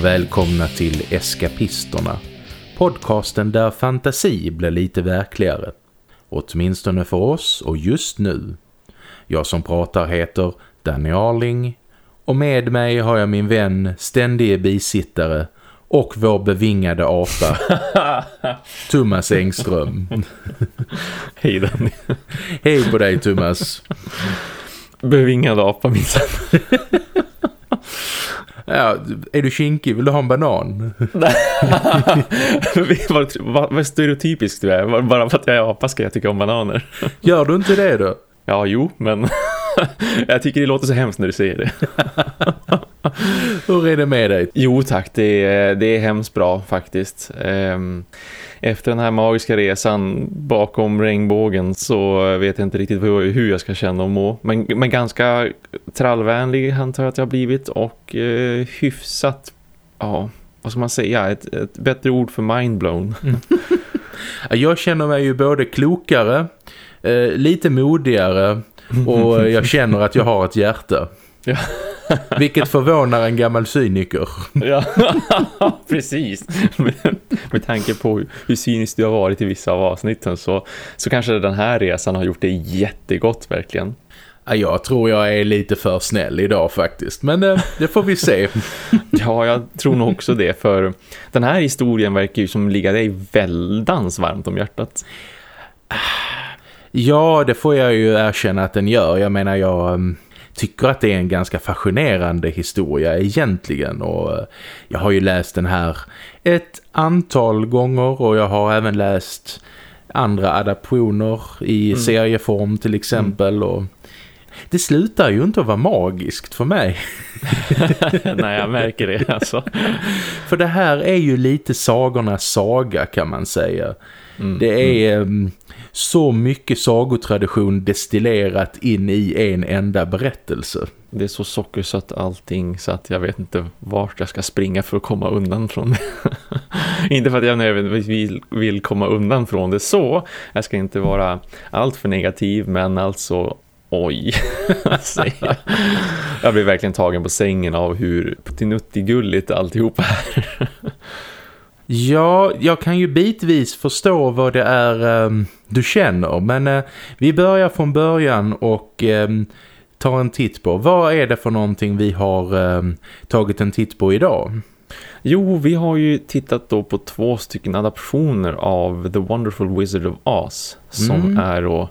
Och välkomna till Eskapisterna. Podcasten där fantasi blir lite verkligare. Åtminstone för oss och just nu. Jag som pratar heter Danny Arling och med mig har jag min vän, ständige bisittare och vår bevingade apa Thomas Engström. Hej Danny. Hej på dig Thomas. Bevingad apa minsann. Ja, är du kinkig? Vill du ha en banan? vad, vad, vad stereotypisk du är. Bara för att jag är apa ska jag tycka om bananer. Gör du inte det då? Ja, jo, men jag tycker det låter så hemskt när du säger det. Hur är det med dig? Jo tack, det är, det är hemskt bra faktiskt. Um, efter den här magiska resan bakom regnbågen så vet jag inte riktigt hur jag ska känna och må. Men, men ganska trallvänlig antar jag att jag har blivit och eh, hyfsat, ja, vad ska man säga, ett, ett bättre ord för mindblown. Mm. jag känner mig ju både klokare, eh, lite modigare och jag känner att jag har ett hjärta. Ja. Vilket förvånar en gammal cyniker. Ja, precis. Med, med tanke på hur cynisk du har varit i vissa av avsnitten så, så kanske den här resan har gjort det jättegott verkligen. Jag tror jag är lite för snäll idag faktiskt, men det, eh, det får vi se. ja, jag tror nog också det, för den här historien verkar ju som ligga dig väldans varmt om hjärtat. Ja, det får jag ju erkänna att den gör. Jag menar, jag mm, tycker att det är en ganska fascinerande historia egentligen och eh, jag har ju läst den här ett antal gånger och jag har även läst andra adaptioner i mm. serieform till exempel mm. och det slutar ju inte att vara magiskt för mig. Nej, jag märker det alltså. för det här är ju lite sagornas saga kan man säga. Mm. Det är... Mm så mycket sagotradition destillerat in i en enda berättelse. Det är så sockersött allting så att jag vet inte vart jag ska springa för att komma undan från det. inte för att jag nödvändigtvis vill, komma undan från det så. Jag ska inte vara allt för negativ men alltså oj. jag blir verkligen tagen på sängen av hur puttinuttigulligt alltihop är. Ja, jag kan ju bitvis förstå vad det är um, du känner. Men uh, vi börjar från början och um, tar en titt på. Vad är det för någonting vi har um, tagit en titt på idag? Jo, vi har ju tittat då på två stycken adaptioner av The Wonderful Wizard of Oz. Som mm. är då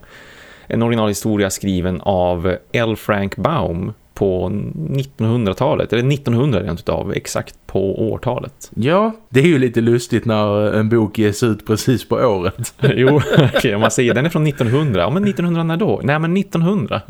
en originalhistoria skriven av L. Frank Baum på 1900-talet, eller 1900 rent av, exakt på årtalet. Ja, det är ju lite lustigt när en bok ges ut precis på året. jo, okay, man säger den är från 1900. Ja, men 1900 när då? Nej, men 1900.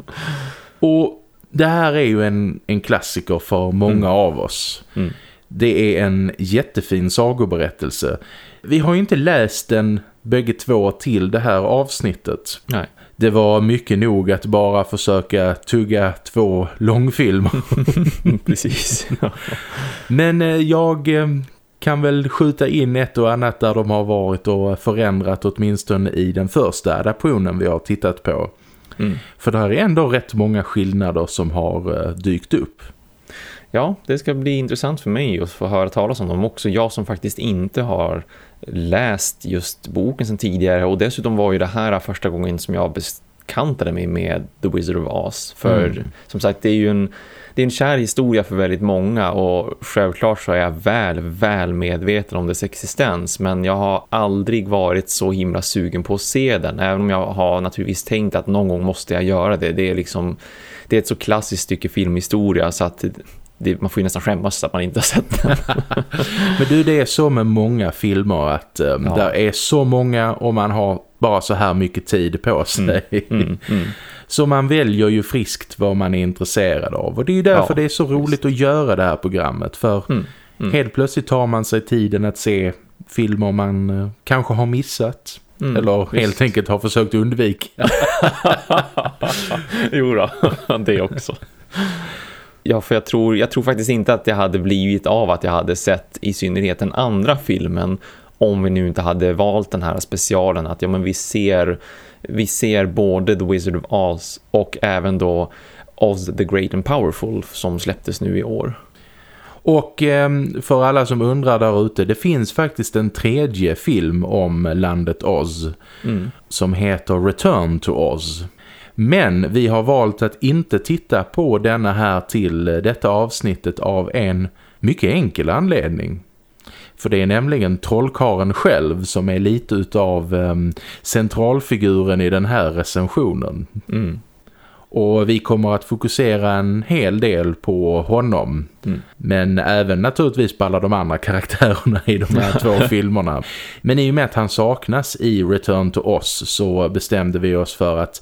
Och det här är ju en, en klassiker för många mm. av oss. Mm. Det är en jättefin sagoberättelse. Vi har ju inte läst den bägge två till det här avsnittet. Nej det var mycket nog att bara försöka tugga två långfilmer. Precis. Men eh, jag eh, kan väl skjuta in ett och annat där de har varit och förändrat åtminstone i den första adaptionen vi har tittat på. Mm. För det här är ändå rätt många skillnader som har eh, dykt upp. Ja, det ska bli intressant för mig att få höra talas om dem också. Jag som faktiskt inte har läst just boken sedan tidigare och dessutom var ju det här första gången som jag bekantade mig med The Wizard of Oz. För mm. som sagt, det är ju en, det är en kär historia för väldigt många och självklart så är jag väl, väl medveten om dess existens men jag har aldrig varit så himla sugen på att se den även om jag har naturligtvis tänkt att någon gång måste jag göra det. Det är liksom det är ett så klassiskt stycke filmhistoria så att det, man får ju nästan skämmas att man inte har sett den. Men du, det är så med många filmer att um, ja. där är så många och man har bara så här mycket tid på sig. Mm, mm, mm. Så man väljer ju friskt vad man är intresserad av. Och det är ju därför ja, det är så roligt just. att göra det här programmet. För mm, mm. helt plötsligt tar man sig tiden att se filmer man uh, kanske har missat. Mm, Eller helt visst. enkelt har försökt undvika. jo då, det också. Ja, för jag tror, jag tror faktiskt inte att det hade blivit av att jag hade sett i synnerhet den andra filmen om vi nu inte hade valt den här specialen att ja, men vi ser vi ser både The Wizard of Oz och även då Oz the Great and Powerful som släpptes nu i år. Och eh, för alla som undrar där ute, det finns faktiskt en tredje film om landet Oz mm. som heter Return to Oz. Men vi har valt att inte titta på denna här till detta avsnittet av en mycket enkel anledning. För det är nämligen trollkaren själv som är lite utav um, centralfiguren i den här recensionen. Mm. Och vi kommer att fokusera en hel del på honom. Mm. Men även naturligtvis på alla de andra karaktärerna i de här två filmerna. Men i och med att han saknas i Return to Oz så bestämde vi oss för att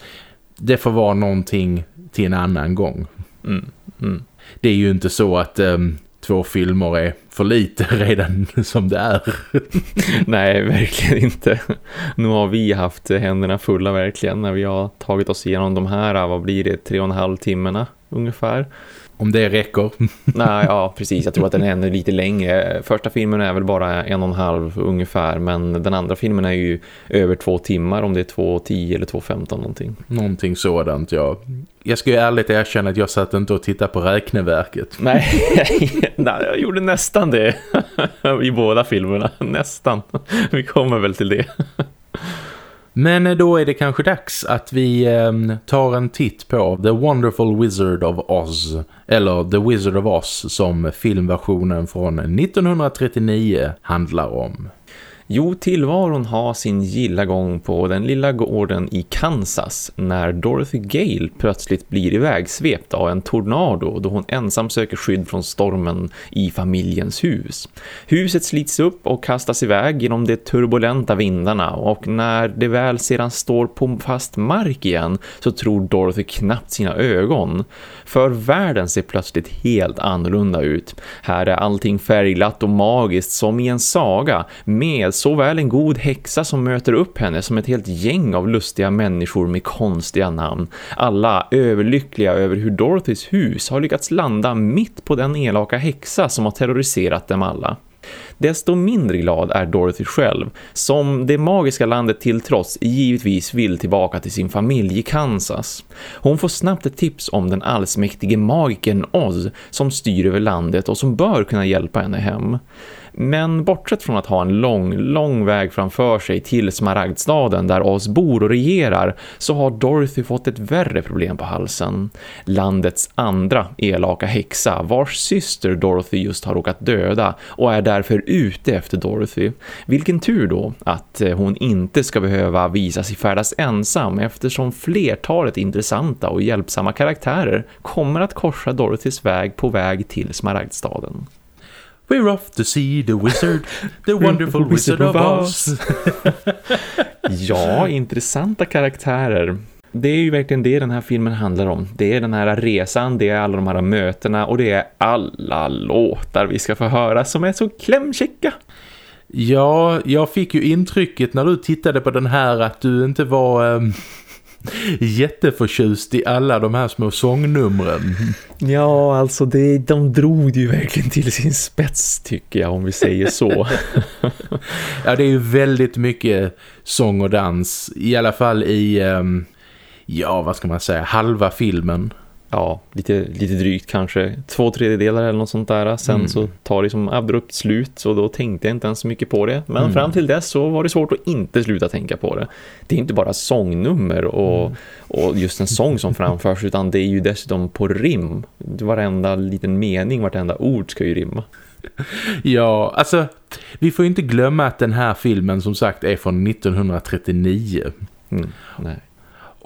det får vara någonting till en annan gång. Mm. Mm. Det är ju inte så att um, två filmer är för lite redan som det är. Nej, verkligen inte. Nu har vi haft händerna fulla verkligen när vi har tagit oss igenom de här, vad blir det, tre och en halv timmarna ungefär. Om det räcker. Nej, ja, precis. Jag tror att den är ännu lite längre. Första filmen är väl bara en och en halv ungefär. Men den andra filmen är ju över två timmar. Om det är två tio eller två femton någonting. Någonting sådant, ja. Jag ska ju ärligt erkänna att jag satt inte och tittade på räkneverket. Nej, nej jag gjorde nästan det. I båda filmerna. Nästan. Vi kommer väl till det. Men eh, då är det kanske dags att vi eh, tar en titt på The Wonderful Wizard of Oz. Eller The Wizard of Oz som filmversionen från 1939 handlar om. Jo, tillvaron har sin gilla gång på den lilla gården i Kansas när Dorothy Gale plötsligt blir ivägsvept av en tornado då hon ensam söker skydd från stormen i familjens hus. Huset slits upp och kastas iväg genom de turbulenta vindarna och när det väl sedan står på fast mark igen så tror Dorothy knappt sina ögon. För världen ser plötsligt helt annorlunda ut. Här är allting färgglatt och magiskt som i en saga med såväl en god häxa som möter upp henne som ett helt gäng av lustiga människor med konstiga namn. Alla överlyckliga över hur Dorothys hus har lyckats landa mitt på den elaka häxa som har terroriserat dem alla. Desto mindre glad är Dorothy själv, som det magiska landet till trots givetvis vill tillbaka till sin familj i Kansas. Hon får snabbt ett tips om den allsmäktige magiken Oz som styr över landet och som bör kunna hjälpa henne hem. Men bortsett från att ha en lång, lång väg framför sig till Smaragdstaden där Oz bor och regerar så har Dorothy fått ett värre problem på halsen. Landets andra elaka häxa vars syster Dorothy just har råkat döda och är därför ute efter Dorothy. Vilken tur då att eh, hon inte ska behöva visa sig färdas ensam eftersom flertalet intressanta och hjälpsamma karaktärer kommer att korsa Dorothys väg på väg till Smaragdstaden. We're off to see the wizard, the wonderful wizard of Oz. ja, intressanta karaktärer. Det är ju verkligen det den här filmen handlar om. Det är den här resan, det är alla de här mötena och det är alla låtar vi ska få höra som är så klämkäcka. Ja, jag fick ju intrycket när du tittade på den här att du inte var... Um jätteförtjust i alla de här små sångnumren. Ja, alltså det, de drog ju verkligen till sin spets tycker jag om vi säger så. ja, det är ju väldigt mycket sång och dans. I alla fall i, um, ja vad ska man säga, halva filmen ja, lite, lite drygt kanske två tredjedelar eller något sånt där. Sen mm. så tar det som abrupt slut så då tänkte jag inte ens så mycket på det. Men mm. fram till dess så var det svårt att inte sluta tänka på det. Det är inte bara sångnummer och, mm. och just en sång som framförs utan det är ju dessutom på rim. Varenda liten mening, vartenda ord ska ju rimma. Ja, alltså vi får inte glömma att den här filmen som sagt är från 1939. Mm, nej.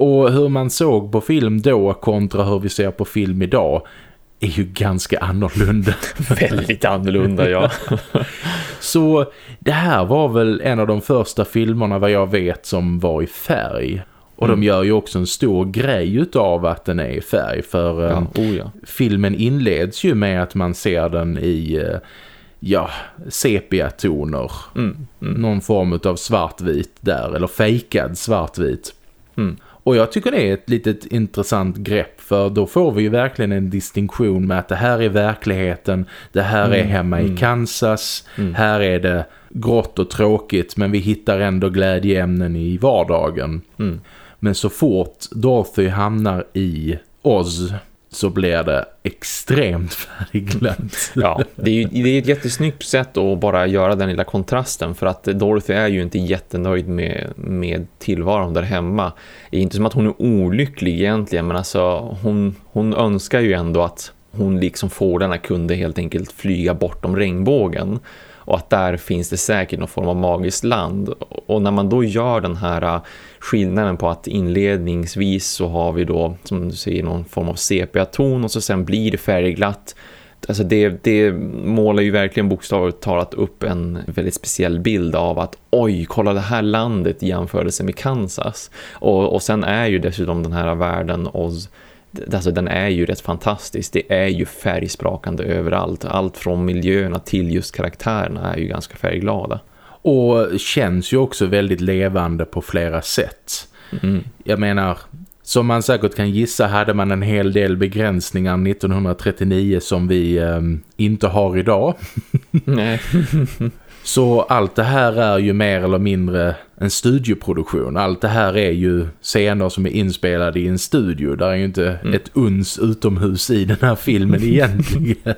Och hur man såg på film då kontra hur vi ser på film idag är ju ganska annorlunda. Väldigt annorlunda, ja. Så det här var väl en av de första filmerna vad jag vet som var i färg. Och mm. de gör ju också en stor grej utav att den är i färg. För ja. Um, oh, ja. filmen inleds ju med att man ser den i... Uh, ja, sepiatoner. Mm, mm. Någon form av svartvit där, eller fejkad svartvit. Mm. Och jag tycker det är ett litet intressant grepp för då får vi ju verkligen en distinktion med att det här är verkligheten, det här mm, är hemma mm. i Kansas, mm. här är det grått och tråkigt men vi hittar ändå glädjeämnen i vardagen. Mm. Men så fort Dorothy hamnar i Oz så blir det extremt färgglatt. ja, det är ju det är ett jättesnyggt sätt att bara göra den lilla kontrasten för att Dorothy är ju inte jättenöjd med, med tillvaron där hemma. Det är inte som att hon är olycklig egentligen men alltså hon, hon önskar ju ändå att hon liksom får denna kunde helt enkelt flyga bortom regnbågen och att där finns det säkert någon form av magiskt land och när man då gör den här äh, skillnaden på att inledningsvis så har vi då som du säger någon form av sepia-ton och så sen blir det färgglatt Alltså det, det målar ju verkligen bokstavligt talat upp en väldigt speciell bild av att oj, kolla det här landet i jämförelse med Kansas. Och, och sen är ju dessutom den här världen Oz alltså den är ju rätt fantastisk. Det är ju färgsprakande överallt. Allt från miljöerna till just karaktärerna är ju ganska färgglada. Och känns ju också väldigt levande på flera sätt. Mm. Jag menar, som man säkert kan gissa hade man en hel del begränsningar 1939 som vi eh, inte har idag. Nej. Så allt det här är ju mer eller mindre en studioproduktion. Allt det här är ju scener som är inspelade i en studio. Där är ju inte mm. ett uns utomhus i den här filmen egentligen.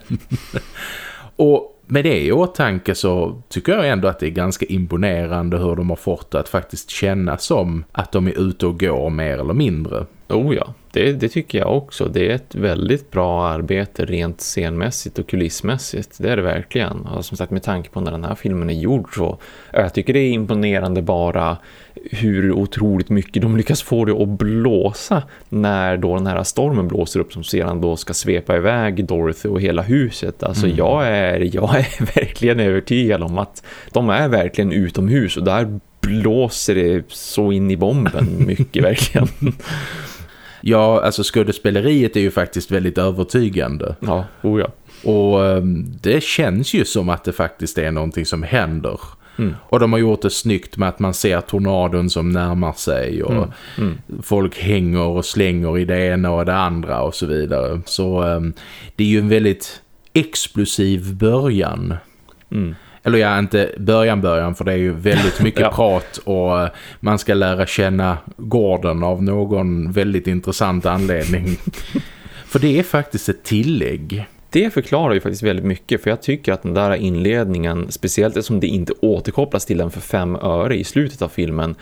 Och med det i åtanke så tycker jag ändå att det är ganska imponerande hur de har fått det att faktiskt känna som att de är ute och går mer eller mindre. Oh ja, det, det, tycker jag också. Det är ett väldigt bra arbete rent scenmässigt och kulissmässigt. Det är det verkligen. Och som sagt med tanke på när den här filmen är gjord så jag tycker det är imponerande bara hur otroligt mycket de lyckas få det att blåsa när då den här stormen blåser upp som sedan då ska svepa iväg Dorothy och hela huset. Alltså mm. jag, är, jag är verkligen övertygad om att de är verkligen utomhus och där blåser det så in i bomben mycket verkligen. Ja, alltså skådespeleriet är ju faktiskt väldigt övertygande. Ja, oh ja. Och um, det känns ju som att det faktiskt är någonting som händer. Mm. Och de har gjort det snyggt med att man ser tornadon som närmar sig och mm. Mm. folk hänger och slänger i det ena och det andra och så vidare. Så um, det är ju en väldigt explosiv början. Mm. Eller ja, inte början början för det är ju väldigt mycket ja. prat och eh, man ska lära känna gården av någon väldigt intressant anledning. för det är faktiskt ett tillägg. Det förklarar ju faktiskt väldigt mycket för jag tycker att den där inledningen, speciellt eftersom det inte återkopplas till den för fem öre i slutet av filmen,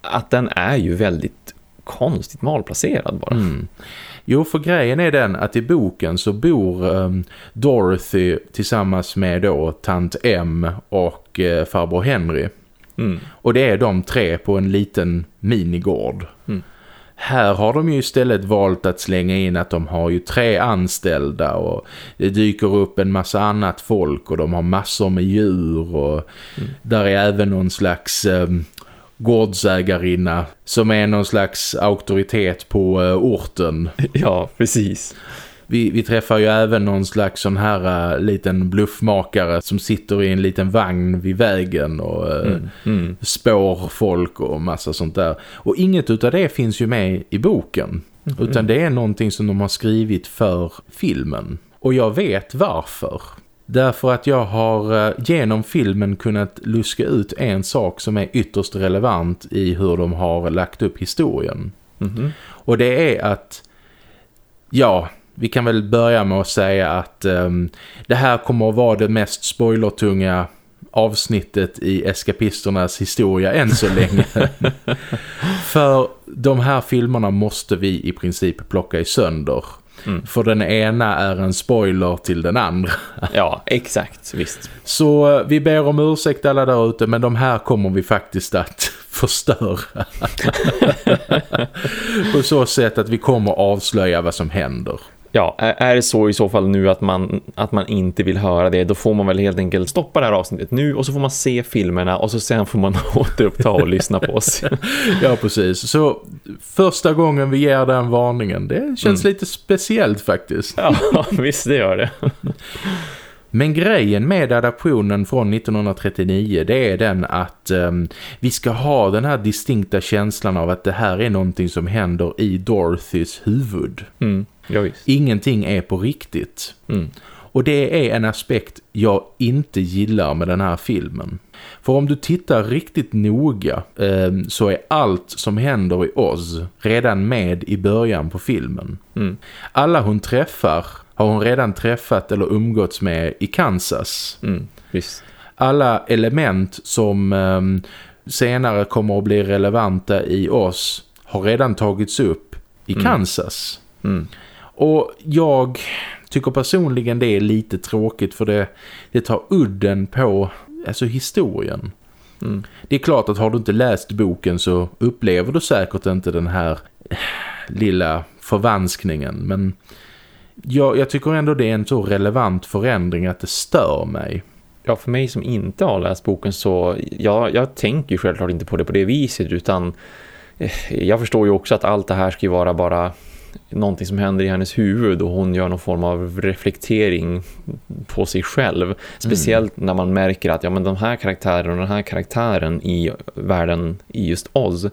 att den är ju väldigt konstigt malplacerad bara. Mm. Jo, för grejen är den att i boken så bor um, Dorothy tillsammans med då tant M och uh, farbror Henry. Mm. Och det är de tre på en liten minigård. Här har de ju istället valt att slänga in att de har ju tre anställda och det dyker upp en massa annat folk och de har massor med djur och mm. där är även någon slags eh, gårdsägarinna som är någon slags auktoritet på eh, orten. Ja, precis. Vi, vi, träffar ju även någon slags sån här uh, liten bluffmakare som sitter i en liten vagn vid vägen och uh, mm, mm. spår folk och massa sånt där. Och inget utav det finns ju med i boken. Mm. Utan det är någonting som de har skrivit för filmen. Och jag vet varför. Därför att jag har eh, genom filmen kunnat luska ut en sak som är ytterst relevant i hur de har lagt upp historien. Mm -hmm. Och det är att, ja, vi kan väl börja med att säga att um, det här kommer att vara det mest spoilertunga avsnittet i eskapisternas historia än så länge. För de här filmerna måste vi i princip plocka i sönder. Mm. För den ena är en spoiler till den andra. ja, exakt, visst. Så eh, vi ber om ursäkt alla där ute men de här kommer vi faktiskt att förstöra. På så sätt att vi kommer avslöja vad som händer. Ja, är det så i så fall nu att man, att man inte vill höra det då får man väl helt enkelt stoppa det här avsnittet nu och så får man se filmerna och så sen får man återuppta och lyssna på oss. ja, precis. Så första gången vi ger den varningen, det känns mm. lite speciellt faktiskt. ja, visst det gör det. Men grejen med adaptionen från 1939 det är den att um, vi ska ha den här distinkta känslan av att det här är någonting som händer i Dorothys huvud. Mm. Ja, Ingenting är på riktigt. Mm. Och det är en aspekt jag inte gillar med den här filmen. För om du tittar riktigt noga eh, så är allt som händer i Oz redan med i början på filmen. Mm. Alla hon träffar har hon redan träffat eller umgåtts med i Kansas. Mm. Alla element som eh, senare kommer att bli relevanta i Oz har redan tagits upp i Mm. Kansas. Mm. Och jag tycker personligen det är lite tråkigt för det, det tar udden på alltså historien. Mm. Det är klart att har du inte läst boken så upplever du säkert inte den här lilla förvanskningen. Men jag, jag tycker ändå det är en så relevant förändring att det stör mig. Ja, för mig som inte har läst boken så jag, jag tänker ju självklart inte på det på det viset utan eh, jag förstår ju också att allt det här ska ju vara bara någonting som händer i hennes huvud och hon gör någon form av reflektering på sig själv. Speciellt när man märker att ja, men de här karaktären och den här karaktären i världen i just Oz,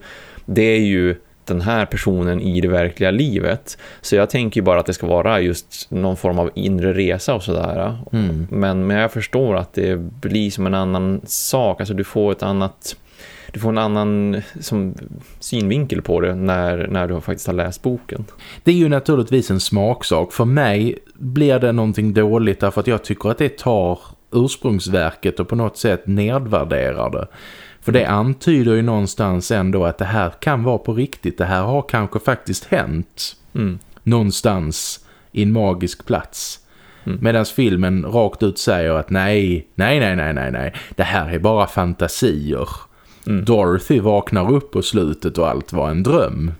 det är ju den här personen i det verkliga livet. Så jag tänker ju bara att det ska vara just någon form av inre resa och sådär. Mm. Men, men jag förstår att det blir som en annan sak. Alltså du får ett annat du får en annan som, synvinkel på det när, när du faktiskt har läst boken. Det är ju naturligtvis en smaksak. För mig blir det någonting dåligt därför att jag tycker att det tar ursprungsverket och på något sätt nedvärderar det. För det antyder ju någonstans ändå att det här kan vara på riktigt. Det här har kanske faktiskt hänt Mm. någonstans i en magisk plats. Mm. Medan filmen rakt ut säger att nej, nej, nej, nej, nej, nej. Det här är bara fantasier. Mm. Dorothy vaknar upp på slutet och allt var en dröm.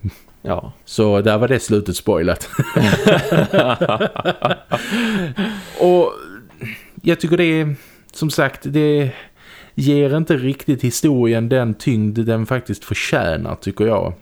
Ja. Så där var det slutet spoilat. och jag tycker det är, som sagt, det ger inte riktigt historien den tyngd den faktiskt förtjänar tycker jag.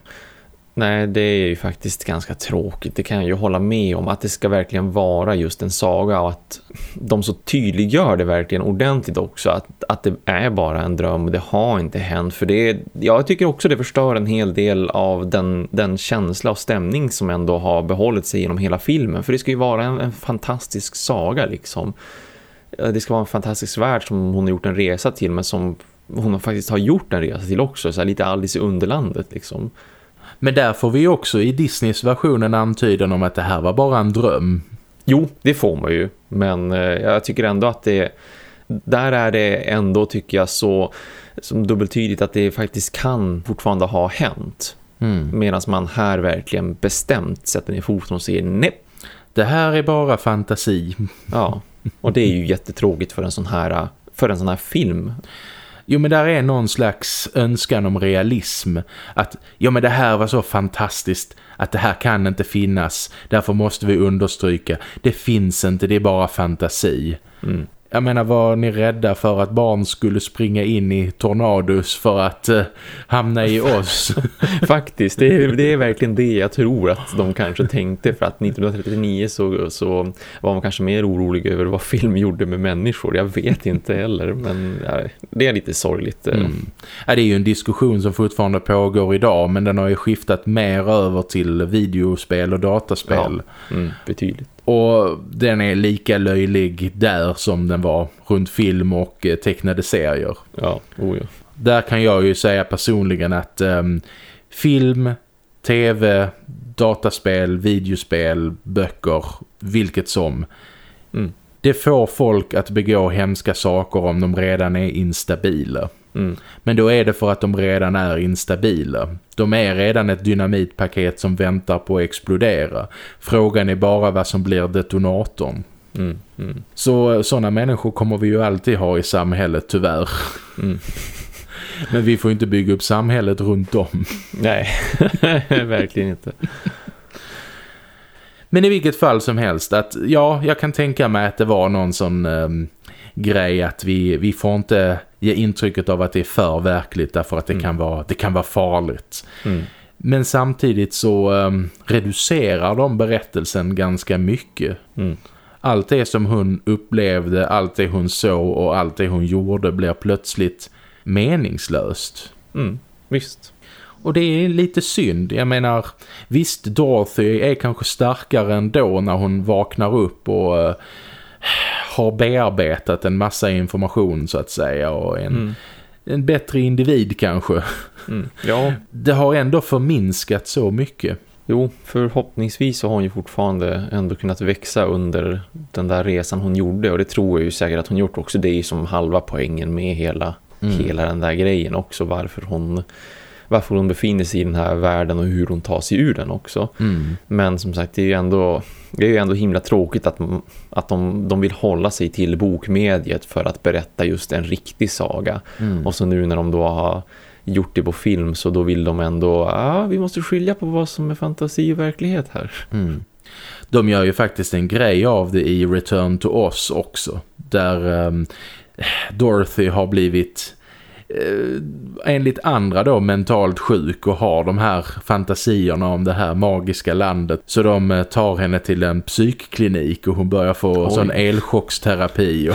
Nej, det är ju faktiskt ganska tråkigt. Det kan jag ju hålla med om. Att det ska verkligen vara just en saga och att de så tydliggör det verkligen ordentligt också. Att, att det är bara en dröm och det har inte hänt. För det, jag tycker också det förstör en hel del av den, den känsla och stämning som ändå har behållit sig genom hela filmen. För det ska ju vara en, en fantastisk saga liksom. Det ska vara en fantastisk värld som hon har gjort en resa till men som hon faktiskt har gjort en resa till också. Så här lite Alice i Underlandet liksom. Men där får vi också i Disneys versionen antydan om att det här var bara en dröm. Jo, det får man ju. Men eh, jag tycker ändå att det där är det ändå tycker jag så som dubbeltydigt att det faktiskt kan fortfarande ha hänt. Mm. Medan man här verkligen bestämt sätter ner foten och säger nej. Det här är bara fantasi. Ja, och det är ju jättetråkigt för en sån här för en sån här film. Jo men där är någon slags önskan om realism. Att ja men det här var så fantastiskt att det här kan inte finnas. Därför måste vi understryka. Det finns inte, det är bara fantasi. Mm. Jag menar, var ni rädda för att barn skulle springa in i tornados för att eh, hamna i oss? Faktiskt, det är, det är verkligen det jag tror att de kanske tänkte för att 1939 så, så var man kanske mer orolig över vad film gjorde med människor. Jag vet inte heller, men ja, det är lite sorgligt. eh. Mm. Ja, det är ju en diskussion som fortfarande pågår idag men den har ju skiftat mer över till videospel och dataspel. Mm, betydligt. Och den är lika löjlig där som den var runt film och eh, tecknade serier. Ja, oh ja. Där kan jag ju säga personligen att ehm, film, tv, dataspel, videospel, böcker, vilket som. Mm. Det får folk att begå hemska saker om de redan är instabila. Mm. Men då är det för att de redan är instabila. De är redan ett dynamitpaket som väntar på att explodera. Frågan är bara vad som blir detonatorn. Mm. Mm. Så sådana människor kommer vi ju alltid ha i samhället tyvärr. Mm. Men vi får inte bygga upp samhället runt om. Nej, verkligen inte. Men i vilket fall som helst att ja, jag kan tänka mig att det var någon ehm, grej att vi, vi får inte ge intrycket av att det är för verkligt därför att det, Mm. kan, vara, det kan vara farligt. Mm. Men samtidigt så ehm, reducerar de berättelsen ganska mycket. Mm. Allt det som hon upplevde, allt det hon såg och allt det hon gjorde blir plötsligt meningslöst. Mm. Visst. Och det är lite synd. Jag menar, visst Dorothy är kanske starkare ändå när hon vaknar upp och eh, har bearbetat en massa information så att säga och en, mm. en bättre individ kanske. Mm. Ja. Det har ändå förminskat så mycket. Jo, förhoppningsvis så har hon ju fortfarande ändå kunnat växa under den där resan hon gjorde och det tror jag ju säkert att hon gjort också. Det är ju som halva poängen med hela, mm. hela den där grejen också, varför hon varför hon befinner sig i den här världen och hur hon tar sig ur den också. Mm. Men som sagt, det är ju ändå, det är ju ändå himla tråkigt att, att de, de vill hålla sig till bokmediet för att berätta just en riktig saga. Mm. Och så nu när de då har gjort det på film så då vill de ändå, ah, vi måste skilja på vad som är fantasi och verklighet här. Mm. De gör ju faktiskt en grej av det i Return to Oz också. Där um, Dorothy har blivit eh, enligt andra då mentalt sjuk och har de här fantasierna om det här magiska landet. Så de eh, tar henne till en psykklinik och hon börjar få Oj. sån elchocksterapi.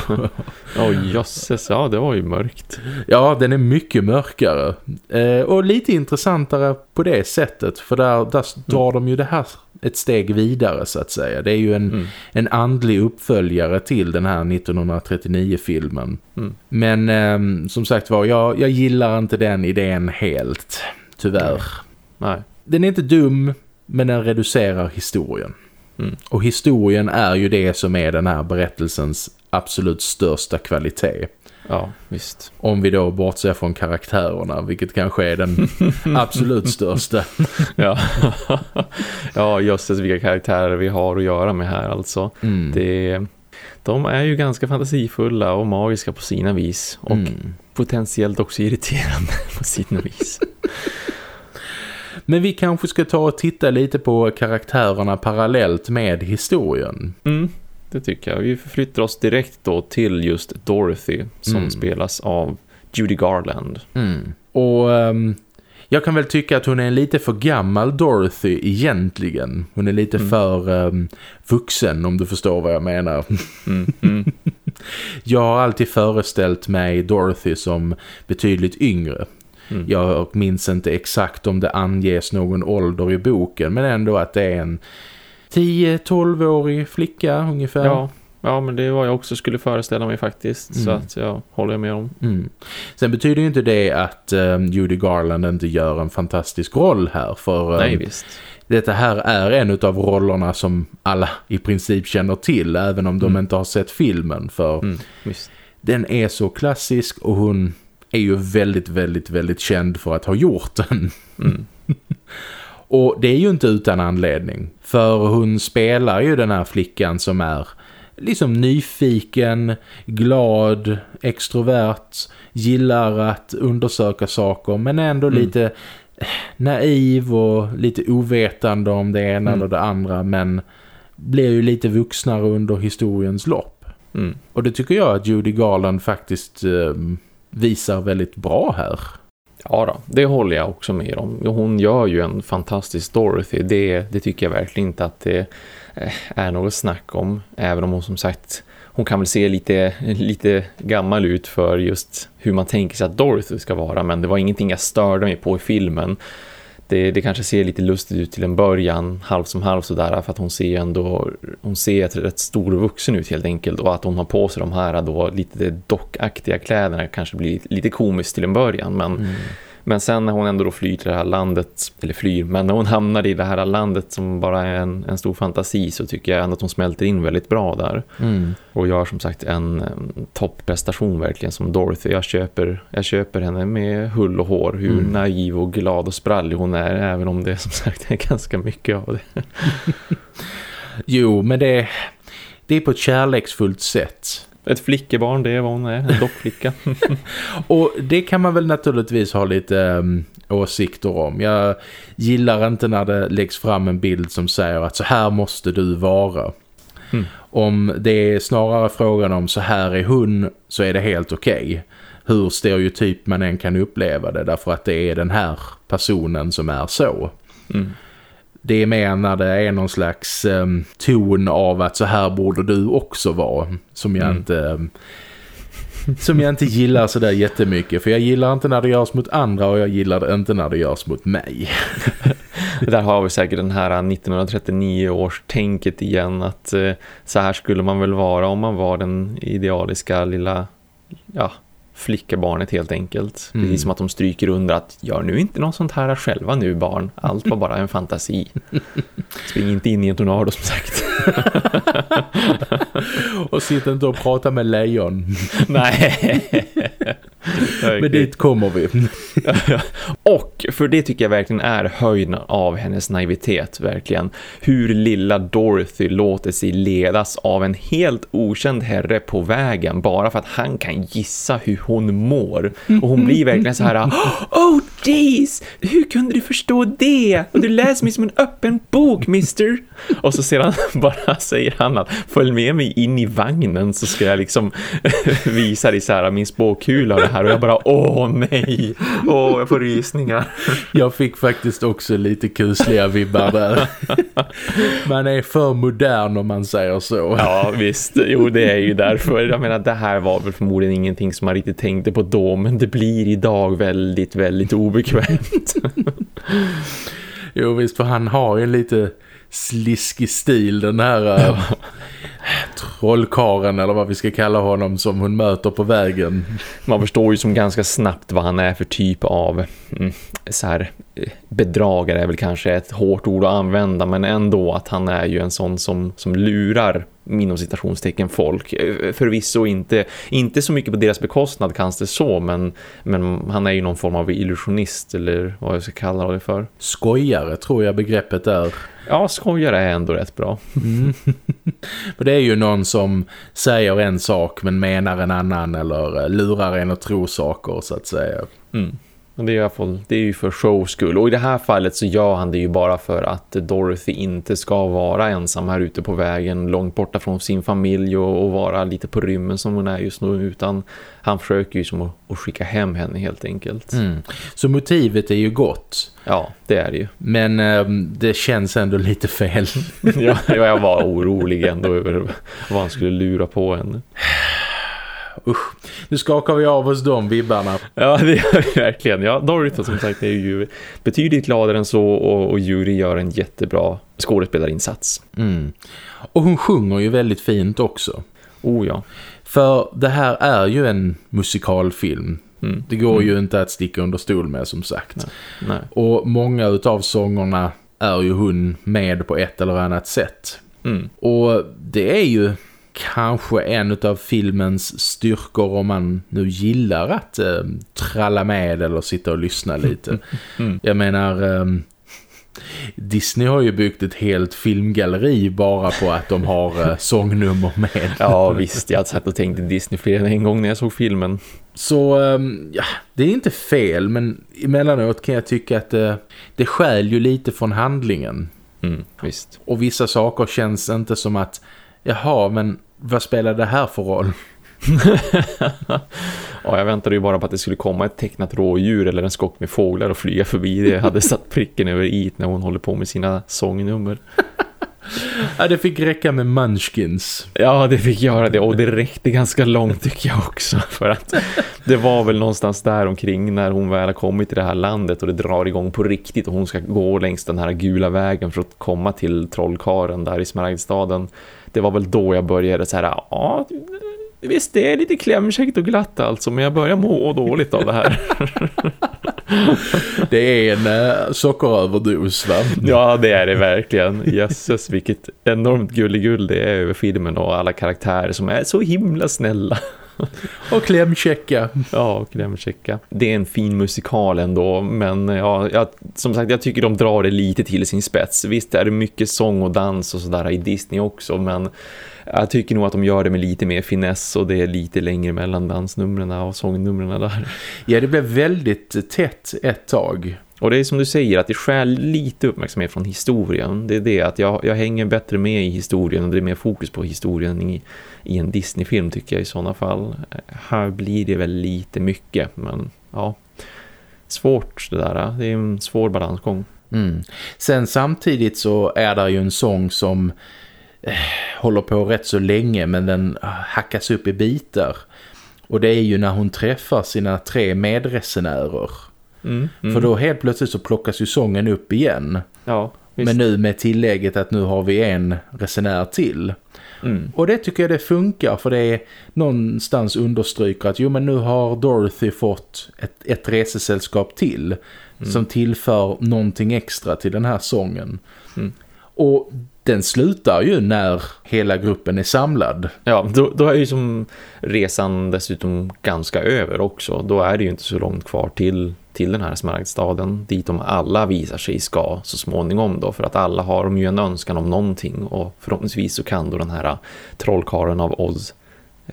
Oj, oh, jösses, ja det var ju mörkt. Ja, den är mycket mörkare. Eh, och lite intressantare på det sättet. För där, där drar mm. de ju det här ett steg vidare så att säga. Det är ju en, mm. en andlig uppföljare till den här 1939-filmen. Mm. Men eh, som sagt var, jag, jag gillar inte den idén helt, tyvärr. Nej. Nej. Den är inte dum, men den reducerar historien. Mm. Och historien är ju det som är den här berättelsens absolut största kvalitet. Ja, visst. Om vi då bortser från karaktärerna, vilket kanske är den absolut största. ja. ja, just det, vilka karaktärer vi har att göra med här alltså. Mm. Det, de är ju ganska fantasifulla och magiska på sina vis. Och mm. potentiellt också irriterande på sina vis. Men vi kanske ska ta och titta lite på karaktärerna parallellt med historien. Mm, det tycker jag. Vi förflyttar oss direkt då till just Dorothy som mm. spelas av Judy Garland. Mm. Och um, jag kan väl tycka att hon är en lite för gammal Dorothy egentligen. Hon är lite mm. för um, vuxen om du förstår vad jag menar. Mm. mm. jag har alltid föreställt mig Dorothy som betydligt yngre. Mm. Jag minns inte exakt om det anges någon ålder i boken men ändå att det är en 10-12-årig flicka ungefär. Ja, ja, men det vad jag också skulle föreställa mig faktiskt. Mm. Så att jag håller med om. Mm. Sen betyder ju inte det att um, Judy Garland inte gör en fantastisk roll här. För um, Nej, visst. Detta här är en av rollerna som alla i princip känner till. Även om de mm. inte har sett filmen. För mm, den är så klassisk och hon är ju väldigt, väldigt, väldigt känd för att ha gjort den. Mm. Och det är ju inte utan anledning. För hon spelar ju den här flickan som är liksom nyfiken, glad, extrovert, gillar att undersöka saker men ändå mm. lite naiv och lite ovetande om det ena mm. eller det andra men blir ju lite vuxnare under historiens lopp. Mm. Och det tycker jag att Judy Garland faktiskt eh, visar väldigt bra här. Ja då, det håller jag också med om. Hon gör ju en fantastisk Dorothy. Det, det tycker jag verkligen inte att det eh, Eh, är något snack om. Även om hon som sagt, hon kan väl se lite, lite gammal ut för just hur man tänker sig att Dorothy ska vara. Men det var ingenting jag störde mig på i filmen det, det kanske ser lite lustigt ut till en början, halv som halv sådär, för att hon ser ändå hon ser rätt, rätt stor vuxen ut helt enkelt och att hon har på sig de här då lite dockaktiga kläderna kanske blir lite komiskt till en början, men mm. Men sen när hon ändå då flyr till det här landet, eller flyr, men när hon hamnar i det här landet som bara är en, en stor fantasi så tycker jag ändå att hon smälter in väldigt bra där. Mm. Och gör som sagt en, topprestation verkligen som Dorothy. Jag köper, jag köper henne med hull och hår, hur mm. naiv och glad och sprallig hon är, även om det som sagt är ganska mycket av det. jo, men det, det är på ett kärleksfullt sätt. Ett flickebarn, det är vad hon är, en dockflicka. och det kan man väl naturligtvis ha lite um, åsikter om. Jag gillar inte när det läggs fram en bild som säger att så här måste du vara. Mm. Om det är snarare frågan om så här är hon så är det helt okej. Okay. Hur stereotyp man än kan uppleva det därför att det är den här personen som är så. Mm. Det är det är någon slags um, ton av att så här borde du också vara. Som jag mm. inte... Um, som jag inte gillar så där jättemycket. För jag gillar inte när det görs mot andra och jag gillar det inte när det görs mot mig. Där har vi säkert den här 1939 års tänket igen att eh, så här skulle man väl vara om man var den idealiska lilla ja, flickabarnet helt enkelt. Mm. Precis som att de stryker under att gör nu inte något sånt här själva nu barn. Allt var bara en fantasi. Spring inte in i en tornado som sagt. och sitt inte och prata med lejon. Nej. Men dit kommer vi. och för det tycker jag verkligen är höjden av hennes naivitet, verkligen. Hur lilla Dorothy låter sig ledas av en helt okänd herre på vägen bara för att han kan gissa hur hon mår. Och hon blir verkligen så här Oh jeez, hur kunde du förstå det? Och du läser mig som en öppen bok, mister. Och så sedan bara säger han att följ med mig in i vagnen så ska jag liksom visa dig så här min spåkula här. Och jag bara, åh nej, åh jag får rysningar. Jag fick faktiskt också lite kusliga vibbar där. Man är för modern om man säger så. Ja visst, jo det är ju därför. Jag menar det här var väl förmodligen ingenting som man riktigt tänkte på då. Men det blir idag väldigt, väldigt obekvämt. jo visst, för han har ju lite sliskig stil den här äh, trollkaren eller vad vi ska kalla honom som hon möter på vägen. Man förstår ju som ganska snabbt vad han är för typ av mm, så här, bedragare är väl kanske ett hårt ord att använda men ändå att han är ju en sån som, som lurar inom citationstecken folk. Eh, förvisso inte, inte så mycket på deras bekostnad kanske så, men, men han är ju någon form av illusionist eller vad jag ska kalla det för. Skojare tror jag begreppet är. Ja, skojare är ändå rätt bra. Mm. för det är ju någon som säger en sak men menar en annan eller lurar en att tro saker så att säga. Mm. Det är, i alla fall, det är ju för shows skull. Och i det här fallet så gör han det ju bara för att Dorothy inte ska vara ensam här ute på vägen. Långt borta från sin familj och, och vara lite på rymmen som hon är just nu. Utan han försöker ju som att, att skicka hem henne helt enkelt. Mm. Så motivet är ju gott. Ja, det är det ju. Men eh, det känns ändå lite fel. ja, jag var orolig ändå över vad han skulle lura på henne. Usch, nu skakar vi av oss de vibbarna. Ja, det gör vi verkligen. Ja, Dorothy som sagt är ju betydligt gladare än så och, och Yuri gör en jättebra skådespelarinsats. Mm. Och hon sjunger ju väldigt fint också. Oh ja. För det här är ju en musikalfilm. Mm. Det går mm. ju inte att sticka under stol med som sagt. Nej. Nej. Och många utav sångerna är ju hon med på ett eller annat sätt. Mm. Och det är ju kanske en av filmens styrkor om man nu gillar att eh, tralla med eller sitta och lyssna lite. Mm. Jag menar... Eh, Disney har ju byggt ett helt filmgalleri bara på att de har eh, sångnummer med. Ja visst, jag satt och tänkte Disney fler än en gång när jag såg filmen. Så eh, ja, det är inte fel men emellanåt kan jag tycka att eh, det skäl ju lite från handlingen. Mm, visst. Och vissa saker känns inte som att jaha men vad spelar det här för roll? ja, jag väntade ju bara på att det skulle komma ett tecknat rådjur eller en skock med fåglar och flyga förbi det. Jag hade satt pricken över i när hon håller på med sina sångnummer. ja, det fick räcka med munchkins. Ja, det fick göra det och det räckte ganska långt tycker jag också. För att det var väl någonstans där omkring när hon väl har kommit till det här landet och det drar igång på riktigt och hon ska gå längs den här gula vägen för att komma till trollkaren där i Smaragdstaden det var väl då jag började så här, ja, visst det är lite klämkäckt och glatt alltså, men jag börjar må dåligt av det här. det är en äh, sockeröverdos va? Ja, det är det verkligen. Jösses, vilket enormt gulligull det är över filmen och alla karaktärer som är så himla snälla. och klämchecka. Ja, klämchecka. Det är en fin musikal ändå, men ja, jag, som sagt, jag tycker de drar det lite till sin spets. Visst är det mycket sång och dans och sådär i Disney också, men jag tycker nog att de gör det med lite mer finess och det är lite längre mellan dansnumren och sångnumren där. Ja, det blev väldigt tätt ett tag. Och det är som du säger att det skär lite uppmärksamhet från historien. Det är det att jag, jag hänger bättre med i historien och det är mer fokus på historien i, i en Disney-film tycker jag i sådana fall. Här blir det väl lite mycket men ja, svårt det där. Det är en svår balansgång. Mm. Sen samtidigt så är det ju en sång som eh, håller på rätt så länge men den hackas upp i bitar. Och det är ju när hon träffar sina tre medresenärer Mm, mm. För då helt plötsligt så plockas ju sången upp igen. Ja. Men nu med tillägget att nu har vi en resenär till. Mm. Och det tycker jag det funkar för det är någonstans understryker att jo men nu har Dorothy fått ett, ett resesällskap till mm. som tillför någonting extra till den här sången. Mm. Och den slutar ju när hela gruppen är samlad. Ja, då, då är ju som resan dessutom ganska över också. Då är det ju inte så långt kvar till, till den här smaragdstaden dit de alla visar sig ska så småningom då. För att alla har de ju en önskan om någonting och förhoppningsvis så kan då den här trollkaren av Oz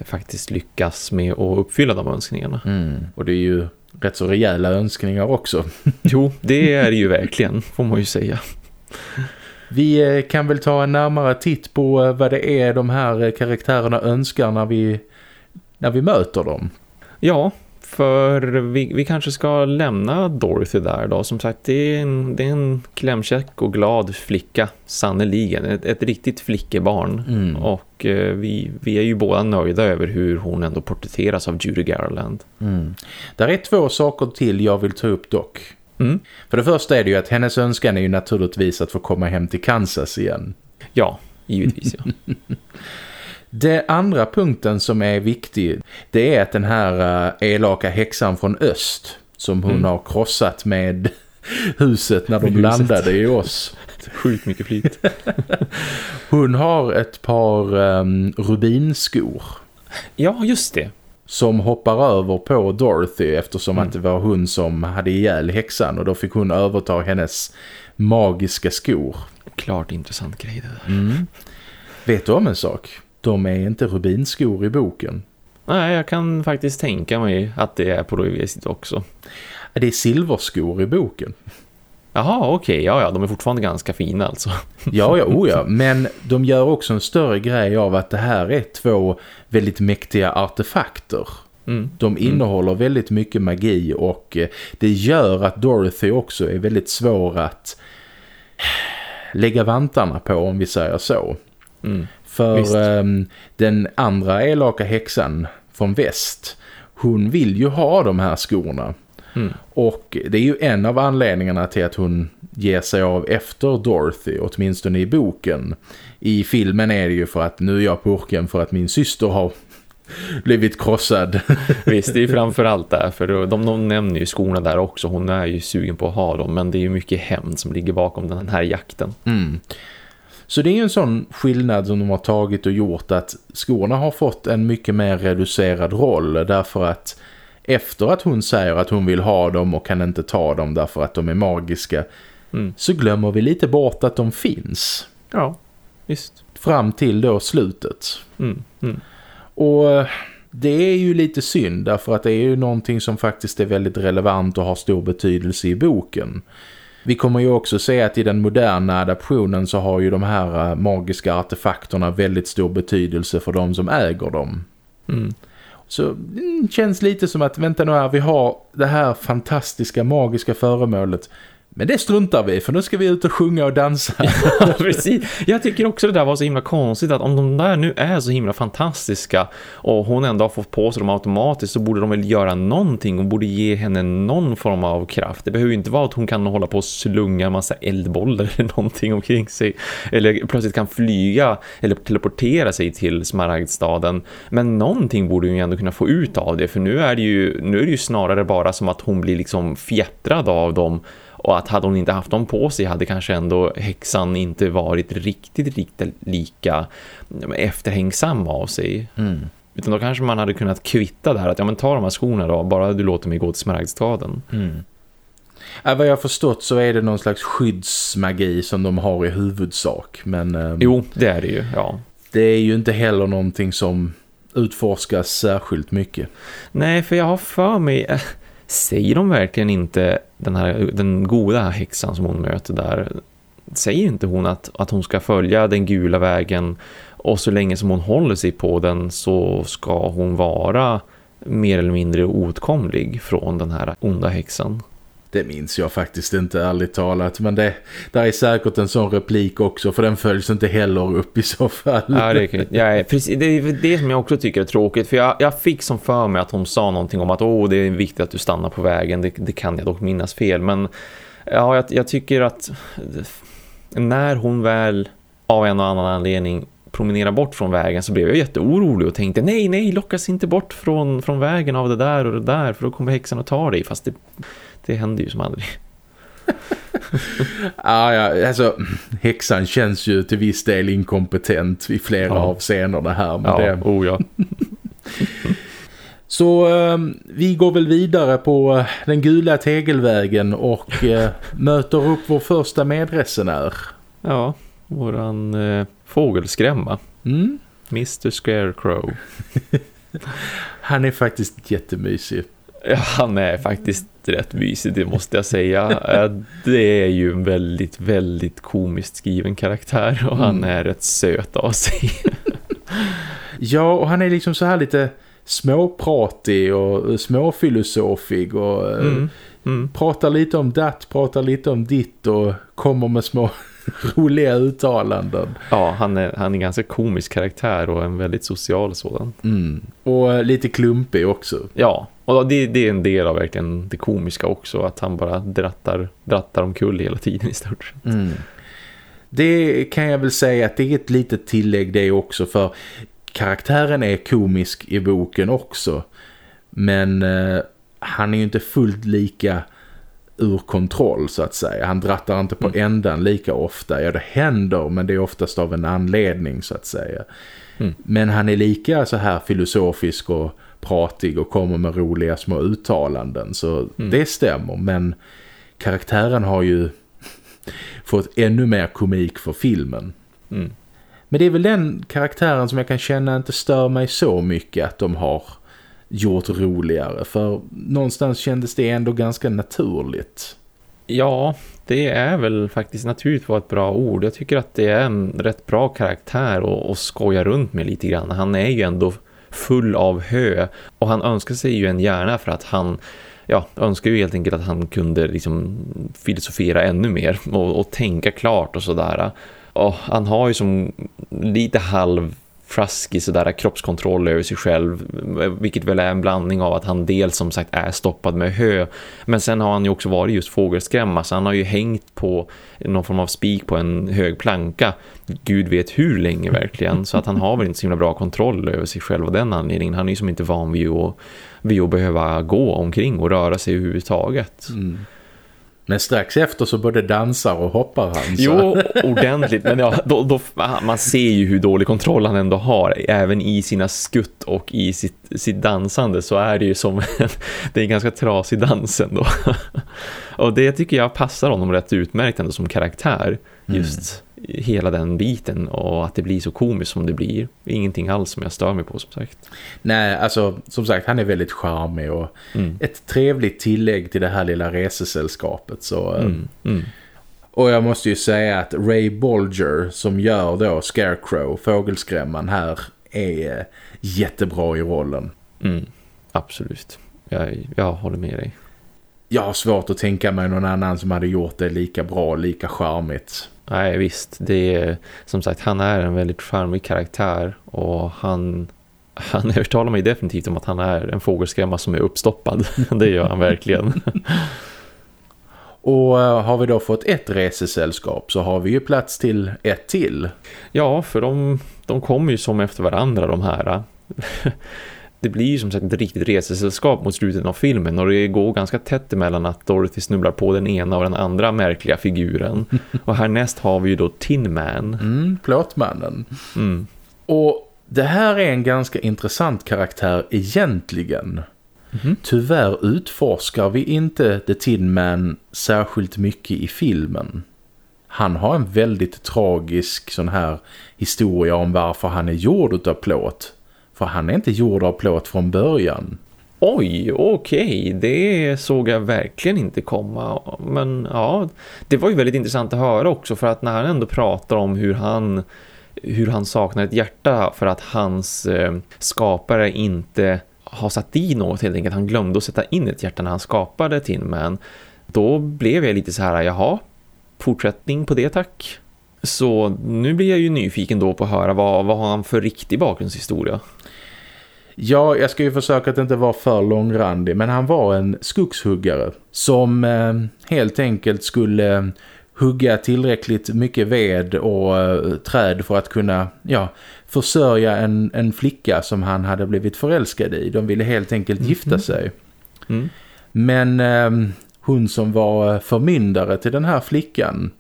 faktiskt lyckas med att uppfylla de önskningarna. Mm. Och det är ju rätt så rejäla önskningar också. jo, det är det ju verkligen, får man ju säga. Vi eh, kan väl ta en närmare titt på eh, vad det är de här eh, karaktärerna önskar när vi, när vi möter dem. Ja, för vi, vi kanske ska lämna Dorothy där då. Som sagt, det är en, det är en klämkäck och glad flicka, sannoliken. Ett, ett riktigt flickebarn. Mm. Och eh, vi, vi är ju båda nöjda över hur hon ändå porträtteras av Judy Garland. Mm. Där är två saker till jag vill ta upp dock. Mm. För det första är det ju att hennes önskan är ju naturligtvis att få komma hem till Kansas igen. Ja, givetvis ja. det andra punkten som är viktig det är att den här uh, elaka häxan från öst som hon mm. har krossat med huset när de huset. landade i oss. Sjukt mycket flit. hon har ett par um, rubinskor. Ja, just det som hoppar över på Dorothy eftersom mm. att det var hon som hade ihjäl häxan och då fick hon överta hennes magiska skor. Klart intressant grej det där. Mm. Vet du om en sak? De är inte rubinskor i boken. Nej, jag kan faktiskt tänka mig att det är på det viset också. Det är silverskor i boken. Jaha, okej. Okay. Ja, ja, de är fortfarande ganska fina alltså. ja, ja, oh ja. Men de gör också en större grej av att det här är två väldigt mäktiga artefakter. Mm. De mm. innehåller mm. väldigt mycket magi och eh, det gör att Dorothy också är väldigt svår att lägga vantarna på om vi säger så. Mm. För um, den andra elaka häxan från väst, hon vill ju ha de här skorna. Mm. Och det är ju en av anledningarna till att hon ger sig av efter Dorothy, åtminstone i boken. I filmen är det ju för att nu är jag purken för att min syster har blivit krossad. Visst, det är framförallt där. För de, de nämner ju skorna där också. Hon är ju sugen på att ha dem. Men det är ju mycket hämnd som ligger bakom den här jakten. Mm. Så det är ju en sån skillnad som de har tagit och gjort att skorna har fått en mycket mer reducerad roll. Därför att efter att hon säger att hon vill ha dem och kan inte ta dem därför att de är magiska mm. så glömmer vi lite bort att de finns. Ja, visst. Fram till då slutet. Mm. Mm. Och eh, det är ju lite synd därför att det är ju någonting som faktiskt är väldigt relevant och har stor betydelse i boken. Vi kommer ju också se att i den moderna adaptionen så har ju de här eh, magiska artefakterna väldigt stor betydelse för de som äger dem. Mm. Så det känns lite som att vänta nu här, vi har det här fantastiska magiska föremålet men det struntar vi för nu ska vi ut och sjunga och dansa. Ja, precis. Jag tycker också det där var så himla konstigt att om de där nu är så himla fantastiska och hon ändå har fått på sig dem automatiskt så borde de väl göra någonting och borde ge henne någon form av kraft. Det behöver ju inte vara att hon kan hålla på och slunga en massa eldbollar eller någonting omkring sig eller plötsligt kan flyga eller teleportera sig till Smaragdstaden. Men någonting borde hon ju ändå kunna få ut av det för nu är det ju, nu är det ju snarare bara som att hon blir liksom fjättrad av dem och att hade hon inte haft dem på sig hade kanske ändå häxan inte varit riktigt, riktigt lika efterhängsam av sig. Mm. Utan då kanske man hade kunnat kvitta det här att ja men ta de här skorna då, bara du låter mig gå till Smaragdstaden. Mm. Äh, vad jag har förstått så är det någon slags skyddsmagi som de har i huvudsak. Men, ähm, jo, det är det ju, ja. Det är ju inte heller någonting som utforskas särskilt mycket. Nej, för jag har för mig... Säger de verkligen inte den här den goda häxan som hon möter där säger inte hon att, att hon ska följa den gula vägen och så länge som hon håller sig på den så ska hon vara mer eller mindre otkomlig från den här onda häxan. Det minns jag faktiskt inte ärligt talat. Men det där är säkert en sån replik också. För den följs inte heller upp i så fall. Ja, det, är, ja, precis, det är det som jag också tycker är tråkigt. För jag, jag fick som för mig att hon sa någonting om att Åh, det är viktigt att du stannar på vägen. Det, det kan jag dock minnas fel. Men ja, jag, jag tycker att när hon väl av en och annan anledning promenera bort från vägen så blev jag jätteorolig och tänkte nej, nej, lockas inte bort från, från vägen av det där och det där för då kommer häxan att ta dig fast det, det händer ju som aldrig. ah, ja, alltså häxan känns ju till viss del inkompetent i flera ja. avseenden här. Men ja, det... oh ja. Så eh, vi går väl vidare på den gula tegelvägen och eh, möter upp vår första medresenär. Ja, våran eh, fågelskrämma. Mm. Mr. Scarecrow. Han är faktiskt jättemysig. Ja, han är faktiskt rätt mysig, det måste jag säga. Det är ju en väldigt, väldigt komiskt skriven karaktär och mm. han är rätt söt av sig. ja, och han är liksom så här lite småpratig och småfilosofig och eh, mm. Mm. pratar lite om datt, pratar lite om ditt och kommer med små roliga uttalanden. Ja, han är, han är en ganska komisk karaktär och en väldigt social sådan. Mm. Och lite klumpig också. Ja, och det, det, är en del av verkligen det komiska också. Att han bara drattar, drattar omkull hela tiden i stort sett. Mm. Det kan jag väl säga att det är ett litet tillägg det också för karaktären är komisk i boken också. Men eh, han är ju inte fullt lika ur kontroll så att säga. Han drattar inte på mm. ändan lika ofta. Ja, det händer men det är oftast av en anledning så att säga. Mm. Men han är lika så här filosofisk och pratig och kommer med roliga små uttalanden. Så mm. det stämmer. Men karaktären har ju fått ännu mer komik för filmen. Mm. Men det är väl den karaktären som jag kan känna inte stör mig så mycket att de har gjort roligare. För någonstans kändes det ändå ganska naturligt. Ja, det är väl faktiskt naturligt var ett bra ord. Jag tycker att det är en rätt bra karaktär att skoja runt med lite grann. Han är ju ändå full av hö och han önskar sig ju en hjärna för att han ja, önskar ju helt enkelt att han kunde liksom filosofera ännu mer och, och tänka klart och sådär. Och han har ju som lite halv fraskig sådär kroppskontroll över sig själv vilket väl är en blandning av att han dels som sagt är stoppad med hö men sen har han ju också varit just fågelskrämma så han har ju hängt på någon form av spik på en hög planka Gud vet hur länge verkligen. Så att han har väl inte så himla bra kontroll över sig själv av den anledningen. Han är ju som inte van vid att, vid att behöva gå omkring och röra sig överhuvudtaget. Mm. Men strax efter så både dansar och hoppar han. Så. Jo, ordentligt. Men ja, då, då, man ser ju hur dålig kontroll han ändå har. Även i sina skutt och i sitt, sitt dansande så är det ju som en, det är en ganska trasig dans ändå. Och det tycker jag passar honom rätt utmärkt ändå som karaktär. Just mm. Hela den biten och att det blir så komiskt som det blir. Ingenting alls som jag stör mig på som sagt. Nej, alltså som sagt han är väldigt charmig och mm. ett trevligt tillägg till det här lilla resesällskapet. Så, eh, mm. Mm. Och jag måste ju säga att Ray Bolger som gör då Scarecrow, fågelskrämman här, är jättebra i rollen. Mm. Absolut. Jag, jag håller med dig jag har svårt att tänka mig någon annan som hade gjort det lika bra, lika charmigt. Nej visst, det är som sagt han är en väldigt charmig karaktär och han, han övertalar mig definitivt om att han är en fågelskrämma som är uppstoppad. det gör han verkligen. och uh, har vi då fått ett resesällskap så har vi ju plats till ett till. Ja, för de, de kommer ju som efter varandra de här det blir ju som sagt ett riktigt resesällskap mot slutet av filmen och det går ganska tätt emellan att Dorothy snubblar på den ena och den andra märkliga figuren. och härnäst har vi ju då Tin Man. Mm, plåtmannen. Mm. Och det här är en ganska intressant karaktär egentligen. Mm. Tyvärr utforskar vi inte The Tin Man särskilt mycket i filmen. Han har en väldigt tragisk sån här historia om varför han är gjord av plåt. För han är inte gjord av plåt från början. Oj, okej. Okay. Det såg jag verkligen inte komma. Men ja, det var ju väldigt intressant att höra också. För att när han ändå pratar om hur han, hur han saknar ett hjärta för att hans eh, skapare inte har satt i något helt enkelt. Han glömde att sätta in ett hjärta när han skapade Tin Man. Då blev jag lite så här, jaha, fortsättning på det tack. Så nu blir jag ju nyfiken då på att höra vad, vad har han för riktig bakgrundshistoria? Ja, jag ska ju försöka att inte vara för långrandig men han var en skogshuggare som eh, helt enkelt skulle hugga tillräckligt mycket ved och eh, träd för att kunna ja, försörja en, en flicka som han hade blivit förälskad i. De ville helt enkelt mm. gifta sig. Mm. Men eh, hon som var förmyndare till den här flickan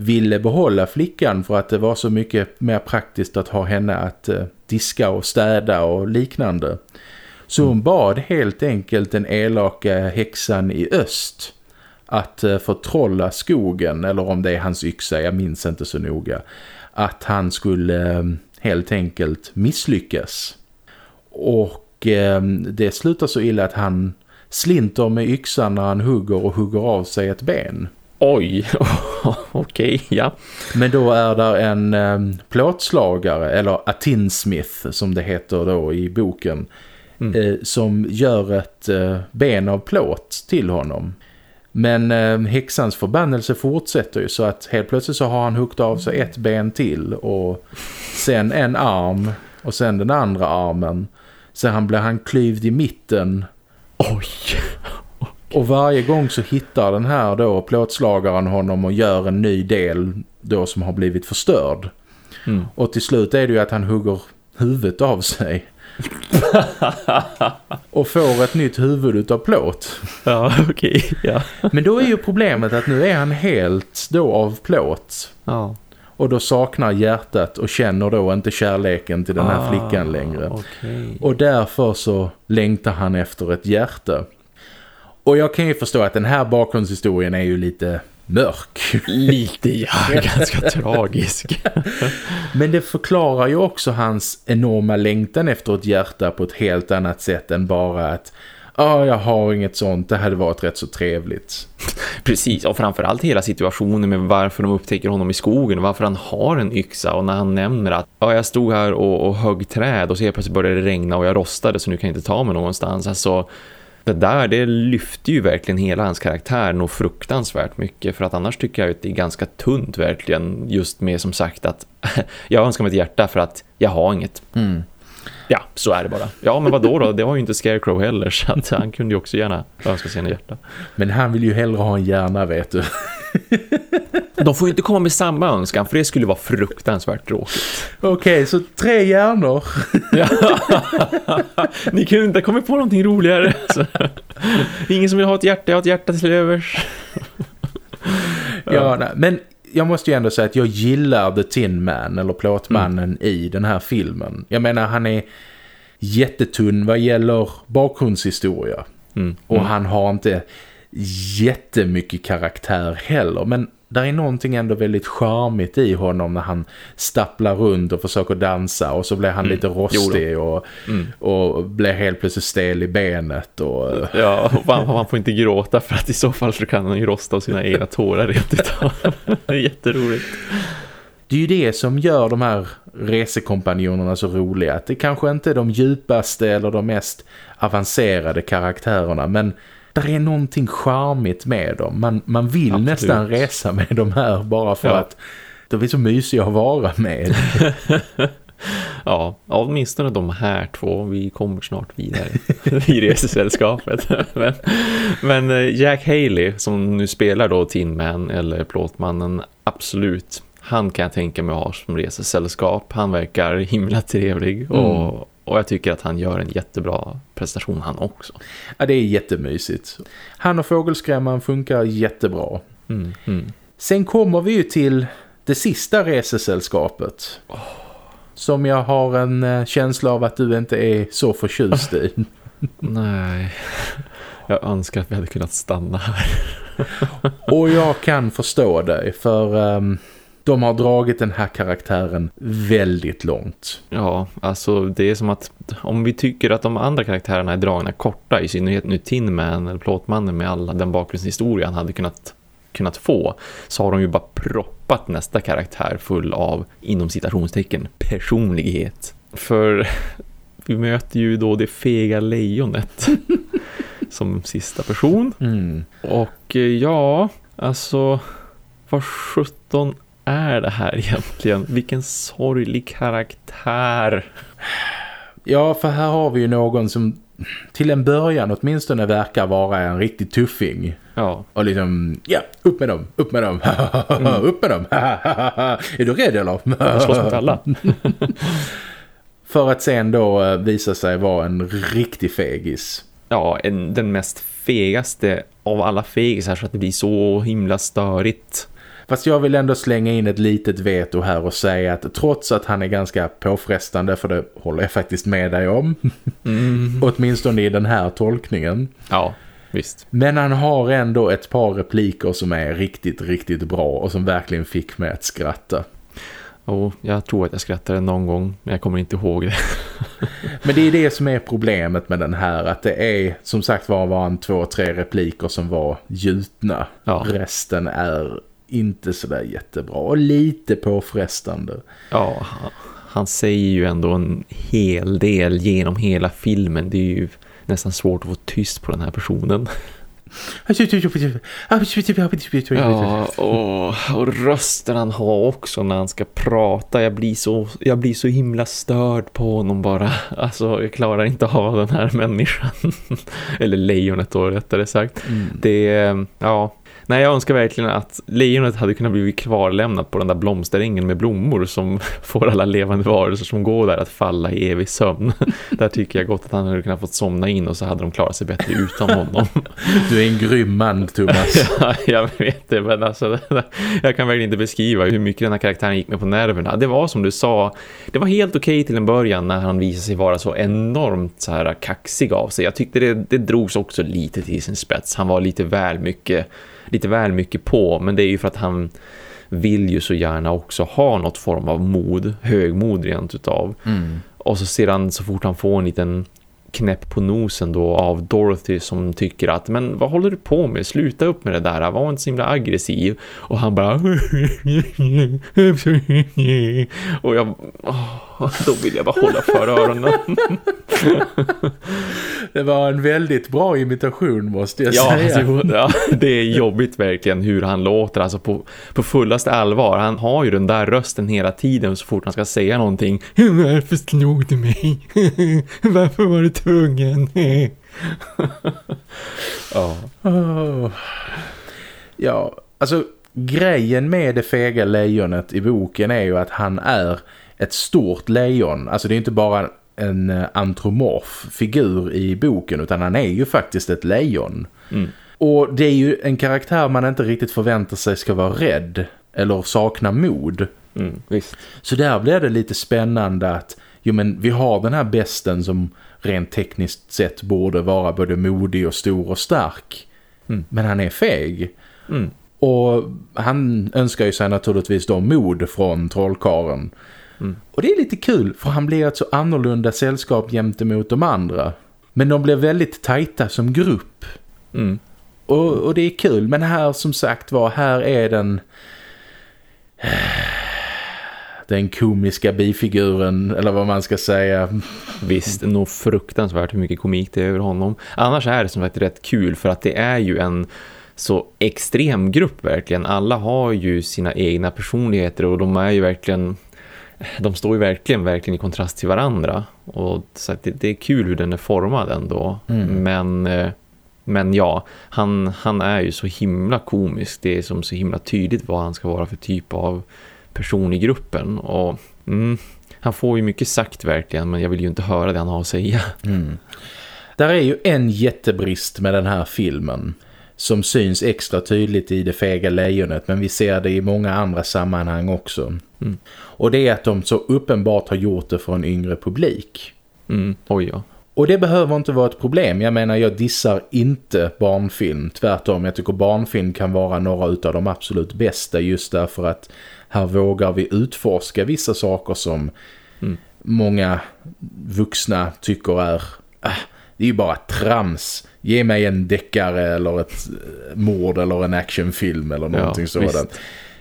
ville behålla flickan för att det var så mycket mer praktiskt att ha henne att eh, diska och städa och liknande. Så hon mm. bad helt enkelt den elaka häxan i öst att eh, förtrolla skogen, eller om det är hans yxa, jag minns inte så noga, att han skulle eh, helt enkelt misslyckas. Och det slutar så illa att han slinter med yxan när han hugger och hugger av sig ett ben. Oj, okej, okay, ja. Men då är där en eh, plåtslagare, eller a tinsmith som det heter då i boken, mm. eh, som gör ett eh, ben av plåt till honom. Men eh, häxans förbannelse fortsätter ju så att helt plötsligt så har han huggit av sig ett ben till och sen en arm och sen den andra armen. Sen blir han klyvd i mitten. Oj! Och varje gång så hittar den här då plåtslagaren honom och gör en ny del då som har blivit förstörd. Mm. Och till slut är det ju att han hugger huvudet av sig. och får ett nytt huvud av plåt. Ja, okej. Okay. Ja. Men då är ju problemet att nu är han helt då av plåt. Ja. Och då saknar hjärtat och känner då inte kärleken till den här ah, flickan längre. Okay. Och därför så längtar han efter ett hjärta. Och jag kan ju förstå att den här bakgrundshistorien är ju lite mörk. Lite, ja. Ganska tragisk. Men det förklarar ju också hans enorma längtan efter ett hjärta på ett helt annat sätt än bara att Ja, jag har inget sånt. Det hade varit rätt så trevligt. Precis, och framförallt hela situationen med varför de upptäcker honom i skogen. Varför han har en yxa och när han nämner att ja, jag stod här och, och högg träd och så helt plötsligt började det regna och jag rostade så nu kan jag inte ta mig någonstans. Alltså, det där det lyfter ju verkligen hela hans karaktär nog fruktansvärt mycket för att annars tycker jag att det är ganska tunt verkligen just med som sagt att jag önskar mig ett hjärta för att jag har inget. Mm. Ja, så är det bara. Ja, men vad då då? Det var ju inte Scarecrow heller så att han kunde ju också gärna önska sig en hjärta. Men han vill ju hellre ha en hjärna, vet du. De får ju inte komma med samma önskan för det skulle vara fruktansvärt tråkigt. Okej, okay, så tre hjärnor. ja. Ni kunde inte komma på någonting roligare. Ingen som vill ha ett hjärta, jag har ett hjärta till övers. ja, nej, men jag måste ju ändå säga att jag gillar The Tin Man eller Plåtmannen mm. i den här filmen. Jag menar, han är jättetunn vad gäller bakgrundshistoria. Mm. Och mm. han har inte jättemycket karaktär heller. Men där är någonting ändå väldigt charmigt i honom när han stapplar runt och försöker dansa och så blir han mm. lite rostig och, mm. och blir helt plötsligt stel i benet. Och... Ja, och man, man får inte gråta för att i så fall så kan han ju rosta av sina egna tårar rent utav. Det är jätteroligt. Det är ju det som gör de här resekompanjonerna så roliga. Att det kanske inte är de djupaste eller de mest avancerade karaktärerna men där är någonting charmigt med dem. Man, man vill Absolut. nästan resa med de här bara för ja. att de är så mysiga att vara med. ja, åtminstone de här två. Vi kommer snart vidare i resesällskapet. men, men eh, Jack Haley som nu spelar då Tin Man eller Plåtmannen, absolut. Han kan jag tänka mig ha som resesällskap. Han verkar himla trevlig mm. Och jag tycker att han gör en jättebra prestation han också. Ja, det är jättemysigt. Han och fågelskrämman funkar jättebra. Mm, mm. Sen kommer vi ju till det sista resesällskapet. Oh. Som jag har en eh, känsla av att du inte är så förtjust i. Nej, jag önskar att vi hade kunnat stanna här. och jag kan förstå dig för... Um, de har dragit den här karaktären väldigt långt. Ja, alltså det är som att om vi tycker att de andra karaktärerna är dragna korta, i synnerhet nu Tin Man eller Plåtmannen med alla den bakgrundshistoria han hade kunnat, kunnat få, så har de ju bara proppat nästa karaktär full av, inom citationstecken, personlighet. För vi möter ju då det fega lejonet som sista person. Mm. Och Och eh, ja, alltså vad sjutton är det här egentligen? Vilken sorglig karaktär. Ja, för här har vi ju någon som till en början åtminstone verkar vara en riktig tuffing. Ja. Och liksom, ja, upp med dem, upp med dem, mm. upp med dem. är du rädd eller? Jag slåss mot alla. För att sen då eh, visa sig vara en riktig fegis. Ja, en, den mest fegaste av alla fegisar så att det blir så himla störigt. Fast jag vill ändå slänga in ett litet veto här och säga att trots att han är ganska påfrestande, för det håller jag faktiskt med dig om, mm. åtminstone i den här tolkningen. Ja, visst. Men han har ändå ett par repliker som är riktigt, riktigt bra och som verkligen fick mig att skratta. Och jag tror att jag skrattade någon gång, men jag kommer inte ihåg det. men det är det som är problemet med den här, att det är som sagt var, var en två, tre repliker som var gjutna. Ja. Resten är inte sådär jättebra och lite påfrestande. Ja, han säger ju ändå en hel del genom hela filmen. Det är ju nästan svårt att få tyst på den här personen. Ja, och, och rösten han har också när han ska prata. Jag blir så, jag blir så himla störd på honom bara. Alltså, jag klarar inte att ha den här människan. Eller lejonet då, rättare sagt. Mm. Det, ja, Nej, jag önskar verkligen att lejonet hade kunnat bli kvarlämnat på den där blomsterängen med blommor som får alla levande varelser som går där att falla i evig sömn. där tycker jag gott att han hade kunnat fått somna in och så hade de klarat sig bättre utan honom. Du är en grym man, Thomas. ja, jag vet det, men alltså jag kan verkligen inte beskriva hur mycket den här karaktären gick med på nerverna. Det var som du sa, det var helt okej okay till en början när han visade sig vara så enormt så här kaxig av sig. Jag tyckte det, det drogs också lite till sin spets. Han var lite väl mycket lite väl mycket på. Men det är ju för att han vill ju så gärna också ha något form av mod, högmod rent utav. Mm. Och så sedan så fort han får en liten knäpp på nosen då av Dorothy som tycker att men vad håller du på med? Sluta upp med det där. Var inte så himla aggressiv. Och han bara och jag oh, då vill jag bara hålla för öronen. det var en väldigt bra imitation måste jag ja, säga. Alltså, ja, det är jobbigt verkligen hur han låter. Alltså på, på fullaste allvar. Han har ju den där rösten hela tiden så fort han ska säga någonting. Varför slog du mig? Varför var du tvungen? ja. Oh. Ja, alltså grejen med det fega lejonet i boken är ju att han är ett stort lejon. Alltså det är inte bara en eh, antromorf figur i boken utan han är ju faktiskt ett lejon. Mm. Och det är ju en karaktär man inte riktigt förväntar sig ska vara rädd eller sakna mod. Mm, Så där blir det lite spännande att jo men vi har den här besten som rent tekniskt sett borde vara både modig och stor och stark. Mm. Men han är feg. Mm. Och han önskar ju sig naturligtvis då mod från trollkaren. Mm. Och det är lite kul för han blir ett så annorlunda sällskap gentemot de andra. Men de blir väldigt tajta som grupp. Mm. Och, och, det är kul. Men här som sagt var, här är den den komiska bifiguren eller vad man ska säga. Visst, nog fruktansvärt hur mycket komik det är över honom. Annars är det som sagt rätt kul för att det är ju en så extrem grupp verkligen. Alla har ju sina egna personligheter och de är ju verkligen de står ju verkligen verkligen i kontrast till varandra och så det, det, är kul hur den är formad ändå. Mm. Men eh, men ja, han, han är ju så himla komisk. Det är som så himla tydligt vad han ska vara för typ av person i gruppen. Och mm, han får ju mycket sagt verkligen, men jag vill ju inte höra det han har att säga. Mm. Där är ju en jättebrist med den här filmen som syns extra tydligt i det fega lejonet men vi ser det i många andra sammanhang också. Mm. Och det är att de så uppenbart har gjort det för en yngre publik. Mm. Oj ja. Och det behöver inte vara ett problem. Jag menar, jag dissar inte barnfilm. Tvärtom, jag tycker barnfilm kan vara några av de absolut bästa just därför att här vågar vi utforska vissa saker som mm. många vuxna tycker är... Äh, det är ju bara trams. Ge mig en deckare eller ett eh, mord eller en actionfilm eller någonting ja, sådant. Visst.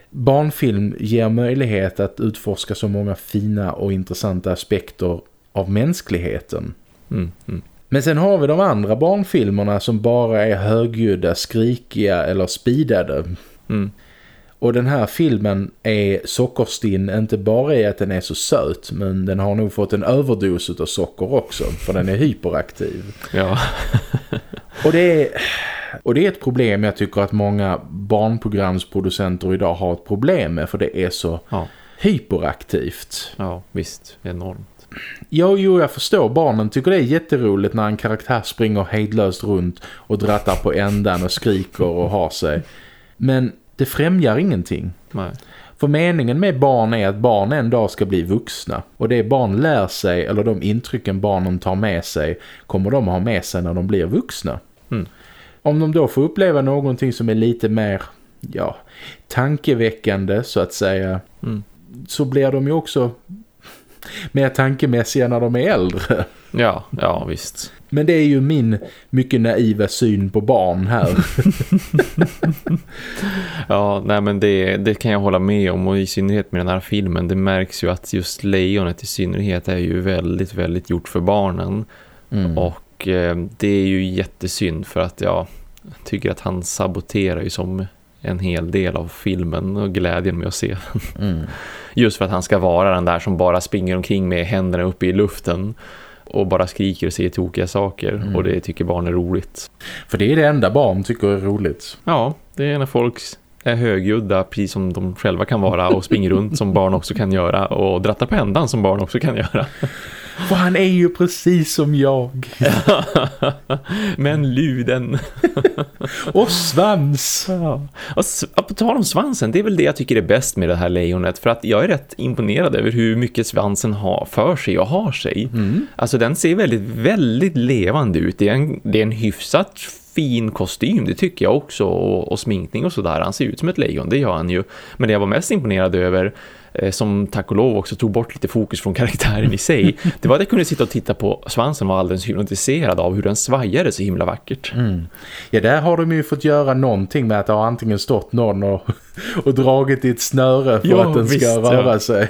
Barnfilm ger möjlighet att utforska så många fina och intressanta aspekter av mänskligheten. Mm, mm. Men sen har vi de andra barnfilmerna som bara är högljudda, skrikiga eller speedade. Mm. Och den här filmen är sockerstinn inte bara i att den är så söt men den har nog fått en överdos av socker också för den är hyperaktiv. Ja. och, det är, och det är ett problem jag tycker att många barnprogramsproducenter idag har ett problem med för det är så ja. hyperaktivt. Ja, visst. Enormt. Ja, jo, jag förstår. Barnen tycker det är jätteroligt när en karaktär springer hejdlöst runt och drattar på ändan och skriker och har sig. Men det främjar ingenting. Nej. För meningen med barn är att barn en dag ska bli vuxna. Och det barn lär sig, eller de intrycken barnen tar med sig, kommer de ha med sig när de blir vuxna. Mm. Om de då får uppleva någonting som är lite mer, ja, tankeväckande så att säga, mm. så blir de ju också mer tankemässiga när de är äldre. Ja, ja visst. Men det är ju min mycket naiva syn på barn här. ja, nej men det, det kan jag hålla med om och i synnerhet med den här filmen. Det märks ju att just lejonet i synnerhet är ju väldigt, väldigt gjort för barnen. Mm. Och eh, det är ju jättesynd för att jag tycker att han saboterar ju som en hel del av filmen och glädjen med att se den. Mm. Just för att han ska vara den där som bara springer omkring med händerna uppe i luften och bara skriker och säger tokiga saker mm. och det tycker barn är roligt. För det är det enda barn tycker är roligt. Ja, det är när folk är högljudda precis som de själva kan vara och springer runt som barn också kan göra och drattar på ändan som barn också kan göra. För han är ju precis som jag. Men luden. och svans. Ja. Och på tal om svansen, det är väl det jag tycker är bäst med det här lejonet. För att jag är rätt imponerad över hur mycket svansen har för sig och har sig. Mm. Alltså den ser väldigt, väldigt levande ut. Det är en, det är en hyfsat fin kostym, det tycker jag också och, och sminkning och sådär, han ser ut som ett lejon, det gör han ju men det jag var mest imponerad över Eh, som tack och lov också tog bort lite fokus från karaktären i sig. Det var att jag kunde sitta och titta på svansen var alldeles hypnotiserad av hur den svajade så himla vackert. Mm. Ja, där har de ju fått göra någonting med att det har antingen stått någon och, och dragit i ett snöre för ja, att den visst, ska röra ja. sig.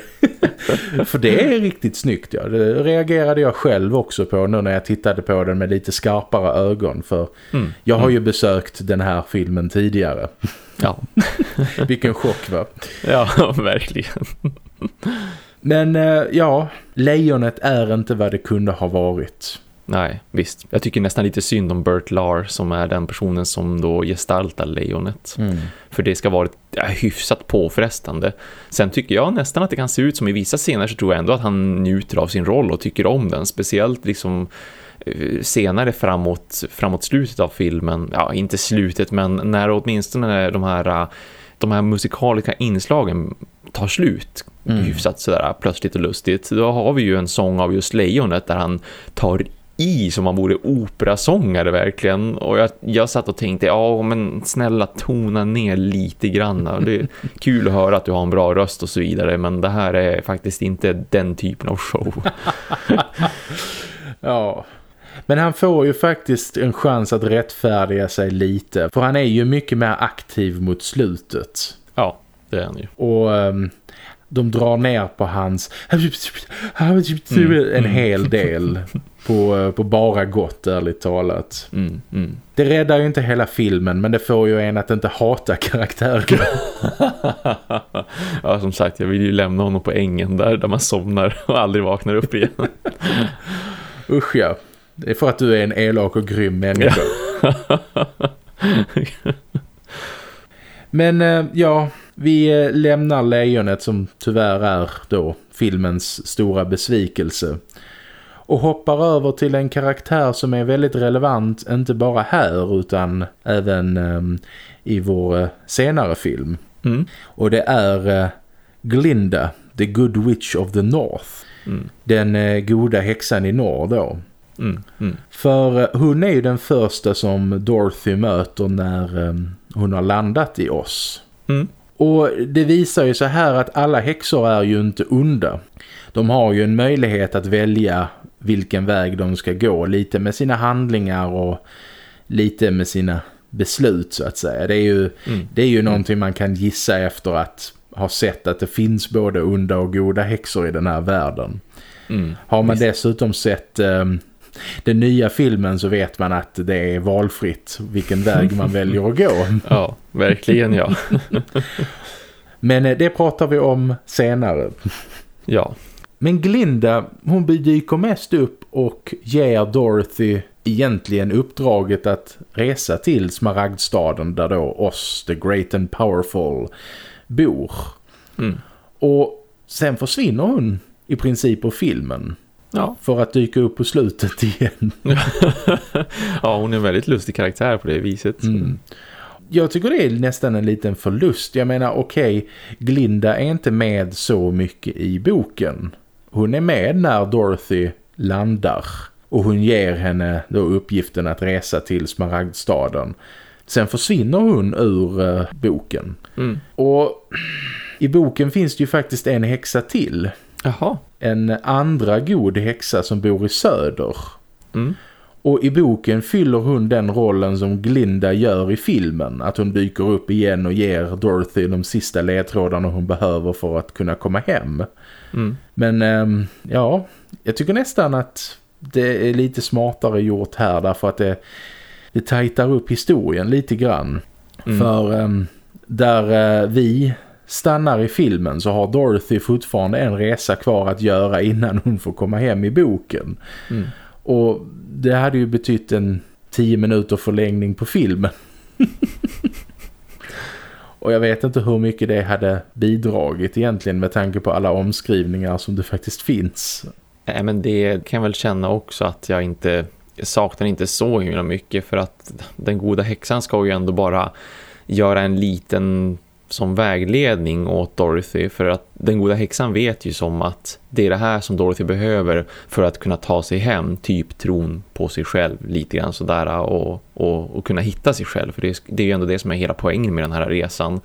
för det är riktigt snyggt, ja. Det reagerade jag själv också på nu när jag tittade på den med lite skarpare ögon. För mm. jag har ju besökt den här filmen tidigare. Ja. Vilken chock va? Ja, verkligen. Men eh, ja, lejonet är inte vad det kunde ha varit. Nej, visst. Jag tycker nästan lite synd om Bert Lahr som är den personen som då gestaltar lejonet. Mm. För det ska vara ja, hyfsat påfrestande. Sen tycker jag nästan att det kan se ut som i vissa scener så tror jag ändå att han njuter av sin roll och tycker om den. Speciellt liksom Eh, senare framåt, framåt slutet av filmen, ja inte slutet men när åtminstone de här, de här musikaliska inslagen tar slut mm. hyfsat sådär plötsligt och lustigt då har vi ju en sång av just Lejonet där han tar i som om han vore operasångare verkligen och jag, jag satt och tänkte ja men snälla tona ner lite grann det är kul att höra att du har en bra röst och så vidare men det här är faktiskt inte den typen av show ja men han får ju faktiskt en chans att rättfärdiga sig lite. För han är ju mycket mer aktiv mot slutet. Ja, det är han ju. Och um, de drar ner på hans mm, en hel del på, på bara gott, ärligt talat. Mm, mm. Det räddar ju inte hela filmen, men det får ju en att inte hata karaktären. ja, som sagt, jag vill ju lämna honom på ängen där, där man somnar och aldrig vaknar upp igen. Usch ja. Det är för att du är en elak och grym människa. Men eh, ja, vi eh, lämnar lejonet som tyvärr är då filmens stora besvikelse. Och hoppar över till en karaktär som är väldigt relevant inte bara här utan även um, i vår uh, senare film. Mm. Och det är uh, Glinda, the good witch of the north. Mm. Den uh, goda häxan i norr då. Mm, mm. För eh, hon är ju den första som Dorothy möter när um, hon har landat i oss. Och det visar ju så här att alla häxor är ju inte onda. De har ju en möjlighet att välja vilken väg de ska gå. Lite med sina handlingar och lite med sina beslut så att säga. Det är ju, mm. det är ju någonting man kan gissa efter att ha sett att det finns både onda och goda häxor i den här världen. Mm. Har man dessutom sett um, den nya filmen så vet man att det är valfritt vilken väg man väljer att gå. Ja, verkligen ja. Men eh, det pratar vi om senare. Ja. Men Glinda, hon dyker mest upp och ger Dorothy egentligen uppdraget att resa till Smaragdstaden där då oss, the great and powerful, bor. Mm. Och sen försvinner hon i princip på filmen. Ja. För att dyka upp på slutet igen. ja, hon är en väldigt lustig karaktär på det viset. Mm. Jag tycker det är nästan en liten förlust. Jag menar, okej, okay, Glinda är inte med så mycket i boken. Hon är med när Dorothy landar. Och hon ger henne då uppgiften att resa till Smaragdstaden. Sen försvinner hon ur uh, boken. Mm. Och i boken finns det ju faktiskt en häxa till. Jaha. En andra god häxa som bor i söder. Mm. Och i boken fyller hon den rollen som Glinda gör i filmen. Att hon dyker upp igen och ger Dorothy de sista ledtrådarna hon behöver för att kunna komma hem. Mm. Men ähm, ja, jag tycker nästan att det är lite smartare gjort här därför att det, det tajtar upp historien lite grann. Mm. För ähm, där äh, vi stannar i filmen så har Dorothy fortfarande en resa kvar att göra innan hon får komma hem i boken. Mm. Och det hade ju betytt en tio minuter förlängning på filmen. Och jag vet inte hur mycket det hade bidragit egentligen med tanke på alla omskrivningar som det faktiskt finns. Nej, men det kan jag väl känna också att jag inte jag saknar inte så himla mycket för att den goda häxan ska ju ändå bara göra en liten som vägledning åt Dorothy för att den goda häxan vet ju som att det är det här som Dorothy behöver för att kunna ta sig hem, typ tron på sig själv lite grann sådär och, och, och kunna hitta sig själv för det är, det är ju ändå det som är hela poängen med den här resan.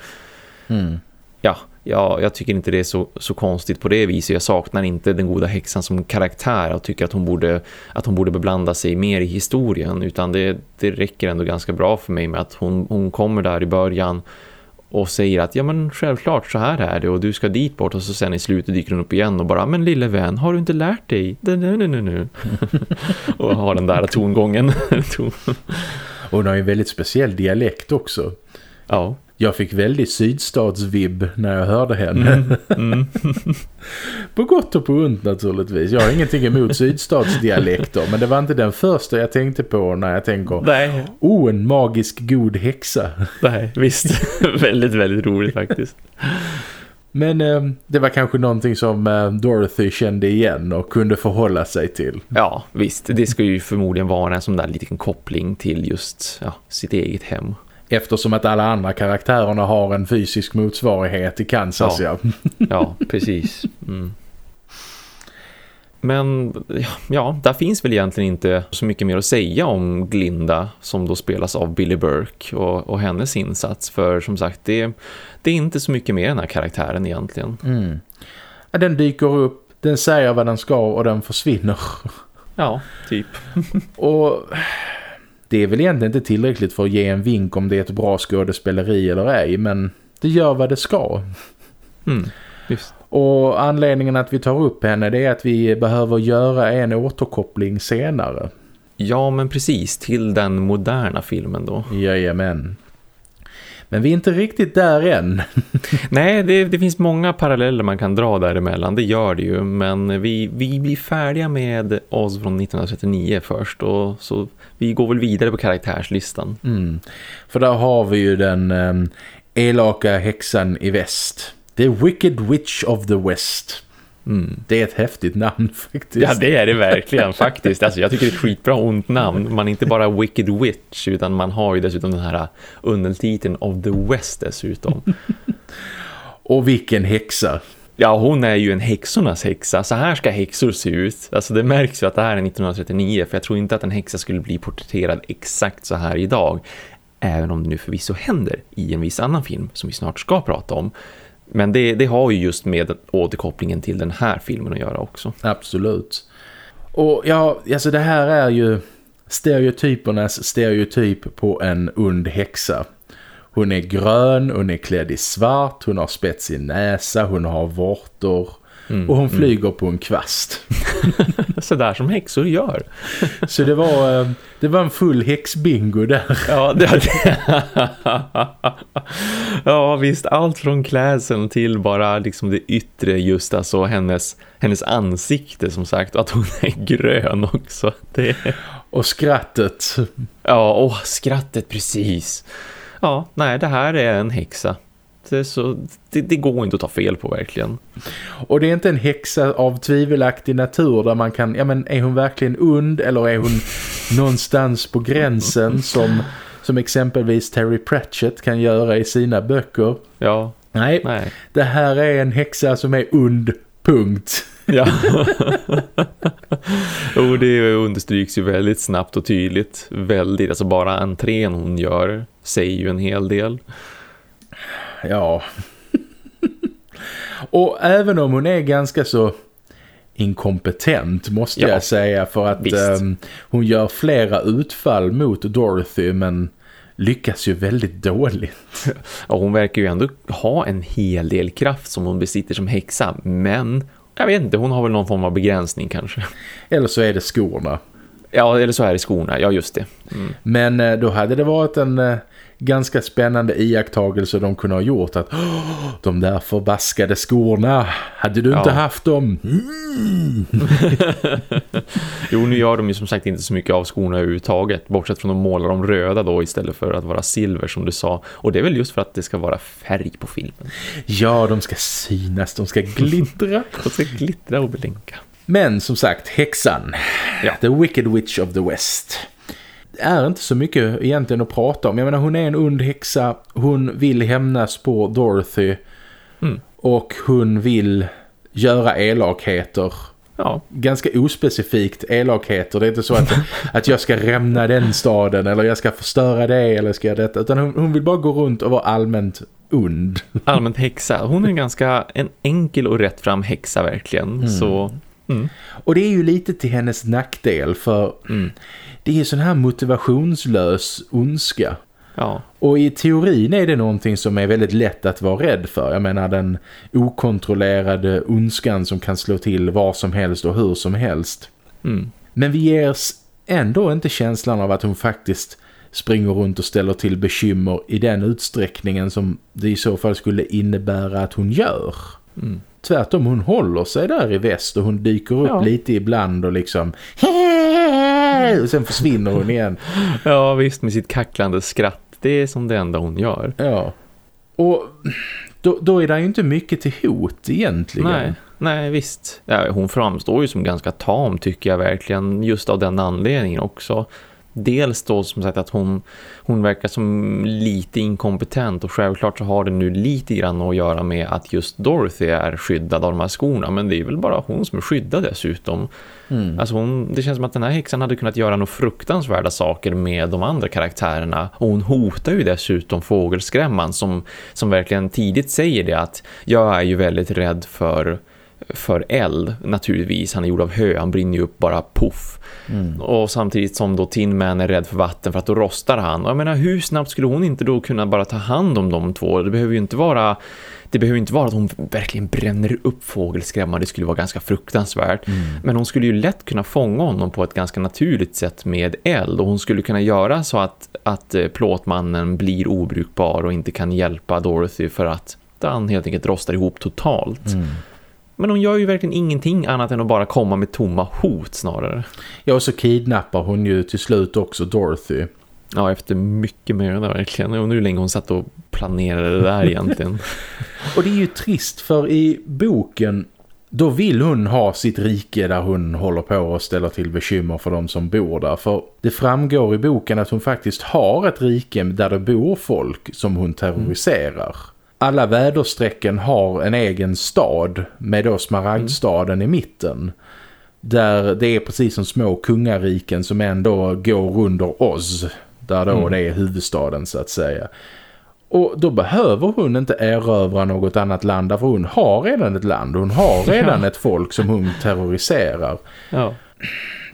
Mm. Ja, ja, jag tycker inte det är så, så konstigt på det viset. Jag saknar inte den goda häxan som karaktär och tycker att hon borde, att hon borde beblanda sig mer i historien utan det, det räcker ändå ganska bra för mig med att hon, hon kommer där i början och säger att ja men självklart så här är det och du ska dit bort och så sen i slutet dyker hon upp igen och bara men lille vän har du inte lärt dig? Nu, nu, nu, nu. och har den där tongången. och hon har ju en väldigt speciell dialekt också. Ja. Jag fick väldigt sydstatsvibb när jag hörde henne. Mm. Mm. på gott och på ont naturligtvis. Jag har ingenting emot sydstatsdialekter. Men det var inte den första jag tänkte på när jag tänker Nej. Oh, en magisk god häxa. Nej, visst. väldigt, väldigt roligt faktiskt. Men eh, det var kanske någonting som eh, Dorothy kände igen och kunde förhålla sig till. Ja, visst. Det ska ju förmodligen vara en sån där liten koppling till just ja, sitt eget hem. Eftersom att alla andra karaktärerna har en fysisk motsvarighet i Kansas, ja. Ja, ja precis. Mm. Men ja, där finns väl egentligen inte så mycket mer att säga om Glinda som då spelas av Billy Burke och, och hennes insats. För som sagt, det, det är inte så mycket mer den här karaktären egentligen. Mm. Den dyker upp, den säger vad den ska och den försvinner. Ja, typ. och det är väl egentligen inte tillräckligt för att ge en vink om det är ett bra skådespeleri eller ej, men det gör vad det ska. Mm, just. Och anledningen att vi tar upp henne det är att vi behöver göra en återkoppling senare. Ja, men precis. Till den moderna filmen då. Jajamän. Men vi är inte riktigt där än. Nej, det, det, finns många paralleller man kan dra däremellan. Det gör det ju. Men vi, vi blir färdiga med oss från 1939 först. Och så vi går väl vidare på karaktärslistan. Mm. För där har vi ju den um, elaka häxan i väst. The Wicked Witch of the West. Mm. Det är ett häftigt namn faktiskt. Ja, det är det verkligen faktiskt. Alltså, jag tycker det är ett skitbra ont namn. Man är inte bara Wicked Witch utan man har ju dessutom den här undertiteln of the West dessutom. Och vilken häxa. Ja, hon är ju en häxornas häxa. Så här ska häxor se ut. Alltså det märks ju att det här är 1939 för jag tror inte att en häxa skulle bli porträtterad exakt så här idag. Även om det nu förvisso händer i en viss annan film som vi snart ska prata om. Men det, det har ju just med återkopplingen till den här filmen att göra också. Absolut. Och ja, alltså det här är ju stereotypernas stereotyp på en ond häxa. Hon är grön, hon är klädd i svart, hon har spets i näsa, hon har vortor. Mm. Och hon mm. flyger mm. på en kvast. Så där som häxor gör. Så det var, eh, det var en full häxbingo där. Ja, det, ja visst. Allt från klädseln till bara liksom det yttre just alltså hennes, hennes ansikte som sagt. Att hon är grön också. Det... Och skrattet. Ja, åh, skrattet precis. Ja, nej det här är en häxa. Det, så, det, det, går inte att ta fel på verkligen. Och det är inte en häxa av tvivelaktig natur där man kan, ja men är hon verkligen und eller är hon någonstans på gränsen som, som exempelvis Terry Pratchett kan göra i sina böcker? Ja. Nej, Nej. det här är en häxa som är und, punkt. Ja. och det understryks ju väldigt snabbt och tydligt. Väldigt, alltså bara entrén hon gör säger ju en hel del. Ja. och även om hon är ganska så inkompetent måste ja. jag säga för att um, hon gör flera utfall mot Dorothy men lyckas ju väldigt dåligt. Ja, hon verkar ju ändå ha en hel del kraft som hon besitter som häxa men jag vet inte, hon har väl någon form av begränsning kanske. Eller så är det skorna. Ja, eller så är det skorna, ja just det. Mm. Men eh, då hade det varit en eh, ganska spännande iakttagelse de kunde ha gjort att de där förbaskade skorna, hade du ja. inte haft dem? Mm. jo, nu gör de ju som sagt inte så mycket av skorna överhuvudtaget, bortsett från att måla dem röda då istället för att vara silver som du sa. Och det är väl just för att det ska vara färg på filmen. Ja, de ska synas, de ska glittra. de ska glittra och blinka. Men som sagt, häxan. Ja. The Wicked Witch of the West är inte så mycket egentligen att prata om. Jag menar, hon är en und häxa. Hon vill hämnas på Dorothy. Mm. Och hon vill göra elakheter. Ja. Ganska ospecifikt elakheter. Det är inte så att, att jag ska rämna den staden eller jag ska förstöra det eller ska jag detta. Utan hon, hon vill bara gå runt och vara allmänt und. Allmänt häxa. Hon är en ganska en enkel och rättfram häxa verkligen. Mm. Så Mm. Och det är ju lite till hennes nackdel för mm. Det är sån här motivationslös ondska. Ja. Och i teorin är det någonting som är väldigt lätt att vara rädd för. Jag menar den okontrollerade ondskan som kan slå till var som helst och hur som helst. Mm. Men vi ger ändå inte känslan av att hon faktiskt springer runt och ställer till bekymmer i den utsträckningen som det i så fall skulle innebära att hon gör. Mm. Tvärtom, hon håller sig där i väst och hon dyker upp ja. lite ibland och liksom och sen försvinner hon igen. Ja visst, med sitt kacklande skratt. Det är som det enda hon gör. Ja. Och då, då är det ju inte mycket till hot egentligen. Nej, nej visst. Ja, hon framstår ju som ganska tam tycker jag verkligen. Just av den anledningen också dels då som sagt att hon, hon verkar som lite inkompetent och självklart så har det nu lite grann att göra med att just Dorothy är skyddad av de här skorna men det är väl bara hon som är skyddad dessutom. Mm. Alltså hon, det känns som att den här häxan hade kunnat göra några fruktansvärda saker med de andra karaktärerna och hon hotar ju dessutom fågelskrämman som, som verkligen tidigt säger det att jag är ju väldigt rädd för för eld naturligtvis. Han är gjord av hö, han brinner ju upp bara puff. Mm. Och samtidigt som då Tin Man är rädd för vatten för att då rostar han. Och jag menar, hur snabbt skulle hon inte då kunna bara ta hand om de två? Det behöver ju inte vara... Det behöver inte vara att hon verkligen bränner upp fågelskrämmar. Det skulle vara ganska fruktansvärt. Mm. Men hon skulle ju lätt kunna fånga honom på ett ganska naturligt sätt med eld. Och hon skulle kunna göra så att, att eh, plåtmannen blir obrukbar och inte kan hjälpa Dorothy för att han helt enkelt rostar ihop totalt. Mm. Men hon gör ju verkligen ingenting annat än att bara komma med tomma hot snarare. Ja, och så kidnappar hon ju till slut också Dorothy. Ja, efter mycket möda verkligen. Jag undrar hur länge hon satt och planerade det där egentligen. och det är ju trist för i boken då vill hon ha sitt rike där hon håller på och ställer till bekymmer för de som bor där. För det framgår i boken att hon faktiskt har ett rike där det bor folk som hon terroriserar. Mm alla väderstrecken har en egen stad med då Smaragdstaden mm. i mitten. Där det är precis som små kungariken som ändå går under Oz. Där då mm. det är huvudstaden så att säga. Och då behöver hon inte erövra något annat land för hon har redan ett land. Hon har redan ja. ett folk som hon terroriserar. Ja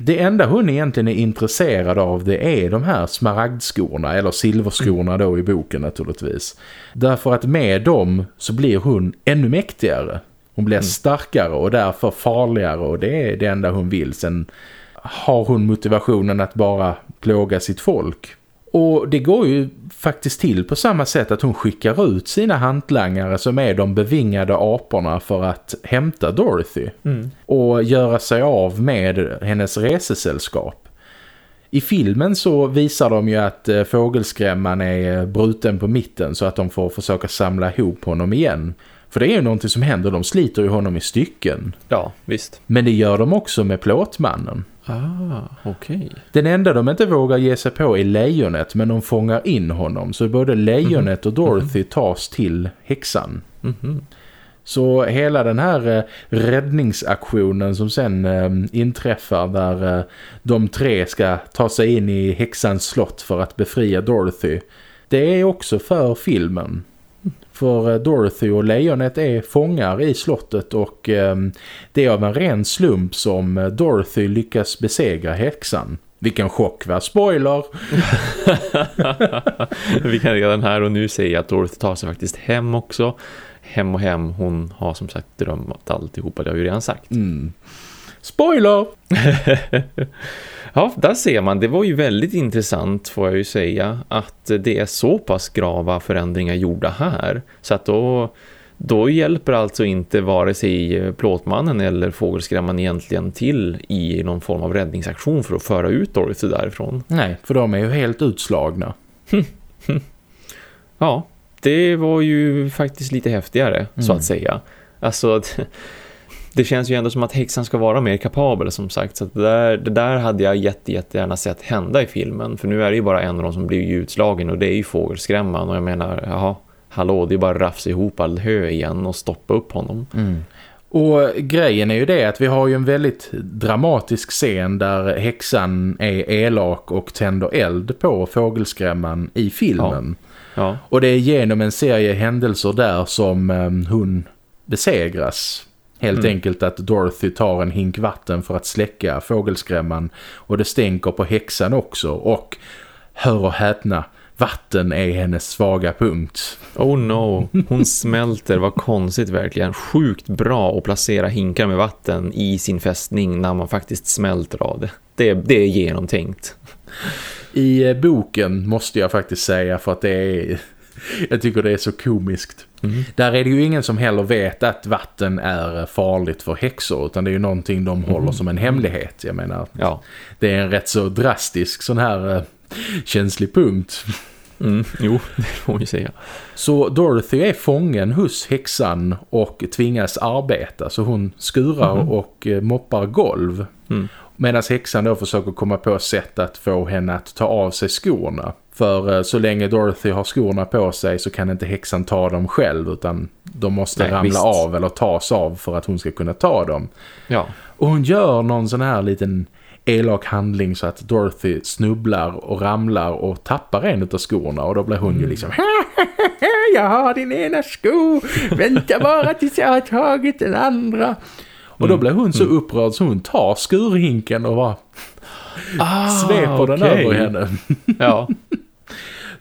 det enda hon egentligen är intresserad av det är de här smaragdskorna eller silverskorna då i boken naturligtvis. Därför att med dem så blir hon ännu mäktigare. Hon blir mm. starkare och därför farligare och det är det enda hon vill. Sen har hon motivationen att bara plåga sitt folk. Och det går ju faktiskt till på samma sätt att hon skickar ut sina hantlangare som är de bevingade aporna för att hämta Dorothy. Mm. Och göra sig av med hennes resesällskap. I filmen så visar de ju att eh, fågelskrämman är bruten på mitten så att de får försöka samla ihop honom igen. För det är ju någonting som händer, de sliter ju honom i stycken. Ja, visst. Men det gör de också med plåtmannen. Ah, okej. Okay. Den enda de inte vågar ge sig på är lejonet men de fångar in honom. Så både lejonet och Dorothy tas till häxan. Mm -hmm. Så hela den här eh, räddningsaktionen som sen eh, inträffar där eh, de tre ska ta sig in i häxans slott för att befria Dorothy. Det är också för filmen. För eh, Dorothy och lejonet är fångar i slottet och eh, det är av en ren slump som eh, Dorothy lyckas besegra häxan. Vilken chock va? Spoiler! Vi kan redan här och nu säga att Dorothy tar sig faktiskt hem också. Hem och hem, hon har som sagt drömt alltihopa, det har vi redan sagt. Mm. Spoiler! Ja, där ser man. Det var ju väldigt intressant får jag ju säga att det är så pass grava förändringar gjorda här. Så att då, då hjälper alltså inte vare sig plåtmannen eller fågelskrämman egentligen till i någon form av räddningsaktion för att föra ut Dorothy därifrån. Nej, för de är ju helt utslagna. ja, det var ju faktiskt lite häftigare mm. så att säga. Alltså det känns ju ändå som att häxan ska vara mer kapabel som sagt. Så det där, det där hade jag jätte, jättegärna sett hända i filmen. För nu är det ju bara en av dem som blir utslagen och det är ju fågelskrämman. Och jag menar, jaha, hallå, det är bara rafsa ihop all hö igen och stoppa upp honom. Mm. Och grejen är ju det att vi har ju en väldigt dramatisk scen där häxan är elak och tänder eld på fågelskrämman i filmen. Ja. Ja. Och det är genom en serie händelser där som um, hon besegras. Helt mm. enkelt att Dorothy tar en hink vatten för att släcka fågelskrämman och det stänker på häxan också och hör och häpna, vatten är hennes svaga punkt. Oh no, hon smälter, vad konstigt verkligen. Sjukt bra att placera hinkar med vatten i sin fästning när man faktiskt smälter av det. Det, det är genomtänkt. I eh, boken måste jag faktiskt säga för att det är jag tycker det är så komiskt. Mm. Där är det ju ingen som heller vet att vatten är farligt för häxor utan det är ju någonting de håller mm. som en hemlighet. Jag menar, ja. det är en rätt så drastisk sån här uh, känslig punkt. Mm, jo, det får man ju säga. Så Dorothy är fången hos häxan och tvingas arbeta. Så hon skurar mm. och uh, moppar golv. Mm. Medan häxan då försöker komma på sätt att få henne att ta av sig skorna. För eh, så länge Dorothy har skorna på sig så kan inte häxan ta dem själv utan de måste Nej, ramla visst. av eller tas av för att hon ska kunna ta dem. Ja. Och hon gör någon sån här liten elak handling så att Dorothy snubblar och ramlar och tappar en av skorna och då blir hon mm. ju liksom jag har din ena sko, vänta bara tills jag har tagit den andra. Och då mm. blir hon så mm. upprörd så hon tar skurhinken och bara ah, sveper okay. den över henne. ja.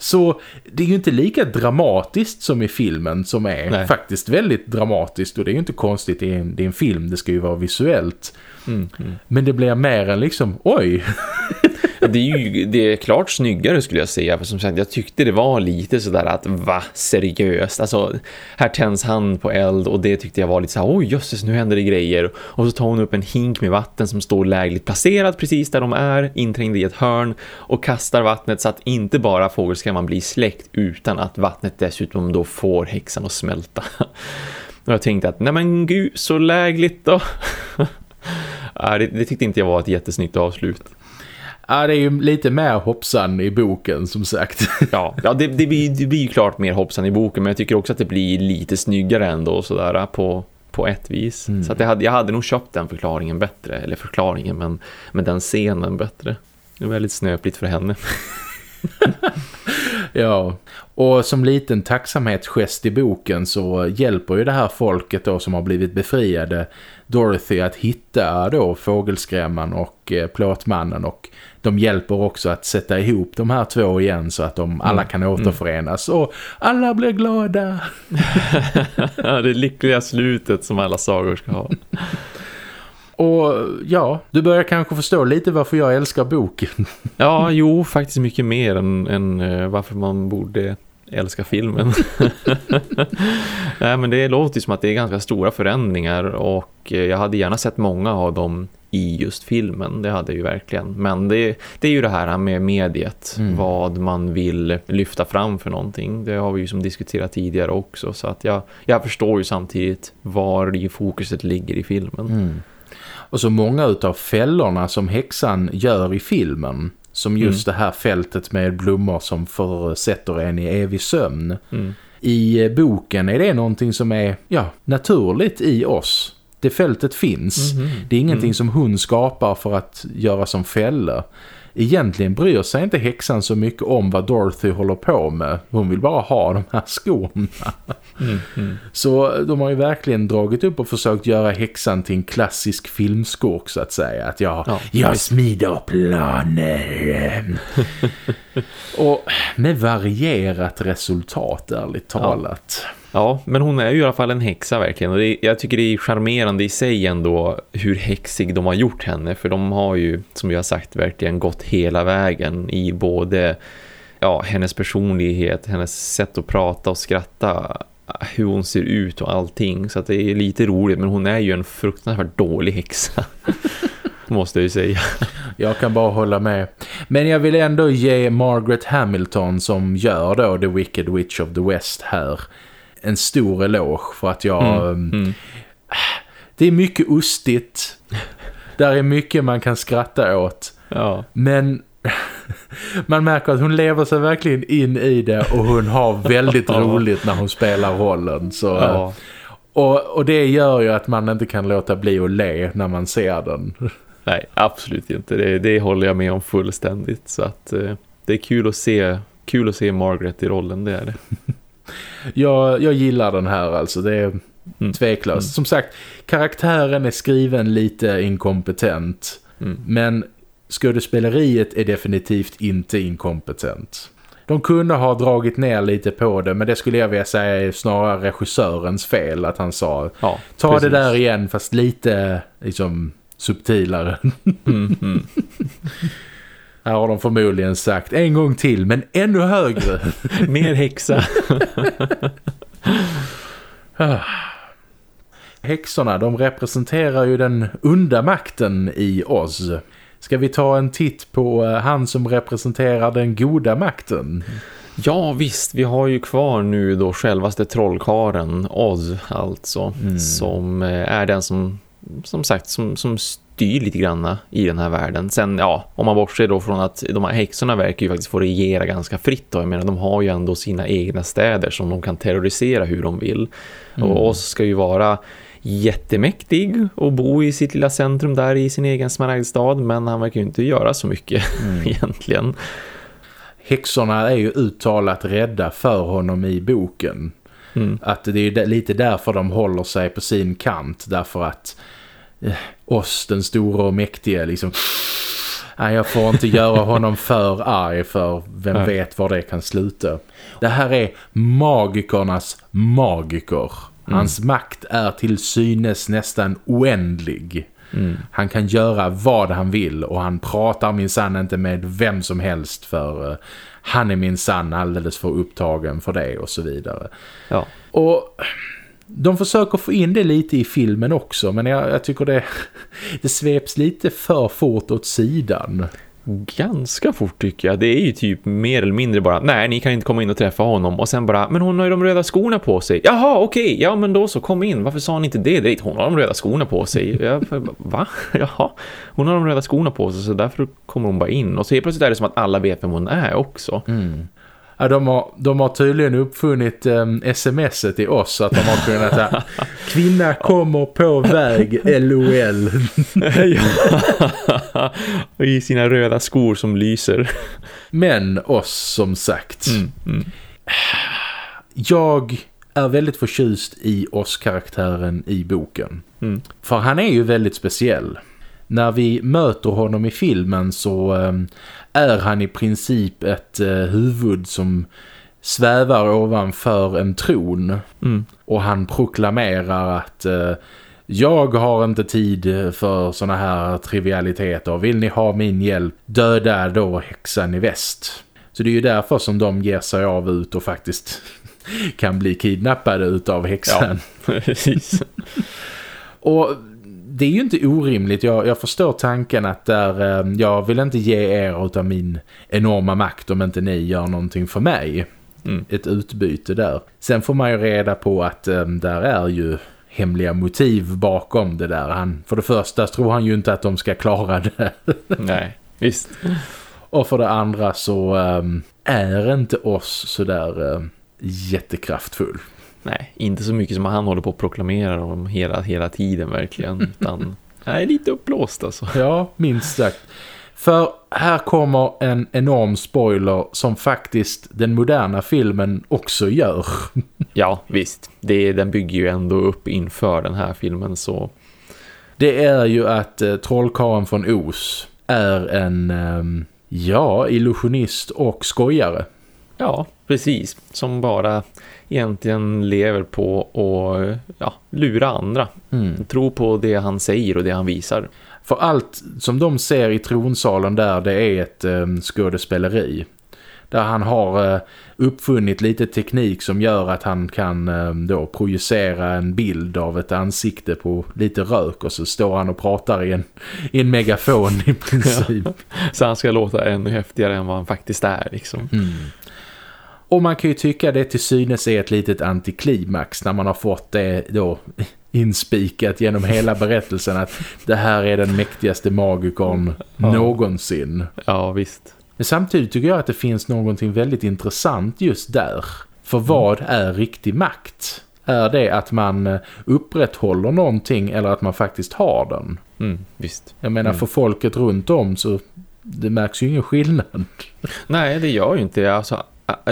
Så det är ju inte lika dramatiskt som i filmen som är Nej. faktiskt väldigt dramatiskt och det är ju inte konstigt, det är en, det är en film, det ska ju vara visuellt. Mm, mm. Men det blir mer än liksom, oj, det är ju det är klart snyggare skulle jag säga. För som sagt, jag tyckte det var lite sådär att, va, seriöst. Alltså, här tänds han på eld och det tyckte jag var lite så här, oj jösses, nu händer det grejer. Och så tar hon upp en hink med vatten som står lägligt placerad precis där de är, inträngd i ett hörn. Och kastar vattnet så att inte bara fågelskrämman blir släckt utan att vattnet dessutom då får häxan att smälta. Och jag tänkte att, nej men gud, så lägligt då. det, det tyckte inte jag var ett jättesnyggt avslut. Ja, det är ju lite mer hoppsan i boken som sagt. ja, ja det, det, blir, det blir ju klart mer hoppsan i boken men jag tycker också att det blir lite snyggare ändå sådär på, på ett vis. Mm. Så att jag, hade, jag hade nog köpt den förklaringen bättre, eller förklaringen men, men den scenen bättre. Det är väldigt snöpligt för henne. Ja, och som liten tacksamhetsgest i boken så hjälper ju det här folket då som har blivit befriade Dorothy att hitta då fågelskrämman och eh, plåtmannen och de hjälper också att sätta ihop de här två igen så att de alla kan mm. återförenas och alla blir glada. det lyckliga slutet som alla sagor ska ha. Och ja, du börjar kanske förstå lite varför jag älskar boken. ja, jo, faktiskt mycket mer än, än uh, varför man borde älska filmen. Nej, men det låter ju som att det är ganska stora förändringar och eh, jag hade gärna sett många av dem i just filmen, det hade jag ju verkligen. Men det, det är ju det här med mediet, mm. vad man vill lyfta fram för någonting. Det har vi ju som diskuterat tidigare också, så att jag, jag förstår ju samtidigt var i fokuset ligger i filmen. Mm. Och så många utav fällorna som häxan gör i filmen som just mm. det här fältet med blommor som försätter en i evig sömn. Mm. I eh, boken är det någonting som är ja, naturligt i oss. Det fältet finns. Mm. Det är ingenting mm. som hon skapar för att göra som fälla egentligen bryr sig inte häxan så mycket om vad Dorothy håller på med. Hon vill bara ha de här skorna. Mm, mm. Så de har ju verkligen dragit upp och försökt göra häxan till en klassisk filmskurk så att säga. Att jag, ja. jag smider planer. och med varierat resultat ärligt talat. Ja. Ja, men hon är ju i alla fall en häxa verkligen. Och det, jag tycker det är charmerande i sig ändå hur häxig de har gjort henne. För de har ju, som jag har sagt, verkligen gått hela vägen i både ja, hennes personlighet, hennes sätt att prata och skratta hur hon ser ut och allting. Så att det är lite roligt, men hon är ju en fruktansvärt dålig häxa. Måste jag ju säga. Jag kan bara hålla med. Men jag vill ändå ge Margaret Hamilton som gör då The Wicked Witch of the West här en stor eloge för att jag... Mm, um, mm. Det är mycket ostigt. Där är mycket man kan skratta åt. Ja. Men man märker att hon lever sig verkligen in i det och hon har väldigt roligt när hon spelar rollen. Så, ja. och, och det gör ju att man inte kan låta bli att le när man ser den. Nej, absolut inte. Det, det håller jag med om fullständigt. Så att eh, det är kul att se kul att se Margaret i rollen, det är det jag, jag gillar den här alltså. Det är mm. tveklöst. Mm. Som sagt, karaktären är skriven lite inkompetent. Mm. Men skådespeleriet är definitivt inte inkompetent. De kunde ha dragit ner lite på det men det skulle jag vilja säga är snarare regissörens fel att han sa ja, ta precis. det där igen fast lite liksom subtilare. Mm, mm. Här har de förmodligen sagt en gång till men ännu högre. Mer häxa. Häxorna de representerar ju den onda makten i oss. Ska vi ta en titt på eh, han som representerar den goda makten? Ja visst, vi har ju kvar nu då självaste trollkaren Oz alltså. Mm. Som eh, är den som som sagt som, som styr lite granna i den här världen. Sen ja, om man bortser då från att de här häxorna verkar ju faktiskt få regera ganska fritt då. Jag menar, de har ju ändå sina egna städer som de kan terrorisera hur de vill. Mm. Och oss ska ju vara jättemäktig och bo i sitt lilla centrum där i sin egen smaragdstad men han verkar ju inte göra så mycket mm. egentligen. Häxorna är ju uttalat rädda för honom i boken. Mm. Att det är lite därför de håller sig på sin kant. Därför att oss, den stora och mäktiga, liksom... Nej, jag får inte göra honom för arg för vem Nej. vet var det kan sluta. Det här är magikernas magiker. Mm. Hans makt är till synes nästan oändlig. Mm. Han kan göra vad han vill och han pratar minsann inte med vem som helst för uh, han är minsann alldeles för upptagen för det och så vidare. Ja. Och de försöker få in det lite i filmen också men jag, jag tycker det, det sveps lite för fort åt sidan ganska fort tycker jag. Det är ju typ mer eller mindre bara, nej ni kan inte komma in och träffa honom. Och sen bara, men hon har ju de röda skorna på sig. Jaha, okej, okay. ja men då så, kom in. Varför sa ni inte det direkt? Hon har de röda skorna på sig. Jag, va? Jaha, hon har de röda skorna på sig så därför kommer hon bara in. Och så helt plötsligt är det som att alla vet vem hon är också. Mm. Ja, de, har, de har tydligen uppfunnit um, smset till oss så att de har kunnat säga Kvinna kommer på väg, LOL. Och I sina röda skor som lyser. Men oss som sagt. Mm, mm. Jag är väldigt förtjust i oss-karaktären i boken. Mm. För han är ju väldigt speciell. När vi möter honom i filmen så um, är han i princip ett uh, huvud som svävar ovanför en tron. Mm. Och han proklamerar att uh, jag har inte tid för såna här trivialiteter. Vill ni ha min hjälp? Döda då häxan i väst. Så det är ju därför som de ger sig av ut och faktiskt kan bli kidnappade utav häxan. Ja, precis. och det är ju inte orimligt. Jag, jag förstår tanken att där, eh, jag vill inte ge er utav min enorma makt om inte ni gör någonting för mig. Mm. Ett utbyte där. Sen får man ju reda på att um, där är ju hemliga motiv bakom det där. Han, för det första tror han ju inte att de ska klara det. Nej, visst. Och för det andra så um, är inte oss sådär um, jättekraftfull. Nej, inte så mycket som han håller på att proklamera om hela, hela tiden verkligen. Utan nej, lite uppblåst alltså. Ja, minst sagt. För här kommer en enorm spoiler som faktiskt den moderna filmen också gör. Ja, visst. Det, den bygger ju ändå upp inför den här filmen så... Det är ju att eh, trollkaren från Os är en, eh, ja, illusionist och skojare. Ja, precis. Som bara egentligen lever på att ja, lura andra. Mm. Tro på det han säger och det han visar. För allt som de ser i tronsalen där det är ett eh, skådespeleri. Där han har eh, uppfunnit lite teknik som gör att han kan eh, då projicera en bild av ett ansikte på lite rök och så står han och pratar i en, i en megafon i princip. Så han ska låta ännu häftigare än vad han faktiskt är liksom. Mm. Och man kan ju tycka det till synes är ett litet antiklimax när man har fått det då inspikat genom hela berättelsen att det här är den mäktigaste magikern Ja. någonsin. Ja, visst. Men samtidigt tycker jag att det finns någonting väldigt intressant just där. För vad är riktig makt? Är det att man eh, upprätthåller någonting eller att man faktiskt har den? Mm, visst. Jag menar Mm. för folket runt om så det märks ju ingen skillnad. Nej, det gör ju inte det. Alltså,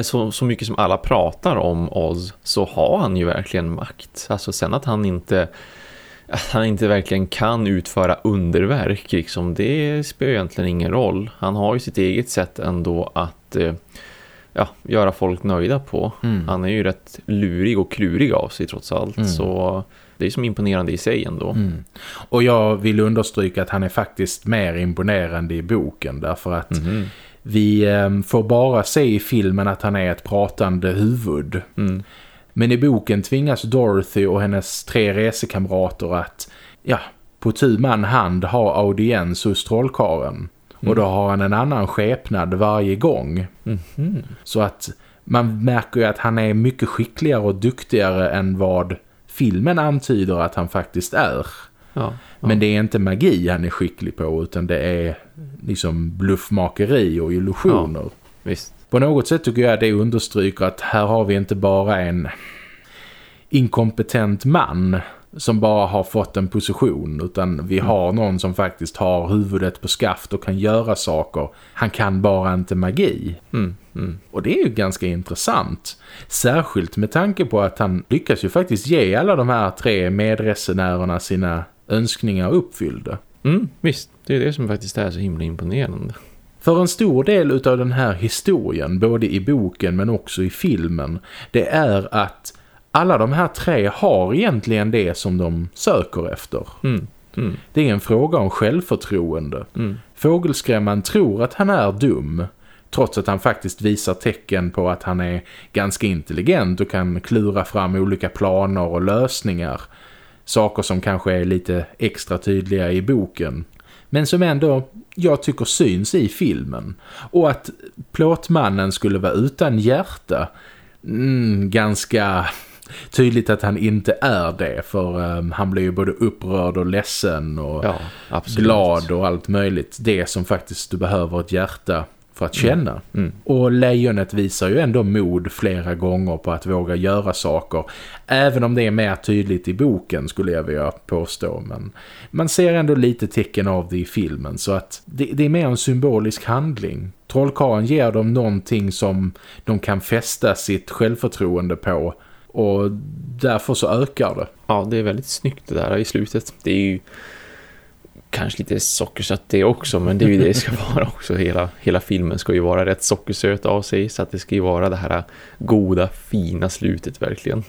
så, så mycket som alla pratar om Oz så har han ju verkligen makt. Alltså sen att han inte att han inte verkligen kan utföra underverk liksom, det spelar egentligen ingen roll. Han har ju sitt eget sätt ändå att eh, ja, göra folk nöjda på. Mm. Han är ju rätt lurig och klurig av sig trots allt. Mm. Så det är som imponerande i sig ändå. Mm. Och jag vill understryka att han är faktiskt mer imponerande i boken därför att Mhm. Vi eh, får bara se i filmen att han är ett pratande huvud. Mm. Men i boken tvingas Dorothy och hennes tre resekamrater att, ja, på tu man hand ha audiens hos trollkaren. Och då har han en annan skepnad varje gång. Mhm. Så att man märker ju att han är mycket skickligare och duktigare än vad filmen antyder att han faktiskt är. Ja. Men det är inte magi han är skicklig på utan det är liksom bluffmakeri och illusioner. Visst. På något sätt tycker jag det understryker att här har vi inte bara en inkompetent man som bara har fått en position utan vi har någon som faktiskt har huvudet på skaft och kan göra saker. Han kan bara inte magi. Mm. Mm. Och det är ju ganska intressant. Särskilt med tanke på att han lyckas ju faktiskt ge alla de här tre medresenärerna sina önskningar uppfyllda. Mm, visst, det är det som faktiskt är så himla imponerande. För en stor del utav den här historien, både i boken men också i filmen, det är att alla de här tre har egentligen det som de söker efter. Mm. Mm. Det är en fråga om självförtroende. Mm. Fågelskrämman tror att han är dum, trots att han faktiskt visar tecken på att han är ganska intelligent och kan klura fram olika planer och lösningar. Saker som kanske är lite extra tydliga i boken. Men som ändå, jag tycker syns i filmen. Och att plåtmannen skulle vara utan hjärta, mm, ganska tydligt att han inte är det. För um, han blir ju både upprörd och ledsen och Ja, glad och allt möjligt. Det som faktiskt du behöver ett hjärta för att känna. Mm. Mm. Och lejonet visar ju ändå mod flera gånger på att våga göra saker. Även om det är mer tydligt i boken skulle jag vilja påstå. Men man ser ändå lite tecken av det i filmen. Så att det, det är mer en symbolisk handling. Trollkaren ger dem någonting som de kan fästa sitt självförtroende på. Och därför så ökar det. Ja, det är väldigt snyggt det där i slutet. Det är ju kanske lite sockersött det också men det är ju det det ska vara också. Hela, hela filmen ska ju vara rätt sockersöt av sig så att det ska ju vara det här goda, fina slutet verkligen.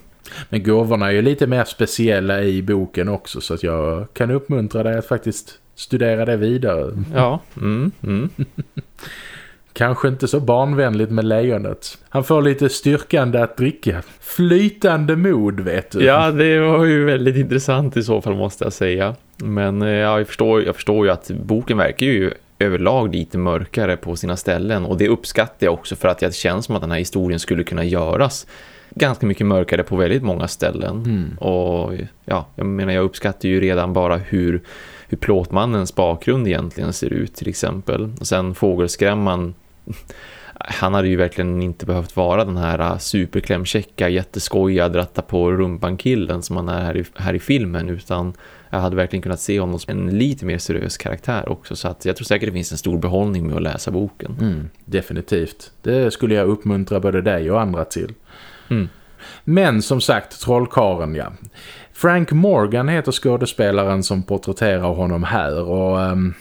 Men gåvorna är ju lite mer speciella i boken också så att jag kan uppmuntra dig att faktiskt studera det vidare. Ja, mm, mm. Kanske inte så barnvänligt med lejonet. Han får lite styrkande att dricka. Flytande mod, vet du. Ja, det var ju väldigt intressant i så fall måste jag säga. Men eh, ja, jag, förstår, jag förstår ju att boken verkar ju överlag lite mörkare på sina ställen. Och det uppskattar jag också för att det känns som att den här historien skulle kunna göras ganska mycket mörkare på väldigt många ställen. Mm. Och ja, jag menar jag uppskattar ju redan bara hur, hur plåtmannens bakgrund egentligen ser ut till exempel. Och sen fågelskrämman han hade ju verkligen inte behövt vara den här superklämkäcka, jätteskojiga, dratta på rumpan killen som han är här i, här i filmen utan jag hade verkligen kunnat se honom som en lite mer seriös karaktär också så att jag tror säkert det finns en stor behållning med att läsa boken. Mm, definitivt. Det skulle jag uppmuntra både dig och andra till. Mm. Men som sagt, trollkaren ja. Frank Morgan heter skådespelaren som porträtterar honom här och... Um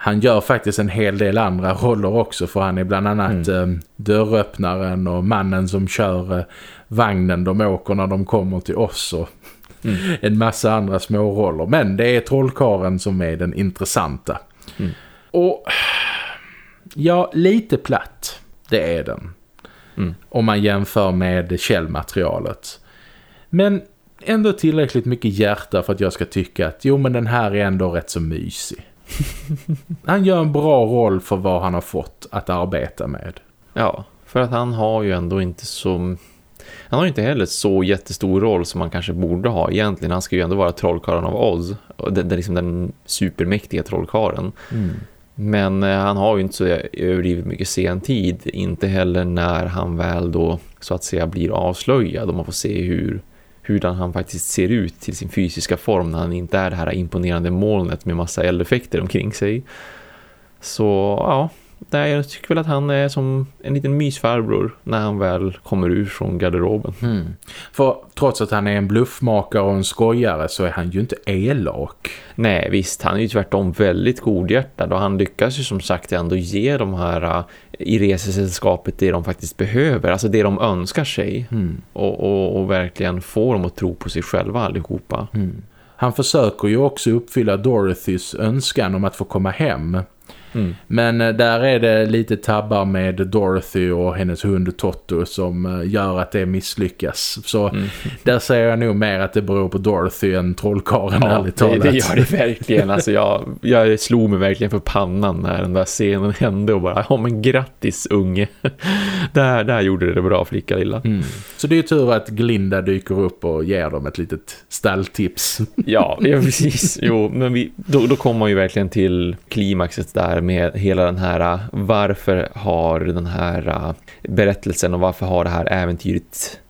han gör faktiskt en hel del andra roller också för han är bland annat mm. eh, dörröppnaren och mannen som kör eh, vagnen de åker när de kommer till oss och mm. en massa andra små roller. Men det är trollkaren som är den intressanta. Mm. Och ja, lite platt, det är den. Mm. Om man jämför med källmaterialet. Men ändå tillräckligt mycket hjärta för att jag ska tycka att jo men den här är ändå rätt så mysig. han gör en bra roll för vad han har fått att arbeta med. Ja, för att han har ju ändå inte så... Han har inte heller så jättestor roll som man kanske borde ha egentligen. Han ska ju ändå vara trollkaren av Oz. Den, den, liksom den supermäktiga trollkaren. Mm. Men eh, han har ju inte så överdrivet mycket sen tid. Inte heller när han väl då så att säga blir avslöjad. Och man får se hur hur han faktiskt ser ut till sin fysiska form när han inte är det här imponerande molnet med massa eldeffekter omkring sig. Så ja, Nej, jag tycker väl att han är som en liten mysfarbror när han väl kommer ur från garderoben. Mm. För trots att han är en bluffmakare och en skojare så är han ju inte elak. Nej, visst. Han är ju tvärtom väldigt godhjärtad och han lyckas ju som sagt ändå ge de här uh, i resesällskapet det de faktiskt behöver. Alltså det de önskar sig. Mm. Och, och, och, verkligen få dem att tro på sig själva allihopa. Mm. Han försöker ju också uppfylla Dorothys önskan om att få komma hem. Mm. Men eh, där är det lite tabbar med Dorothy och hennes hund Totto som eh, gör att det misslyckas. Så mm. där säger jag nog mer att det beror på Dorothy än trollkaren ja, ärligt talat. Det, det gör det verkligen. Alltså jag, jag slog mig verkligen för pannan när den där scenen hände och bara, ja men grattis unge. där, där gjorde det, det bra flicka lilla. Mm. Så det är tur att Glinda dyker upp och ger dem ett litet stalltips. ja, ja, precis. Jo, men vi, då, då kommer man ju verkligen till klimaxet där med hela den här äh, varför har den här äh, berättelsen och varför har det här äventyret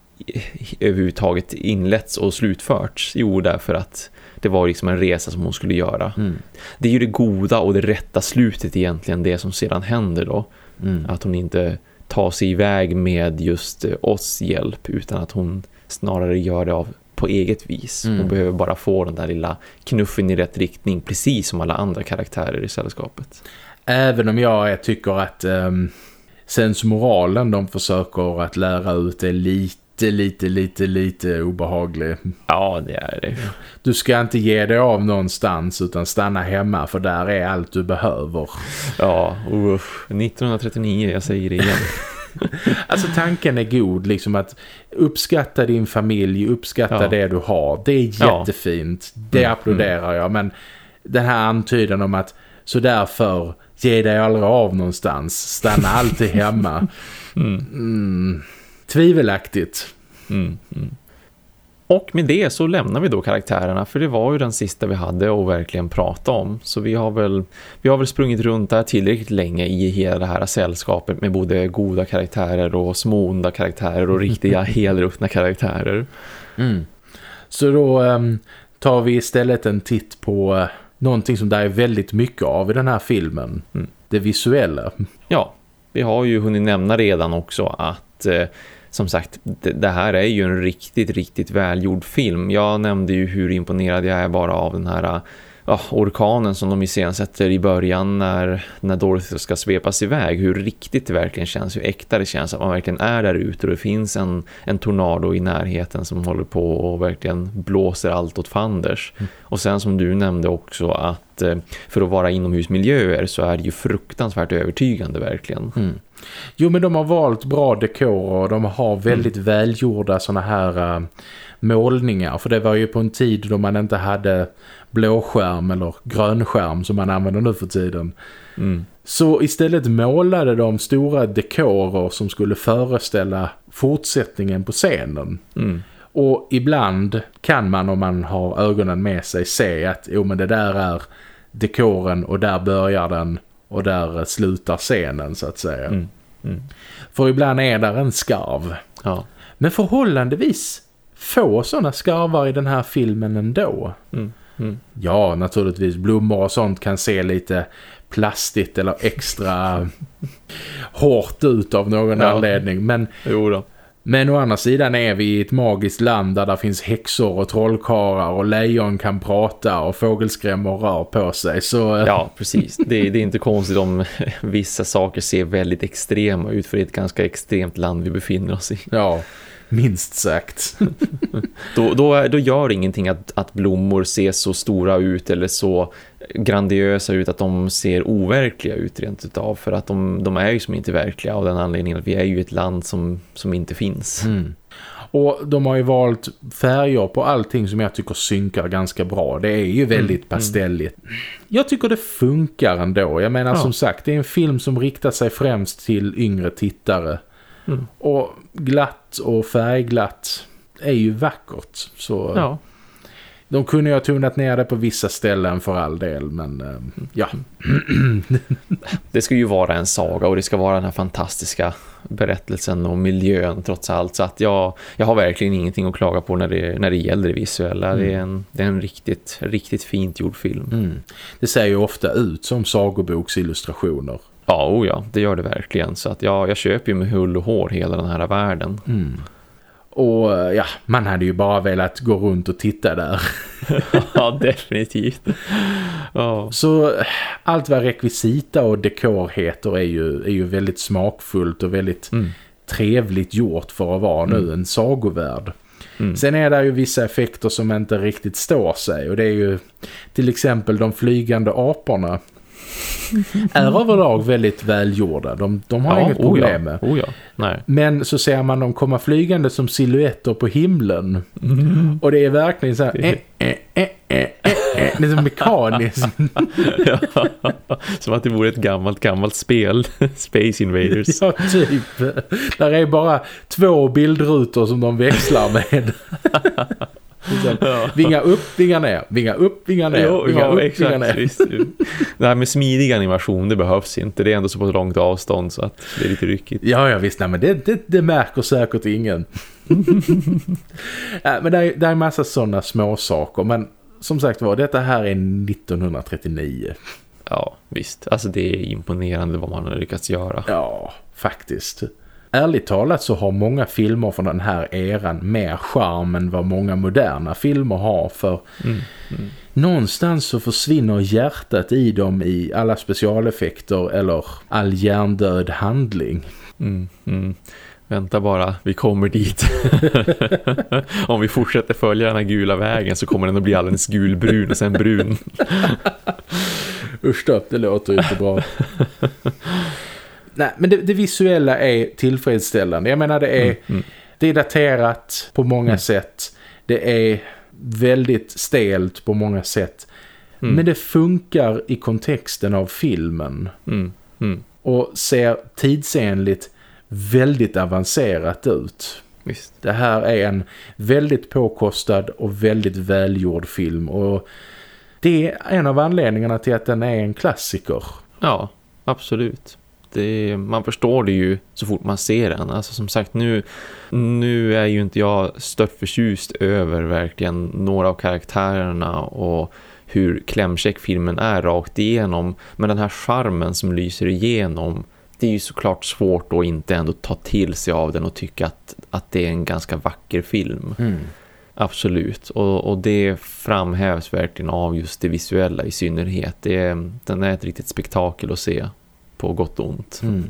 överhuvudtaget inletts och slutförts? Jo, därför att det var liksom en resa som hon skulle göra. Mm. Det är ju det goda och det rätta slutet egentligen, det som sedan händer då. Mm. Att hon inte tar sig iväg med just äh, oss hjälp utan att hon snarare gör det av på eget vis. Hon mm. behöver bara få den där lilla knuffen i rätt riktning precis som alla andra karaktärer i sällskapet. Även om jag tycker att um, sensmoralen de försöker att lära ut är lite, lite, lite, lite obehaglig. Ja, det är det. Du ska inte ge dig av någonstans utan stanna hemma för där är allt du behöver. Ja, usch. 1939, jag säger det igen. alltså tanken är god liksom att uppskatta din familj, uppskatta ja. det du har. Det är jättefint. Ja. Det mm, applåderar jag. Men den här antydan om att så därför ge dig aldrig av någonstans. Stanna alltid hemma. Mm. Mm. Tvivelaktigt. Mm. Mm. Och med det så lämnar vi då karaktärerna för det var ju den sista vi hade att verkligen prata om. Så vi har väl, vi har väl sprungit runt där tillräckligt länge i hela det här sällskapet med både goda karaktärer och småonda karaktärer och riktiga helruttna karaktärer. Mm. Så då um, tar vi istället en titt på uh, någonting som det är väldigt mycket av i den här filmen. Mm. Det visuella. Ja, vi har ju hunnit nämna redan också att... Uh, som sagt, det, det, här är ju en riktigt, riktigt välgjord film. Jag nämnde ju hur imponerad jag är bara av den här ja, orkanen som de iscensätter i början när, när Dorothy ska svepas iväg. Hur riktigt det verkligen känns, hur äkta det känns att man verkligen är där ute och det finns en, en tornado i närheten som håller på och verkligen blåser allt åt fanders. Mm. Och sen som du nämnde också att eh, för att vara inomhusmiljöer så är det ju fruktansvärt övertygande verkligen. Mm. Jo men de har valt bra dekorer och de har väldigt mm. välgjorda såna här uh, målningar. För det var ju på en tid då man inte hade blåskärm eller grönskärm som man använder nu för tiden. Mm. Så istället målade de stora dekorer som skulle föreställa fortsättningen på scenen. Mm. Och ibland kan man om man har ögonen med sig se att jo men det där är dekoren och där börjar den och där slutar scenen så att säga. Mm. Mm. För ibland är där en skarv. Ja. Men förhållandevis få sådana skarvar i den här filmen ändå. Mm. Mm. Ja, naturligtvis. Blommor och sånt kan se lite plastigt eller extra hårt ut av någon ja. anledning. Men, jo då. Men å andra sidan är vi i ett magiskt land där det finns häxor och trollkarlar och lejon kan prata och fågelskrämmor rör på sig. Så... Ja, precis. Det, det är inte konstigt om vissa saker ser väldigt extrema ut för det är ett ganska extremt land vi befinner oss i. Ja, minst sagt. då, då, då gör det ingenting att, att blommor ser så stora ut eller så grandiösa ut att de ser overkliga ut rent utav för att de, de är ju som inte verkliga av den anledningen att vi är ju ett land som, som inte finns. Mm. Och de har ju valt färger på allting som jag tycker synkar ganska bra. Det är ju väldigt mm. pastelligt. Jag tycker det funkar ändå. Jag menar ja. som sagt, det är en film som riktar sig främst till yngre tittare. Mm. Och glatt och färgglatt är ju vackert. Så ja. de kunde ju ha tonat ner det på vissa ställen för all del. Men äh, ja. det ska ju vara en saga och det ska vara den här fantastiska berättelsen och miljön trots allt. Så att jag, jag har verkligen ingenting att klaga på när det, när det gäller det visuella. Mm. Det, är en, det är en riktigt, riktigt fint gjord film. Mm. Det ser ju ofta ut som sagoboksillustrationer. Ja, oh ja, det gör det verkligen. Så att ja, jag köper ju med hull och hår hela den här världen. Mm. Och ja, man hade ju bara velat gå runt och titta där. ja, definitivt. Ja. Så allt vad rekvisita och dekor heter är ju, är ju väldigt smakfullt och väldigt mm. trevligt gjort för att vara mm. nu en sagovärld. Mm. Sen är det ju vissa effekter som inte riktigt står sig och det är ju till exempel de flygande aporna är överlag väldigt välgjorda. De, de har ja, inget problem med. Oh ja. Nej. Men så ser man dem komma flygande som silhuetter på himlen. Mm. Och det är verkligen så här... Eh, eh, eh, det är så mekaniskt. ja, som att det vore ett gammalt, gammalt spel. Space Invaders. Ja, typ. Där är bara två bildrutor som de växlar med. Ja. Vinga upp, vinga ner, vinga upp, vinga ner, jo, vinga ja, upp, exakt, vinga ner. Visst. Det här med smidig animation, det behövs inte. Det är ändå så på ett långt avstånd så att det är lite ryckigt. Ja, ja visst. Nej, men det, det, det märker säkert ingen. ja, men det är, det är en massa sådana små saker. Men som sagt var, detta här är 1939. Ja, visst. Alltså det är imponerande vad man har lyckats göra. Ja, faktiskt. Ärligt talat så har många filmer från den här eran mer charm än vad många moderna filmer har för mm, mm. någonstans så försvinner hjärtat i dem i alla specialeffekter eller all hjärndöd handling. Mm, mm. Vänta bara, vi kommer dit. Om vi fortsätter följa den här gula vägen så kommer den att bli alldeles gulbrun och sen brun. Usch då, det låter ju inte bra. Nej, men det, det, visuella är tillfredsställande. Jag menar det är, mm, mm. Det är daterat på många mm. sätt. Det är väldigt stelt på många sätt. Mm. Men det funkar i kontexten av filmen. Mm, mm. Och ser tidsenligt väldigt avancerat ut. Visst. Det här är en väldigt påkostad och väldigt välgjord film och det är en av anledningarna till att den är en klassiker. Ja, absolut. Det, man förstår det ju så fort man ser den. Alltså som sagt, nu, nu är ju inte jag stört förtjust över verkligen några av karaktärerna och hur klämkäck filmen är rakt igenom. Men den här charmen som lyser igenom, det är ju såklart svårt att inte ändå ta till sig av den och tycka att, att det är en ganska vacker film. Mm. Absolut, och, och det framhävs verkligen av just det visuella i synnerhet. Det, den är ett riktigt spektakel att se på gott och ont. Mm.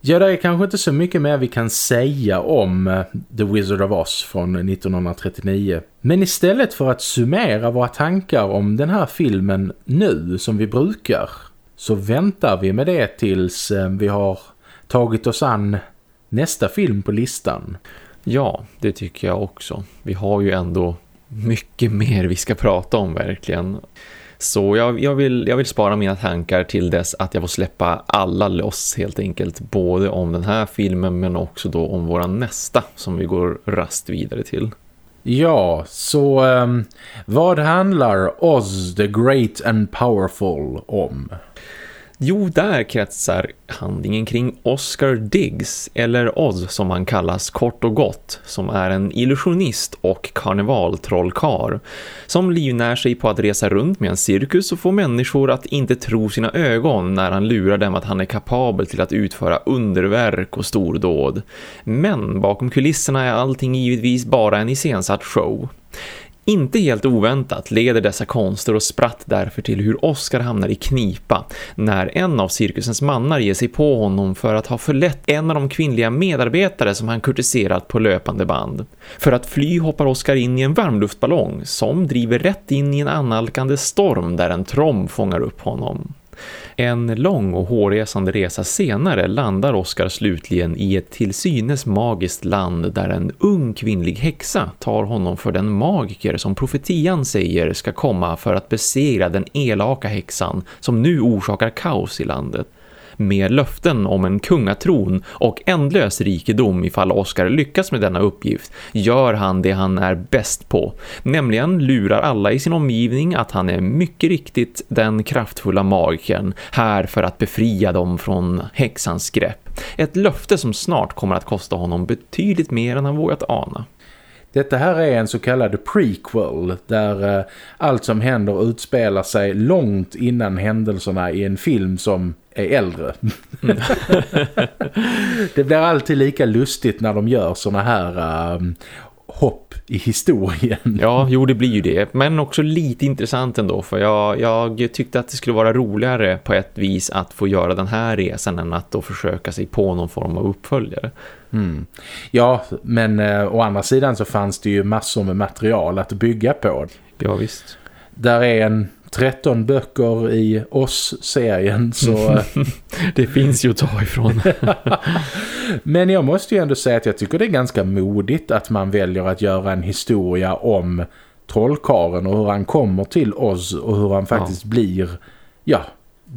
Ja, det är kanske inte så mycket mer vi kan säga om eh, The Wizard of Oz från 1939. Men istället för att summera våra tankar om den här filmen nu som vi brukar så väntar vi med det tills eh, vi har tagit oss an nästa film på listan. Ja, det tycker jag också. Vi har ju ändå mycket mer vi ska prata om verkligen. Så jag, jag, vill, jag vill spara mina tankar till dess att jag får släppa alla loss helt enkelt. Både om den här filmen men också då om våra nästa som vi går rast vidare till. Ja, så um, vad handlar Oz the Great and Powerful om? Jo, där kretsar handlingen kring Oscar Diggs, eller Oz som han kallas kort och gott, som är en illusionist och karnevaltrollkar som livnär sig på att resa runt med en cirkus och få människor att inte tro sina ögon när han lurar dem att han är kapabel till att utföra underverk och stordåd. Men bakom kulisserna är allting givetvis bara en iscensatt show. Inte helt oväntat leder dessa konster och spratt därför till hur Oscar hamnar i knipa när en av cirkusens mannar ger sig på honom för att ha förlett en av de kvinnliga medarbetare som han kurtiserat på löpande band. För att fly hoppar Oscar in i en varmluftballong som driver rätt in i en annalkande storm där en trom fångar upp honom. En lång och hårresande resa senare landar Oscar slutligen i ett till synes magiskt land där en ung kvinnlig häxa tar honom för den magiker som profetian säger ska komma för att besegra den elaka häxan som nu orsakar kaos i landet med löften om en kungatron och ändlös rikedom ifall Oscar lyckas med denna uppgift gör han det han är bäst på, nämligen lurar alla i sin omgivning att han är mycket riktigt den kraftfulla magiken här för att befria dem från häxans grepp. Ett löfte som snart kommer att kosta honom betydligt mer än han vågat ana. Detta här är en så kallad prequel där eh, allt som händer utspelar sig långt innan händelserna i en film som är äldre. Mm. det blir alltid lika lustigt när de gör såna här uh, hopp i historien. Ja, jo det blir ju det. Men också lite intressant ändå för jag, jag tyckte att det skulle vara roligare på ett vis att få göra den här resan än att då försöka sig på någon form av uppföljare. Mm. Ja, men eh, å andra sidan så fanns det ju massor med material att bygga på. Ja, visst. Där är en 13 böcker i oss-serien så... Eh, det finns ju att ta ifrån. Men jag måste ju ändå säga att jag tycker det är ganska modigt att man väljer att göra en historia om trollkaren och hur han kommer till oss och hur han faktiskt ja. blir, ja,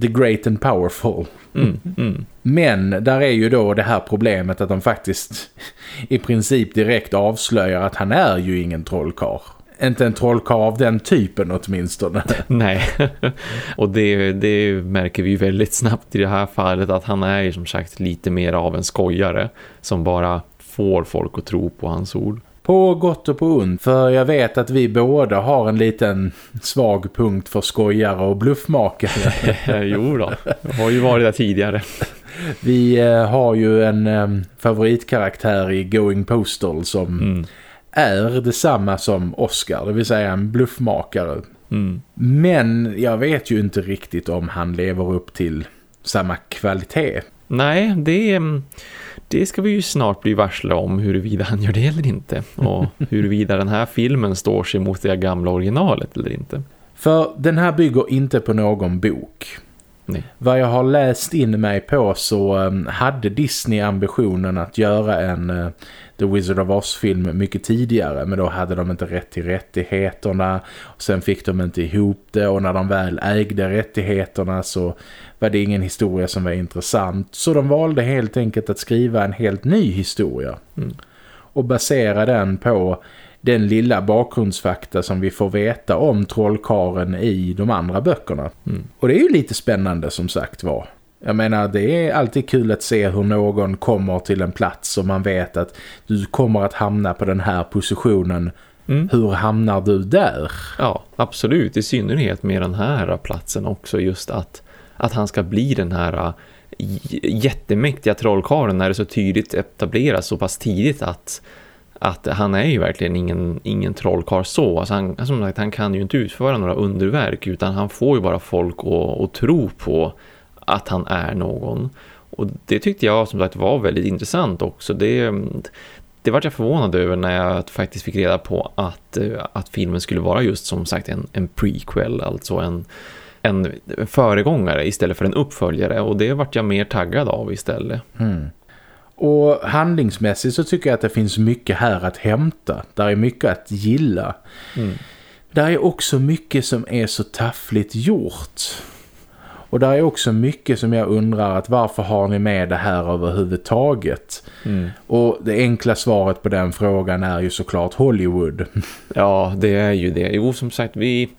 the great and powerful. Mm, mm. Men där är ju då det här problemet att de faktiskt i princip direkt avslöjar att han är ju ingen trollkar inte en trollkarl av den typen åtminstone. Nej, och det, det märker vi väldigt snabbt i det här fallet att han är som sagt lite mer av en skojare som bara får folk att tro på hans ord. På gott och på ont, för jag vet att vi båda har en liten svag punkt för skojare och bluffmakare. jo då, jag har ju varit där tidigare. Vi eh, har ju en um, favoritkaraktär i Going Postal som... Mm är detsamma som Oscar, det vill säga en bluffmakare. Mm. Men jag vet ju inte riktigt om han lever upp till samma kvalitet. Nej, det, det ska vi ju snart bli varsla om huruvida han gör det eller inte. Och huruvida den här filmen står sig mot det gamla originalet eller inte. För den här bygger inte på någon bok. Nej. Vad jag har läst in mig på så um, hade Disney ambitionen att göra en uh, The Wizard of Oz-film mycket tidigare men då hade de inte rätt till rättigheterna och sen fick de inte ihop det och när de väl ägde rättigheterna så var det ingen historia som var intressant så de valde helt enkelt att skriva en helt ny historia. Mm. och basera den på den lilla bakgrundsfakta som vi får veta om trollkaren i de andra böckerna. Mm. Och det är ju lite spännande som sagt var. Jag menar, det är alltid kul att se hur någon kommer till en plats och man vet att du kommer att hamna på den här positionen. Mm. Hur hamnar du där? Ja, absolut. I synnerhet med den här platsen också. Just att, att han ska bli den här äh, jättemäktiga trollkaren när det så tydligt etableras så pass tidigt att att han är ju verkligen ingen, ingen trollkarl så. Alltså han, som sagt, han kan ju inte utföra några underverk utan han får ju bara folk att, att tro på att han är någon. Och det tyckte jag som sagt var väldigt intressant också. Det, det var jag förvånad över när jag faktiskt fick reda på att, att filmen skulle vara just som sagt en, en prequel, alltså en, en föregångare istället för en uppföljare. Och det vart jag mer taggad av istället. Mm. Och handlingsmässigt så tycker jag att det finns mycket här att hämta. Där är mycket att gilla. Mm. Där är också mycket som är så taffligt gjort. Och där är också mycket som jag undrar att varför har ni med det här överhuvudtaget? Mm. Och det enkla svaret på den frågan är ju såklart Hollywood. Ja, det är ju det. Jo, som sagt, vi...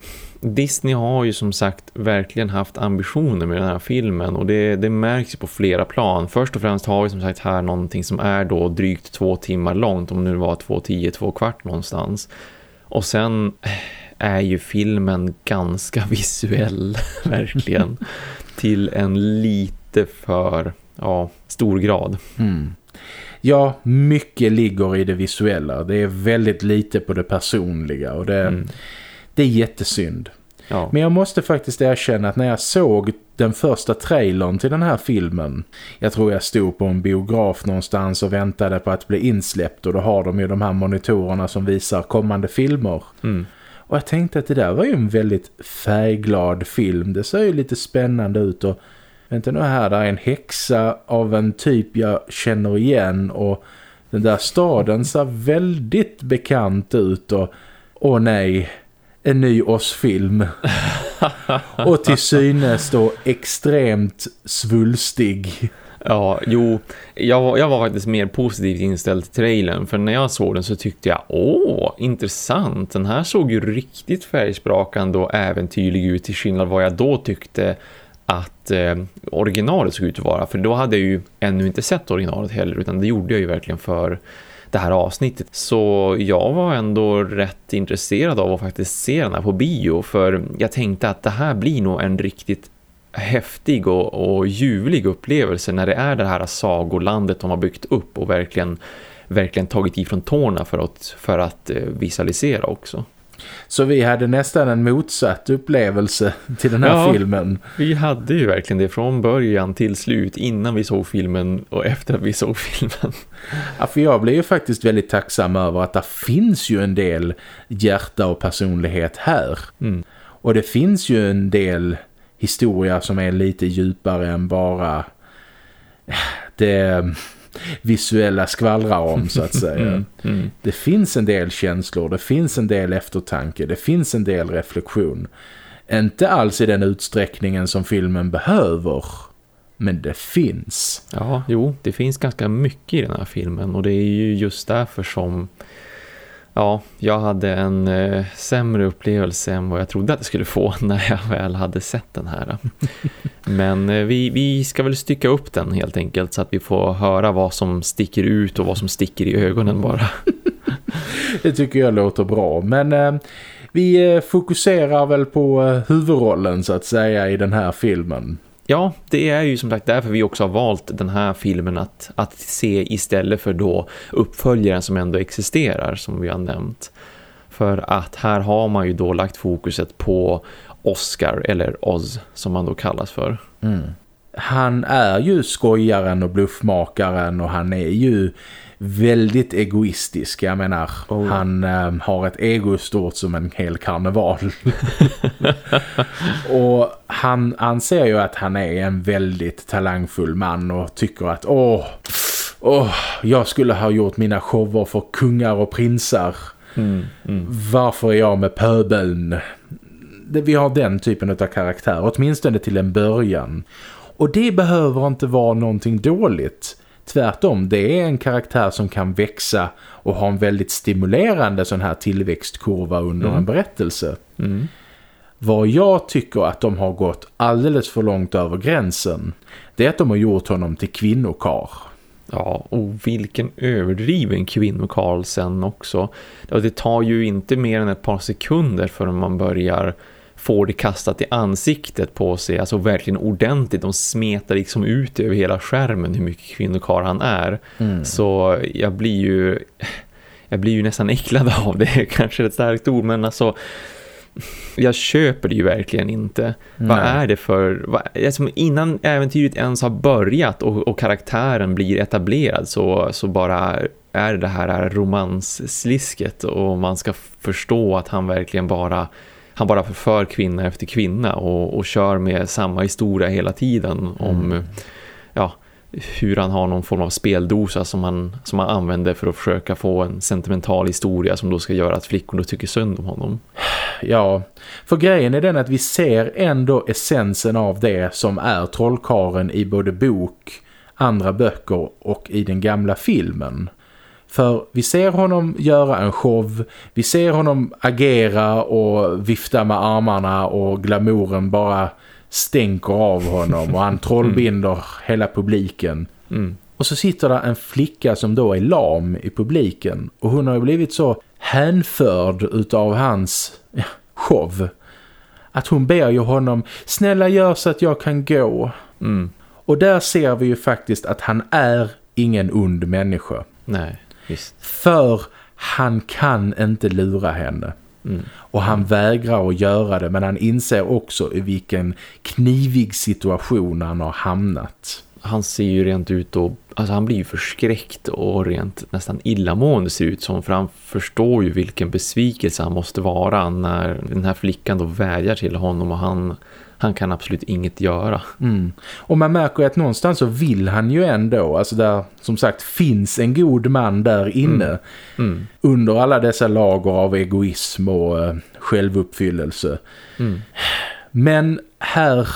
Disney har ju som sagt verkligen haft ambitioner med den här filmen och det, det märks på flera plan. Först och främst har vi som sagt här någonting som är då drygt två timmar långt, om nu var två tio, två kvart någonstans. Och sen är ju filmen ganska visuell, verkligen. till en lite för ja, stor grad. Mm. Ja, mycket ligger i det visuella. Det är väldigt lite på det personliga och det, mm. Det är jättesynd. Ja. Men jag måste faktiskt erkänna att när jag såg den första trailern till den här filmen jag tror jag stod på en biograf någonstans och väntade på att bli insläppt och då har de ju de här monitorerna som visar kommande filmer. Mm. Och jag tänkte att det där var ju en väldigt färgglad film. Det ser ju lite spännande ut och vänta nu här, där är en häxa av en typ jag känner igen och den där staden ser väldigt bekant ut och åh nej, en ny oss-film. och till synes då extremt svulstig. Ja, jo, jag, jag var faktiskt mer positivt inställd till trailern för när jag såg den så tyckte jag, åh, intressant. Den här såg ju riktigt färgsprakande och äventyrlig ut till skillnad vad jag då tyckte att eh, originalet såg ut att vara. För då hade jag ju ännu inte sett originalet heller utan det gjorde jag ju verkligen för det här avsnittet. Så jag var ändå rätt intresserad av att faktiskt se den här på bio för jag tänkte att det här blir nog en riktigt häftig och, och ljuvlig upplevelse när det är det här sagolandet de har byggt upp och verkligen, verkligen tagit ifrån tårna för att, för att eh, visualisera också. Så vi hade nästan en motsatt upplevelse till den här ja, filmen. vi hade ju verkligen det från början till slut innan vi såg filmen och efter att vi såg filmen. Ja, för jag blev ju faktiskt väldigt tacksam över att det finns ju en del hjärta och personlighet här. Mm. Och det finns ju en del historia som är lite djupare än bara det visuella skvallrar om så att säga. Mm, mm. Det finns en del känslor, det finns en del eftertanke, det finns en del reflektion. Inte alls i den utsträckningen som filmen behöver, men det finns. Ja, jo, det finns ganska mycket i den här filmen och det är ju just därför som ja, jag hade en eh, sämre upplevelse än vad jag trodde att jag skulle få när jag väl hade sett den här. Men eh, vi, vi ska väl stycka upp den helt enkelt så att vi får höra vad som sticker ut och vad som sticker i ögonen bara. det tycker jag låter bra. Men eh, vi eh, fokuserar väl på eh, huvudrollen så att säga i den här filmen. Ja, det är ju som sagt därför vi också har valt den här filmen att, att se istället för då uppföljaren som ändå existerar som vi har nämnt. För att här har man ju då lagt fokuset på Oscar eller Oz som man då kallas för. Mm. Han är ju skojaren och bluffmakaren och han är ju väldigt egoistisk. Jag menar, oh. han äh, har ett ego stort som en hel karneval. och han anser ju att han är en väldigt talangfull man och tycker att åh, åh jag skulle ha gjort mina shower för kungar och prinsar. Mm, mm. Varför är jag med pöbeln? Vi har den typen av karaktär, åtminstone till en början. Och det behöver inte vara någonting dåligt. Tvärtom, det är en karaktär som kan växa och ha en väldigt stimulerande sån här tillväxtkurva under mm. en berättelse. Mm. Vad jag tycker att de har gått alldeles för långt över gränsen det är att de har gjort honom till kvinnokar. Ja, och vilken överdriven kvinnokarl sen också. Det tar ju inte mer än ett par sekunder förrän man börjar få det kastat i ansiktet på sig. Alltså verkligen ordentligt. De smetar liksom ut över hela skärmen hur mycket kvinnokar han är. Mm. Så jag blir ju... Jag blir ju nästan äcklad av det. Kanske ett starkt ord, men alltså jag köper det ju verkligen inte. Nej. Vad är det för... Vad, alltså innan äventyret ens har börjat och, och, karaktären blir etablerad så, så bara är det här romansslisket och man ska förstå att han verkligen bara han bara förför kvinna efter kvinna och, och kör med samma historia hela tiden mm. om ja, hur han har någon form av speldosa som han, som han använder för att försöka få en sentimental historia som då ska göra att flickorna tycker synd om honom. Ja, för grejen är den att vi ser ändå essensen av det som är trollkaren i både bok, andra böcker och i den gamla filmen. För vi ser honom göra en show, vi ser honom agera och vifta med armarna och glamouren bara stänker av honom och han trollbinder mm. hela publiken. Mm. Och så sitter där en flicka som då är lam i publiken och hon har blivit så hänförd utav hans ja, show att hon ber ju honom snälla gör så att jag kan gå. Mm. Och där ser vi ju faktiskt att han är ingen ond människa. Nej, visst. För han kan inte lura henne. Mm. Och han vägrar att göra det men han inser också i vilken knivig situation han har hamnat. Han ser ju rent ut och alltså han blir ju förskräckt och rent nästan illamående ser ut som för han förstår ju vilken besvikelse han måste vara när den här flickan då vädjar till honom och han han kan absolut inget göra. Mm. Och man märker att någonstans så vill han ju ändå, alltså där som sagt finns en god man där inne mm. Mm. under alla dessa lager av egoism och uh, självuppfyllelse. Mm. Men här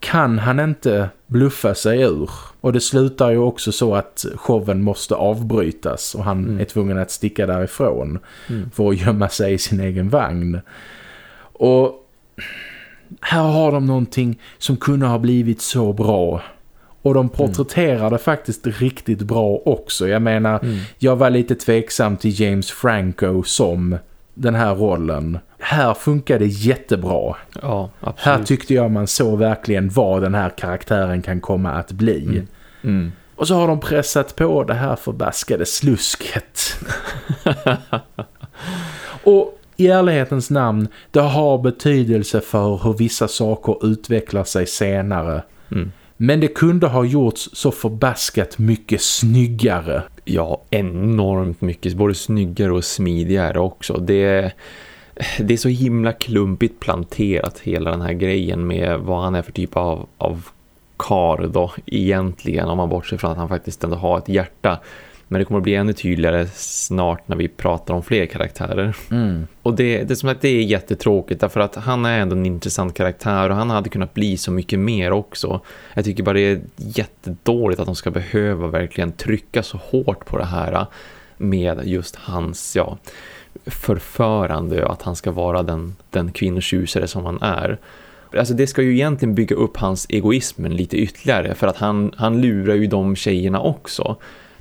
kan han inte bluffa sig ur. Och det slutar ju också så att showen måste avbrytas och han mm. är tvungen att sticka därifrån mm. för att gömma sig i sin egen vagn. Och här har de någonting som kunde ha blivit så bra. Och de porträtterade mm. faktiskt riktigt bra också. Jag menar, mm. jag var lite tveksam till James Franco som den här rollen. Här funkar det jättebra. Ja, absolut. Här tyckte jag man så verkligen vad den här karaktären kan komma att bli. Mm. Mm. Och så har de pressat på det här förbaskade slusket. och i ärlighetens namn, det har betydelse för hur vissa saker utvecklar sig senare. Mm. Men det kunde ha gjorts så förbaskat mycket snyggare. Ja, enormt mycket. Både snyggare och smidigare också. Det, det är så himla klumpigt planterat hela den här grejen med vad han är för typ av, av kar då egentligen. Om man bortser från att han faktiskt ändå har ett hjärta. Men det kommer att bli ännu tydligare snart när vi pratar om fler karaktärer. Mm. Och det, det, som att det är jättetråkigt därför att han är ändå en intressant karaktär och han hade kunnat bli så mycket mer också. Jag tycker bara det är jättedåligt att de ska behöva verkligen trycka så hårt på det här med just hans ja, förförande att han ska vara den, den kvinnotjusare som han är. Alltså det ska ju egentligen bygga upp hans egoismen lite ytterligare för att han, han lurar ju de tjejerna också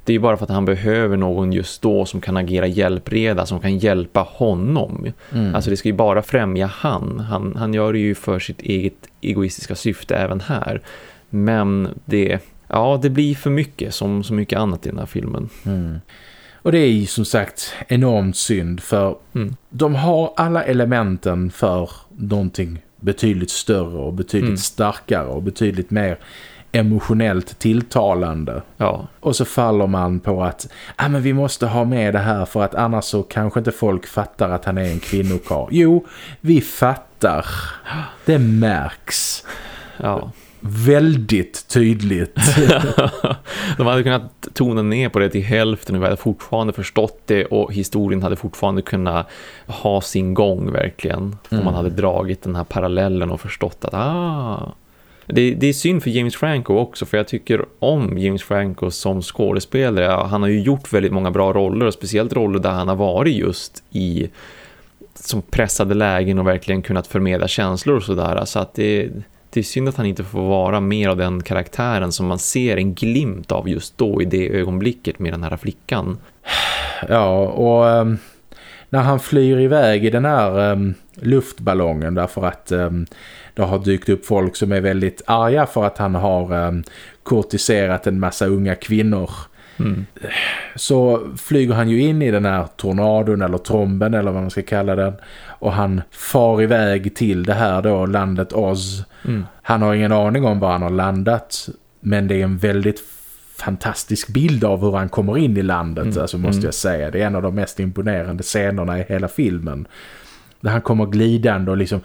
det är bara för att han behöver någon just då som kan agera hjälpreda, som kan hjälpa honom. Mm. Alltså det ska ju bara främja han. han. Han gör det ju för sitt eget egoistiska syfte även här. Men det, ja, det blir för mycket som så mycket annat i den här filmen. Mm. Och det är ju som sagt enormt synd för mm. de har alla elementen för någonting betydligt större och betydligt mm. starkare och betydligt mer emotionellt tilltalande. Ja. Och så faller man på att ah, men vi måste ha med det här för att annars så kanske inte folk fattar att han är en kvinnokar. Jo, vi fattar. Det märks. Ja. Väldigt tydligt. De hade kunnat tona ner på det till hälften och vi hade fortfarande förstått det och historien hade fortfarande kunnat ha sin gång verkligen. Mm. Om man hade dragit den här parallellen och förstått att ah, det, det, är synd för James Franco också för jag tycker om James Franco som skådespelare. Han har ju gjort väldigt många bra roller och speciellt roller där han har varit just i som pressade lägen och verkligen kunnat förmedla känslor och sådär. Så att det, det är synd att han inte får vara mer av den karaktären som man ser en glimt av just då i det ögonblicket med den här flickan. Ja, och um, när han flyr iväg i den här um, luftballongen därför att um, det har dykt upp folk som är väldigt arga för att han har um, kortiserat en massa unga kvinnor. Mm. Så flyger han ju in i den här tornadon eller tromben eller vad man ska kalla den. Och han far iväg till det här då, landet Oz. Mm. Han har ingen aning om var han har landat. Men det är en väldigt fantastisk bild av hur han kommer in i landet. Mm. Alltså måste mm. jag säga. Det är en av de mest imponerande scenerna i hela filmen. Där han kommer glidande och liksom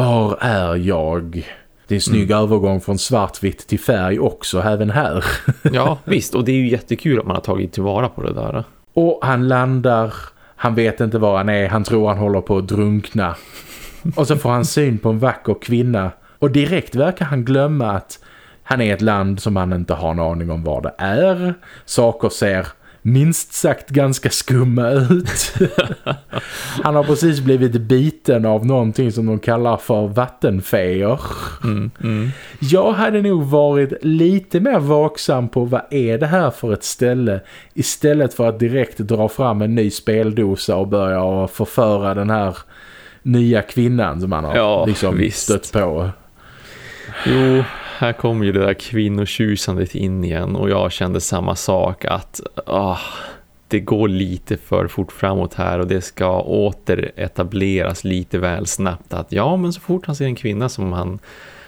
var är jag? Det är en snygg mm. övergång från svartvitt till färg också, även här. ja, visst. Och det är ju jättekul att man har tagit tillvara på det där. Och han landar, han vet inte var han är, han tror han håller på att drunkna. Och så får han syn på en vacker kvinna. Och direkt verkar han glömma att han är ett land som han inte har en aning om vad det är. Saker ser minst sagt ganska skumma ut. Han har precis blivit biten av någonting som de kallar för vattenfeer. Mm, mm. Jag hade nog varit lite mer vaksam på vad är det här för ett ställe istället för att direkt dra fram en ny speldosa och börja förföra den här nya kvinnan som man har ja, liksom stött på. Jo, här kommer ju det där kvinnotjusandet in igen och jag kände samma sak att ah, det går lite för fort framåt här och det ska åter etableras lite väl snabbt att ja men så fort han ser en kvinna som han,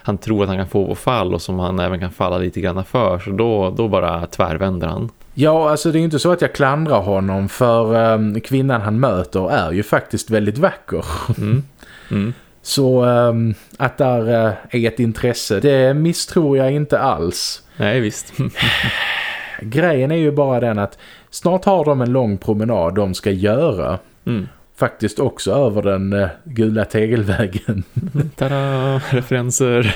han tror att han kan få på fall och som han även kan falla lite grann för så då, då bara tvärvänder han. Ja, alltså det är inte så att jag klandrar honom för um, kvinnan han möter är ju faktiskt väldigt vacker. Mm. Mm. Så um, att där uh, är ett intresse, det misstror jag inte alls. Nej, visst. Grejen är ju bara den att snart har de en lång promenad de ska göra. Mm. Faktiskt också över den uh, gula tegelvägen. Tada, referenser.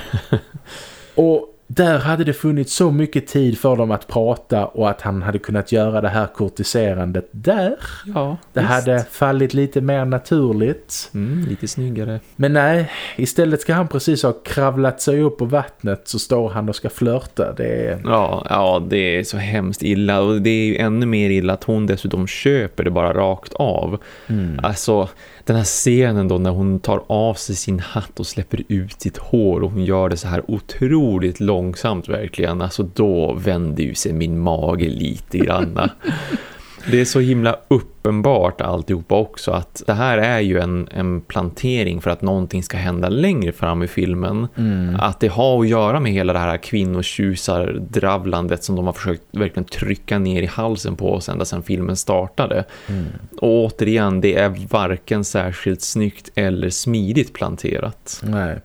Och där hade det funnits så mycket tid för dem att prata och att han hade kunnat göra det här kortiserandet där. Ja, Det visst. hade fallit lite mer naturligt. Mm, lite snyggare. Men nej, istället ska han precis ha kravlat sig upp på vattnet så står han och ska flörta. Det är... ja, ja, det är så hemskt illa och det är ju ännu mer illa att hon dessutom köper det bara rakt av. Mm. Alltså den här scenen då när hon tar av sig sin hatt och släpper ut sitt hår och hon gör det så här otroligt långsamt verkligen. Alltså då vänder ju sig min mage lite grann. det är så himla uppenbart alltihopa också att det här är ju en, en plantering för att någonting ska hända längre fram i filmen. Mm. Att det har att göra med hela det här kvinnotjusar-dravlandet som de har försökt verkligen trycka ner i halsen på oss ända sedan filmen startade. Mm. Och återigen, det är varken särskilt snyggt eller smidigt planterat. Nej.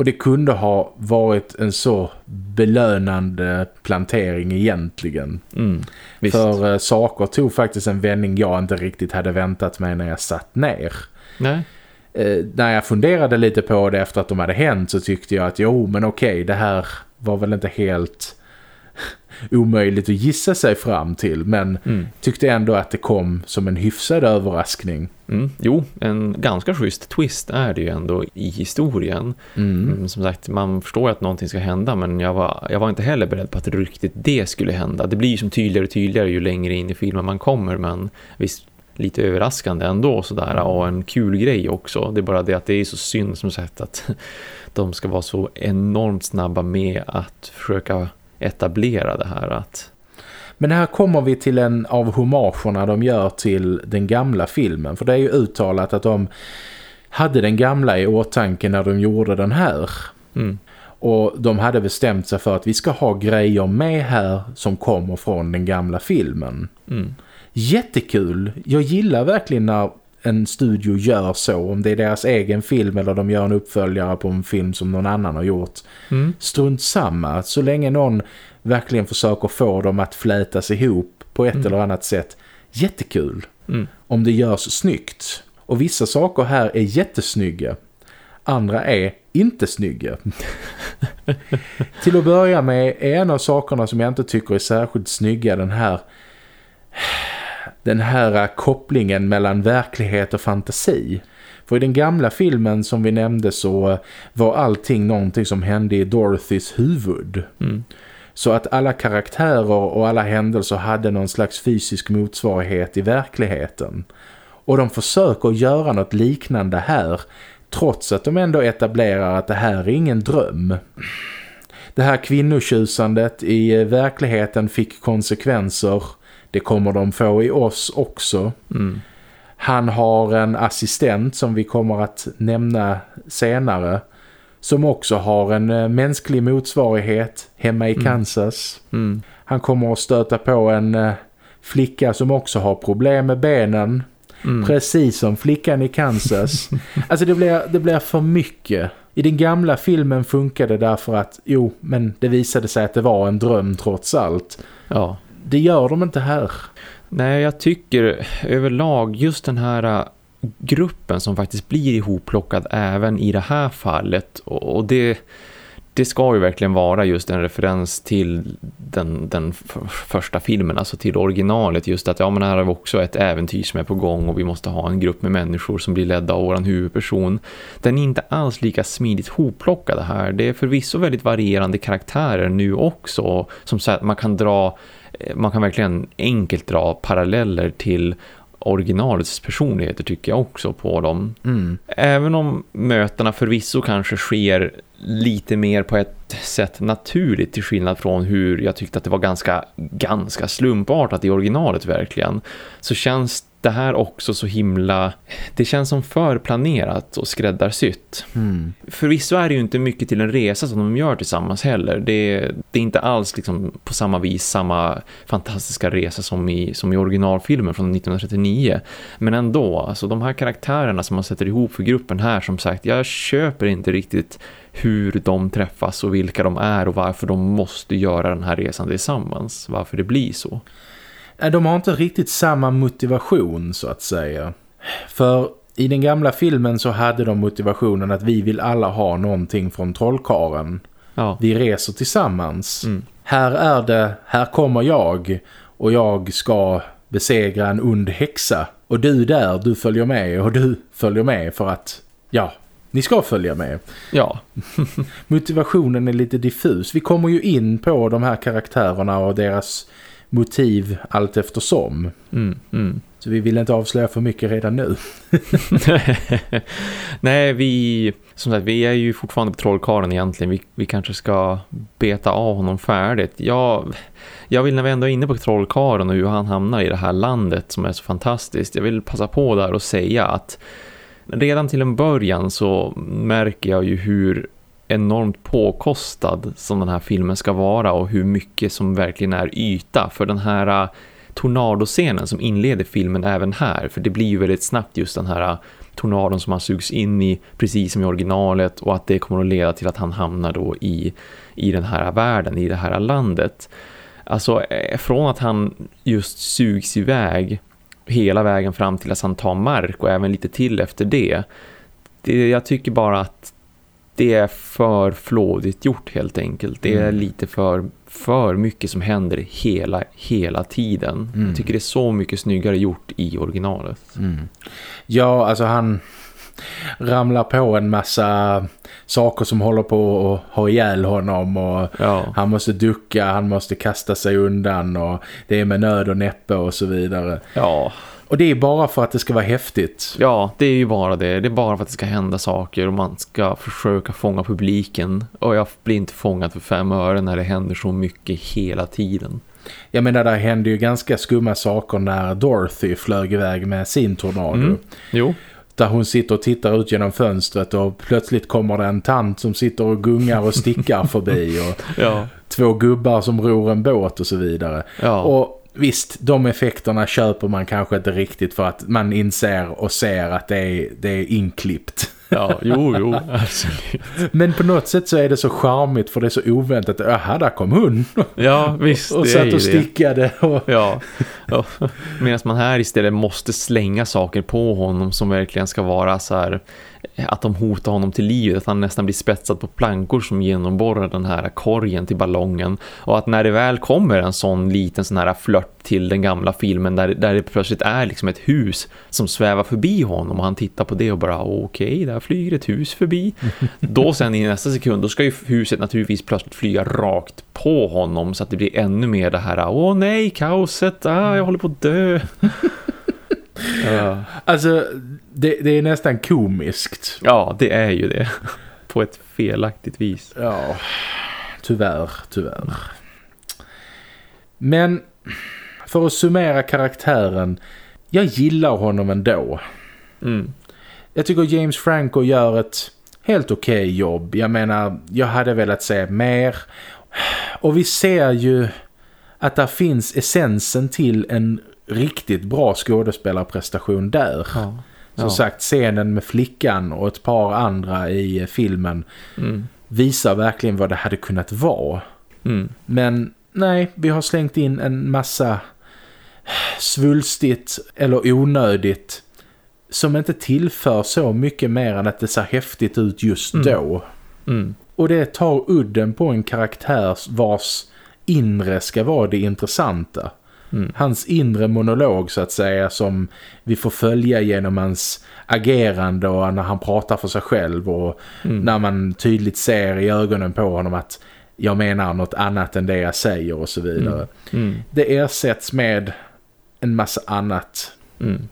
Och det kunde ha varit en så belönande plantering egentligen. Mm, För äh, saker tog faktiskt en vändning jag inte riktigt hade väntat mig när jag satt ner. Nej. Eh, när jag funderade lite på det efter att de hade hänt så tyckte jag att jo men okej det här var väl inte helt omöjligt att gissa sig fram till men mm. tyckte ändå att det kom som en hyfsad överraskning. Mm. Jo, en ganska schysst twist är det ju ändå i historien. Mm. mm. Som sagt, man förstår att någonting ska hända men jag var, jag var inte heller beredd på att riktigt det skulle hända. Det blir ju som tydligare och tydligare ju längre in i filmen man kommer men visst lite överraskande ändå sådär och en kul grej också. Det är bara det att det är så synd som sagt att de ska vara så enormt snabba med att försöka etablera det här att men här kommer vi till en av homagerna de gör till den gamla filmen. För det är ju uttalat att de hade den gamla i åtanke när de gjorde den här. Mm. Och de hade bestämt sig för att vi ska ha grejer med här som kommer från den gamla filmen. Mm. Jättekul! Jag gillar verkligen när en studio gör så. Om det är deras egen film eller de gör en uppföljare på en film som någon annan har gjort. Mm. Strunt samma. Så länge någon verkligen försöker få dem att flätas ihop på ett mm. eller annat sätt. Jättekul. Mm. Om det görs snyggt. Och vissa saker här är jättesnygga. andra är inte snygga. Till att börja med är en av sakerna som jag inte tycker är särskilt snygga den här den här kopplingen mellan verklighet och fantasi. För i den gamla filmen som vi nämnde så var allting någonting som hände i Dorothys huvud. Mm. Så att alla karaktärer och alla händelser hade någon slags fysisk motsvarighet i verkligheten. Och de försöker göra något liknande här trots att de ändå etablerar att det här är ingen dröm. Det här kvinnotjusandet i verkligheten fick konsekvenser. Det kommer de få i oss också. Mm. Han har en assistent som vi kommer att nämna senare som också har en eh, mänsklig motsvarighet hemma i mm. Kansas. Mm. Han kommer att stöta på en eh, flicka som också har problem med benen. Mm. Precis som flickan i Kansas. alltså det blir, det blir för mycket. I den gamla filmen funkade det därför att, jo, men det visade sig att det var en dröm trots allt. Ja. Det gör de inte här. Nej, jag tycker överlag just den här äh, gruppen som faktiskt blir ihopplockad även i det här fallet och det, det ska ju verkligen vara just en referens till den, den första filmen, alltså till originalet just att ja men här har vi också ett äventyr som är på gång och vi måste ha en grupp med människor som blir ledda av våran huvudperson. Den är inte alls lika smidigt hopplockad här. Det är förvisso väldigt varierande karaktärer nu också som så att man kan dra man kan verkligen enkelt dra paralleller till originalets personligheter tycker jag också på dem. Mm. Även om mötena förvisso kanske sker lite mer på ett sätt naturligt till skillnad från hur jag tyckte att det var ganska, ganska slumpartat i originalet verkligen så känns det här också så himla... Det känns som förplanerat och skräddarsytt. Mm. Förvisso är det ju inte mycket till en resa som de gör tillsammans heller. Det, det är inte alls liksom på samma vis samma fantastiska resa som i, som i originalfilmen från 1939. Men ändå, alltså de här karaktärerna som man sätter ihop för gruppen här som sagt, jag köper inte riktigt hur de träffas och vilka de är och varför de måste göra den här resan tillsammans. Varför det blir så. De har inte riktigt samma motivation så att säga. För i den gamla filmen så hade de motivationen att vi vill alla ha någonting från trollkaren. Ja. Vi reser tillsammans. Mm. Här är det, här kommer jag och jag ska besegra en ond häxa. Och du där, du följer med och du följer med för att, ja, ni ska följa med. Ja. Motivationen är lite diffus. Vi kommer ju in på de här karaktärerna och deras motiv allt eftersom. Mm, mm. Så vi vill inte avslöja för mycket redan nu. Nej, vi som sagt, vi är ju fortfarande på trollkaren egentligen. Vi, vi kanske ska beta av honom färdigt. Jag, jag vill när vi ändå är inne på trollkaren och hur han hamnar i det här landet som är så fantastiskt. Jag vill passa på där och säga att redan till en början så märker jag ju hur enormt påkostad som den här filmen ska vara och hur mycket som verkligen är yta för den här äh, tornadoscenen som inleder filmen även här för det blir ju väldigt snabbt just den här äh, tornadon som han sugs in i precis som i originalet och att det kommer att leda till att han hamnar då i, i den här världen, i det här landet. Alltså eh, från att han just sugs iväg hela vägen fram till att han tar mark och även lite till efter det. det jag tycker bara att det är för flådigt gjort helt enkelt. Det är mm. lite för, för mycket som händer hela, hela tiden. Mm. Jag tycker det är så mycket snyggare gjort i originalet. Mm. Ja, alltså han ramlar på en massa saker som håller på att ha ihjäl honom och ja. han måste ducka, han måste kasta sig undan och det är med nöd och näppe och så vidare. Ja, och det är bara för att det ska vara häftigt. Ja, det är ju bara det. Det är bara för att det ska hända saker och man ska försöka fånga publiken. Och jag blir inte fångad för fem öre när det händer så mycket hela tiden. Jag menar, det hände ju ganska skumma saker när Dorothy flög iväg med sin tornado. Mm. Jo. Där hon sitter och tittar ut genom fönstret och plötsligt kommer det en tant som sitter och gungar och stickar förbi. Och ja. två gubbar som ror en båt och så vidare. Ja. Och Visst, de effekterna köper man kanske inte riktigt för att man inser och ser att det är, det är inklippt. Ja, jo, jo, absolut. Men på något sätt så är det så charmigt för det är så oväntat. Jaha, där kom hon. Ja, visst. och satt och stickade. Och... Ja, ja. medan man här istället måste slänga saker på honom som verkligen ska vara så här att de hotar honom till livet, att han nästan blir spetsad på plankor som genomborrar den här korgen till ballongen. Och att när det väl kommer en sån liten sån här flört till den gamla filmen där, där det plötsligt är liksom ett hus som svävar förbi honom och han tittar på det och bara okej, okay, där flyger ett hus förbi. Då sen i nästa sekund, då ska ju huset naturligtvis plötsligt flyga rakt på honom så att det blir ännu mer det här, åh nej, kaoset, ah, jag håller på att dö. Ja. Alltså, det, det, är nästan komiskt. Ja, det är ju det. På ett felaktigt vis. Ja, tyvärr, tyvärr. Men för att summera karaktären, jag gillar honom ändå. Mm. Jag tycker James Franco gör ett helt okej okay jobb. Jag menar, jag hade velat se mer. Och vi ser ju att där finns essensen till en riktigt bra skådespelarprestation där. Ja. Som ja. sagt, scenen med flickan och ett par andra i filmen mm. visar verkligen vad det hade kunnat vara. Mm. Men nej, vi har slängt in en massa svulstigt eller onödigt som inte tillför så mycket mer än att det ser häftigt ut just mm. då. Mm. Och det tar udden på en karaktär vars inre ska vara det intressanta. Mm. Hans inre monolog så att säga som vi får följa genom hans agerande och när han pratar för sig själv och mm. när man tydligt ser i ögonen på honom att jag menar något annat än det jag säger och så vidare. Mm. mm. Det ersätts med en massa annat. Mm.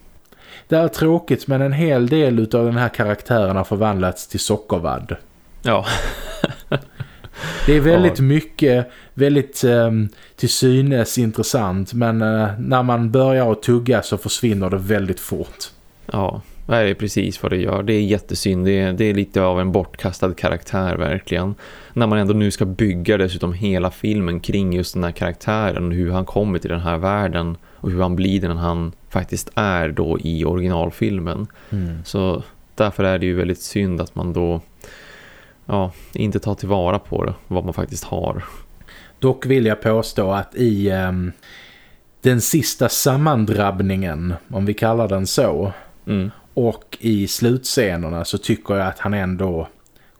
Det är tråkigt men en hel del av den här karaktären har förvandlats till sockervadd. Ja. Det är väldigt ja. mycket, väldigt um, till synes intressant men uh, när man börjar att tugga så försvinner det väldigt fort. Ja, det är precis vad det gör. Det är jättesynd. Det är, det är lite av en bortkastad karaktär verkligen. När man ändå nu ska bygga dessutom hela filmen kring just den här karaktären och hur han kommer till den här världen och hur han blir den han faktiskt är då i originalfilmen. Mm. Så därför är det ju väldigt synd att man då ja, inte ta tillvara på det, vad man faktiskt har. Dock vill jag påstå att i um, den sista sammandrabbningen, om vi kallar den så, mm. och i slutscenerna så tycker jag att han ändå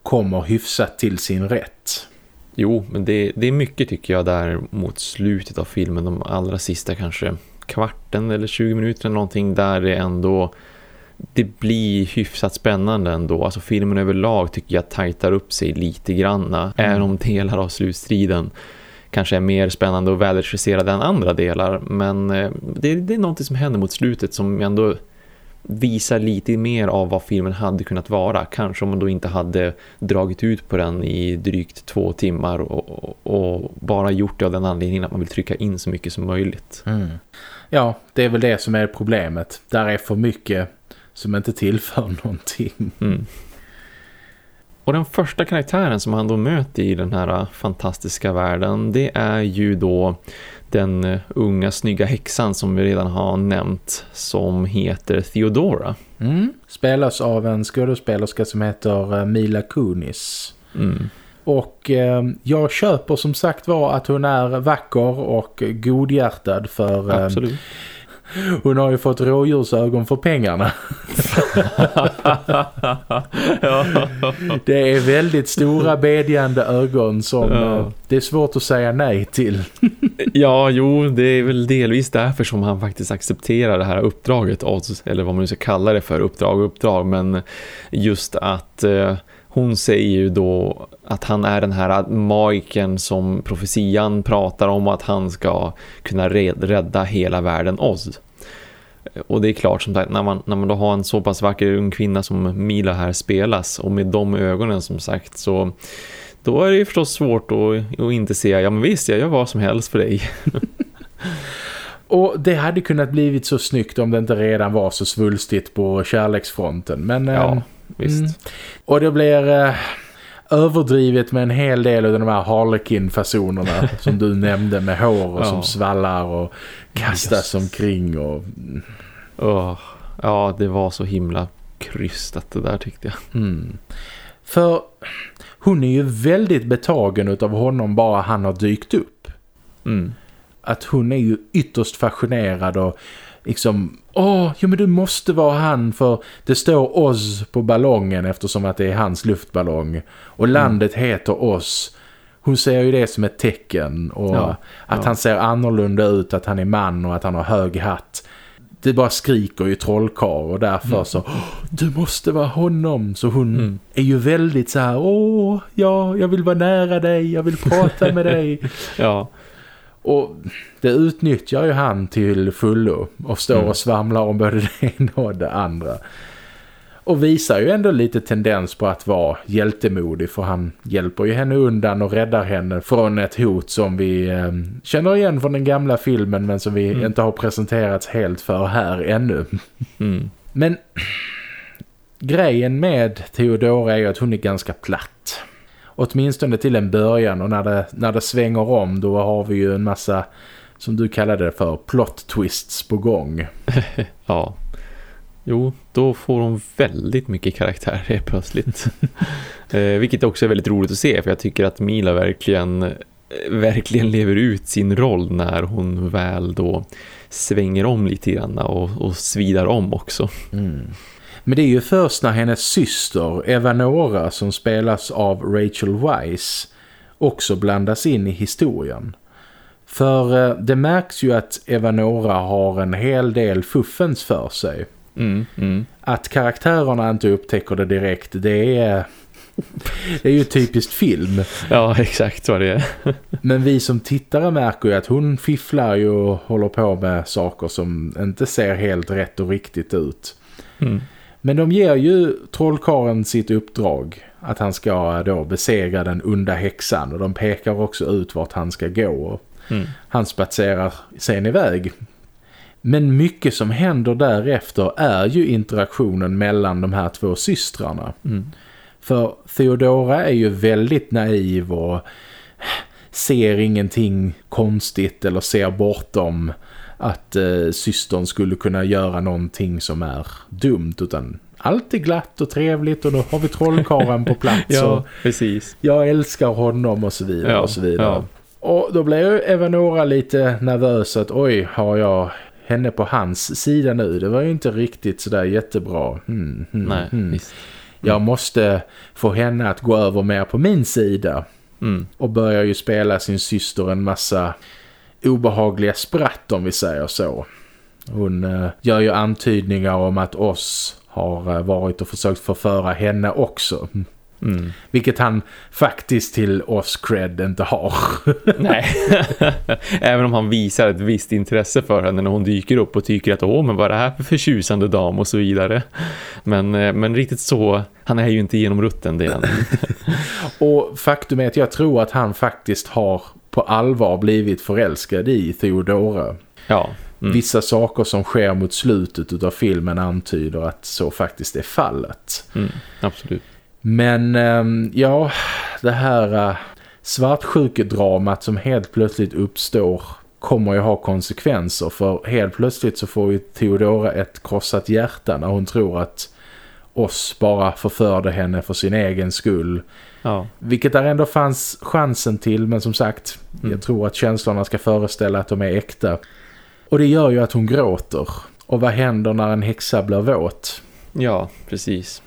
kommer hyfsat till sin rätt. Jo, men det, det är mycket tycker jag där mot slutet av filmen, de allra sista kanske kvarten eller 20 minuter eller någonting där det ändå det blir hyfsat spännande ändå. Alltså filmen överlag tycker jag tajtar upp sig lite granna. Mm. Även om delar av slutstriden kanske är mer spännande och välregisserade än andra delar. Men eh, det, det är något som händer mot slutet som ändå visar lite mer av vad filmen hade kunnat vara. Kanske om man då inte hade dragit ut på den i drygt två timmar och, och, och bara gjort det av den anledningen att man vill trycka in så mycket som möjligt. Mm. Ja, det är väl det som är problemet. Där är för mycket som inte tillför någonting. Mm. Och den första karaktären som han då möter i den här fantastiska världen det är ju då den unga snygga häxan som vi redan har nämnt som heter Theodora. Mm. Spelas av en skådespelerska som heter eh, Mila Kunis. Mm. Och eh, jag köper som sagt var att hon är vacker och godhjärtad för eh, Absolut. Hon har ju fått rådjursögon för pengarna. Det är väldigt stora bedjande ögon som ja. Eh, det är svårt att säga nej till. ja, jo, det är väl delvis därför som han faktiskt accepterar det här uppdraget. Eller vad man nu ska kalla det för, uppdrag och uppdrag. Men just att... Eh, hon säger ju då att han är den här magiken som profetian pratar om att han ska kunna rädda hela världen Oz. Och det är klart som sagt, när man, när man då har en så pass vacker ung kvinna som Mila här spelas och med de ögonen som sagt så då är det ju förstås svårt att, att inte säga, ja men visst jag gör vad som helst för dig. Och det hade kunnat blivit så snyggt om det inte redan var så svulstigt på kärleksfronten. Men, ja, ähm, visst. Mm, och det blir... Äh, överdrivet med en hel del av de här Harlequin-fasonerna som du nämnde med hår och ja. som svallar och kastas Just. omkring och... Oh, ja, det var så himla krystat det där tyckte jag. Mm. För hon är ju väldigt betagen av honom bara han har dykt upp. Mm. Att hon är ju ytterst fascinerad och liksom, åh, jo men du måste vara han för det står Oz på ballongen eftersom att det är hans luftballong. Och mm. landet mm. heter Oz. Hon ser ju det som ett tecken och ja, att ja. han ser annorlunda ut, att han är man och att han har hög hatt det bara skriker ju trollkar och därför mm. så du måste vara honom så hon mm. är ju väldigt så här åh ja jag vill vara nära dig jag vill prata med dig ja och det utnyttjar ju han till fullo och står mm. och svamlar om både det ena och det andra och visar ju ändå lite tendens på att vara hjältemodig för han hjälper ju henne undan och räddar henne från ett hot som vi eh, känner igen från den gamla filmen men som vi mm. inte har presenterats helt för här ännu. Mm. Men grejen med Theodora är ju att hon är ganska platt. Åtminstone till en början och när det, när det svänger om då har vi ju en massa som du kallade det för plot twists på gång. ja. Jo, då får hon väldigt mycket karaktär helt plötsligt. eh, vilket också är väldigt roligt att se för jag tycker att Mila verkligen, eh, verkligen lever ut sin roll när hon väl då svänger om lite grann och, och svidar om också. Mm. Men det är ju först när hennes syster Eva Nora som spelas av Rachel Weisz också blandas in i historien. För eh, det märks ju att Eva Nora har en hel del fuffens för sig. Mm, mm. Att karaktärerna inte upptäcker det direkt, det är... Det är ju typiskt film. Ja, exakt vad det är. Men vi som tittare märker ju att hon fifflar ju och håller på med saker som inte ser helt rätt och riktigt ut. Mm. Men de ger ju trollkaren sitt uppdrag att han ska då besegra den onda häxan och de pekar också ut vart han ska gå. Mm. Han spatserar sen iväg men mycket som händer därefter är ju interaktionen mellan de här två systrarna. Mm. För Theodora är ju väldigt naiv och ser ingenting konstigt eller ser bortom att eh, systern skulle kunna göra någonting som är dumt utan allt är glatt och trevligt och då har vi trollkaren på plats. ja, precis. Jag älskar honom och så vidare ja, och så vidare. Ja. Och då blev ju Evanora lite nervös att oj, har jag henne på hans sida nu. Det var ju inte riktigt sådär jättebra. Hmm, hmm, Nej, hmm. Visst. Jag mm. måste få henne att gå över mer på min sida. Mm. Och börjar ju spela sin syster en massa obehagliga spratt om vi säger så. Hon uh, gör ju antydningar om att oss har uh, varit och försökt förföra henne också. Mm. Vilket han faktiskt till oss cred inte har. Nej, även om han visar ett visst intresse för henne när hon dyker upp och tycker att åh men vad är det här för förtjusande dam och så vidare. Men, eh, men riktigt så, han är ju inte genom rutten det och faktum är att jag tror att han faktiskt har på allvar blivit förälskad i Theodora. Ja. Mm. Vissa saker som sker mot slutet av filmen antyder att så faktiskt är fallet. Mm, absolut. Men ehm, ja, det här uh, svartsjukedramat som helt plötsligt uppstår kommer ju ha konsekvenser för helt plötsligt så får ju Theodora ett krossat hjärta när hon tror att oss bara förförde henne för sin egen skull. Ja. Vilket där ändå fanns chansen till men som sagt, mm. jag tror att känslorna ska föreställa att de är äkta. Och det gör ju att hon gråter. Och vad händer när en häxa blir våt? Ja, precis.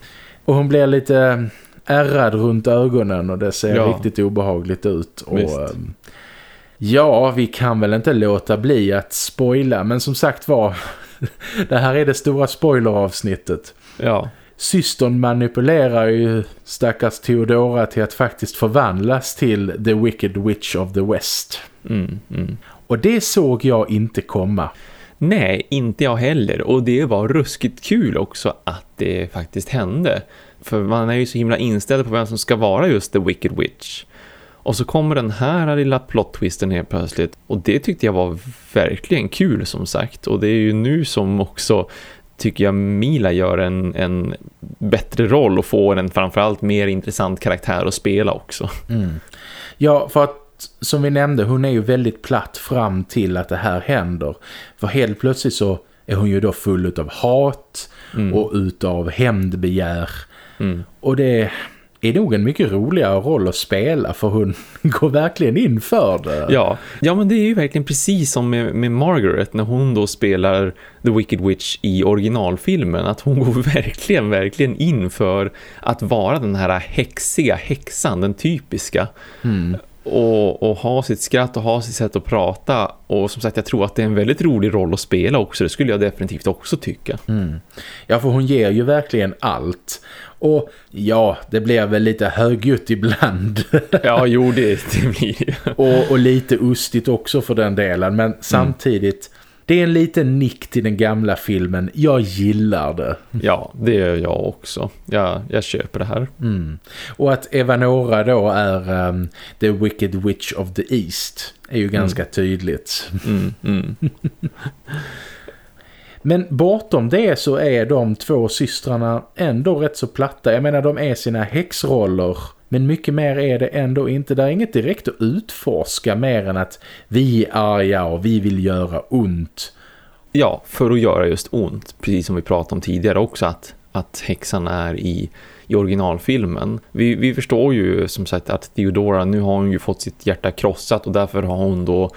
Och hon blir lite ärrad runt ögonen och det ser ja. riktigt obehagligt ut. Och, ehm, ja, vi kan väl inte låta bli att spoila. Men som sagt var, det här är det stora spoileravsnittet. Ja. Systern manipulerar ju stackars Theodora till att faktiskt förvandlas till The Wicked Witch of the West. Mm, mm. Och det såg jag inte komma. Nej, inte jag heller. Och det var ruskigt kul också att det faktiskt hände. För man är ju så himla inställd på vem som ska vara just The Wicked Witch. Och så kommer den här lilla plot-twisten helt plötsligt. Och det tyckte jag var verkligen kul som sagt. Och det är ju nu som också tycker jag Mila gör en, en bättre roll och får en framförallt mer intressant karaktär att spela också. Mm. Ja, för att som vi nämnde, hon är ju väldigt platt fram till att det här händer. För helt plötsligt så är hon ju då full av hat mm. och utav hämndbegär. Mm. Och det är nog en mycket roligare roll att spela för hon går verkligen in för det. Ja, ja men det är ju verkligen precis som med, med Margaret när hon då spelar The Wicked Witch i originalfilmen. Att hon går verkligen, verkligen in för att vara den här häxiga häxan, den typiska. Mm. Och, och, ha sitt skratt och ha sitt sätt att prata och som sagt jag tror att det är en väldigt rolig roll att spela också, det skulle jag definitivt också tycka. Mm. Ja för hon ger ju verkligen allt och ja, det blir väl lite högljutt ibland. ja, jo det, det blir det. och, och lite ustigt också för den delen. Men samtidigt, mm. det är en liten nick till den gamla filmen. Jag gillar det. Ja, det gör jag också. Jag, jag köper det här. Mm. Och att Evanora då är um, The Wicked Witch of the East är ju ganska mm. tydligt. Mm, mm. Men bortom det så är de två systrarna ändå rätt så platta. Jag menar de är sina häxroller. Men mycket mer är det ändå inte. Det är inget direkt att utforska mer än att vi är arga och vi vill göra ont. Ja, för att göra just ont. Precis som vi pratade om tidigare också att, att häxan är i, i originalfilmen. Vi, vi förstår ju som sagt att Theodora nu har hon ju fått sitt hjärta krossat och därför har hon då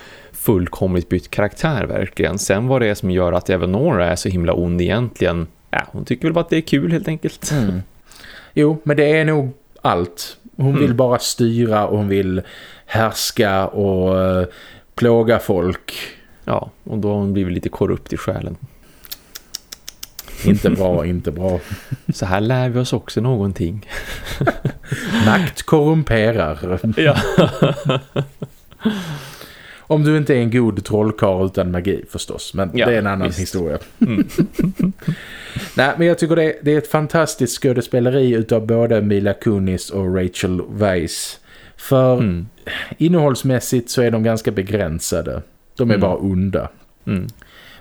fullkomligt bytt karaktär verkligen. Sen vad det är som gör att även Nora är så himla ond egentligen, ja, hon tycker väl bara att det är kul helt enkelt. Mm. Jo, men det är nog allt. Hon mm. vill bara styra och hon vill härska och uh, plåga folk. Ja, och då har hon blivit lite korrupt i själen. Inte bra, inte bra. Så här lär vi oss också någonting. Makt korrumperar. Ja. Om du inte är en god trollkarl utan magi förstås. Men ja, det är en annan visst. historia. Mm. Nej, men jag tycker det är, det är ett fantastiskt skådespeleri utav både Mila Kunis och Rachel Weisz. För mm. innehållsmässigt så är de ganska begränsade. De är mm. bara onda. Mm.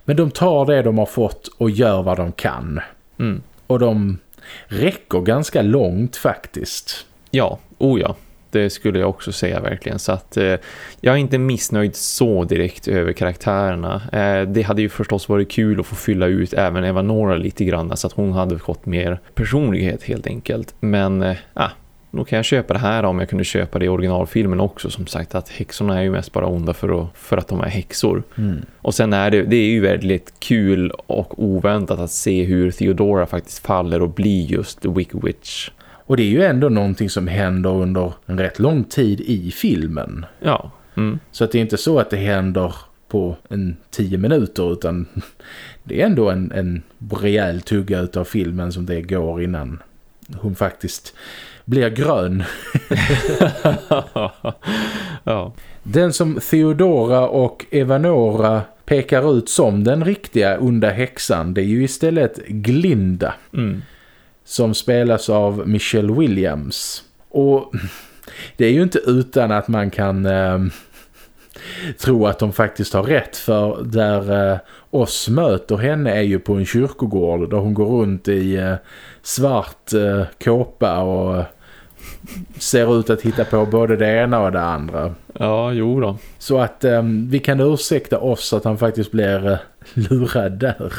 Men de tar det de har fått och gör vad de kan. Mm. Och de räcker ganska långt faktiskt. Ja, oh ja det skulle jag också säga verkligen. Så att eh, jag är inte missnöjd så direkt över karaktärerna. Eh, det hade ju förstås varit kul att få fylla ut även Eva Nora lite grann så att hon hade fått mer personlighet helt enkelt. Men eh, ah, då kan jag köpa det här om jag kunde köpa det i originalfilmen också. Som sagt att häxorna är ju mest bara onda för att, för att de är häxor. Mm. Och sen är det, det är ju väldigt kul och oväntat att se hur Theodora faktiskt faller och blir just The Wicked Witch. Och det är ju ändå någonting som händer under en rätt lång tid i filmen. Ja. Mm. Så att det är inte så att det händer på en tio minuter utan det är ändå en, en rejäl tugga utav filmen som det går innan hon faktiskt blir grön. ja. Den som Theodora och Evanora pekar ut som den riktiga onda häxan det är ju istället Glinda. Mm som spelas av Michelle Williams. Och det är ju inte utan att man kan eh, tro att de faktiskt har rätt för där eh, oss möter henne är ju på en kyrkogård där hon går runt i eh, svart eh, kåpa och ser ut att hitta på både det ena och det andra. Ja, jo då. Så att eh, vi kan ursäkta oss att han faktiskt blir eh, lurad där.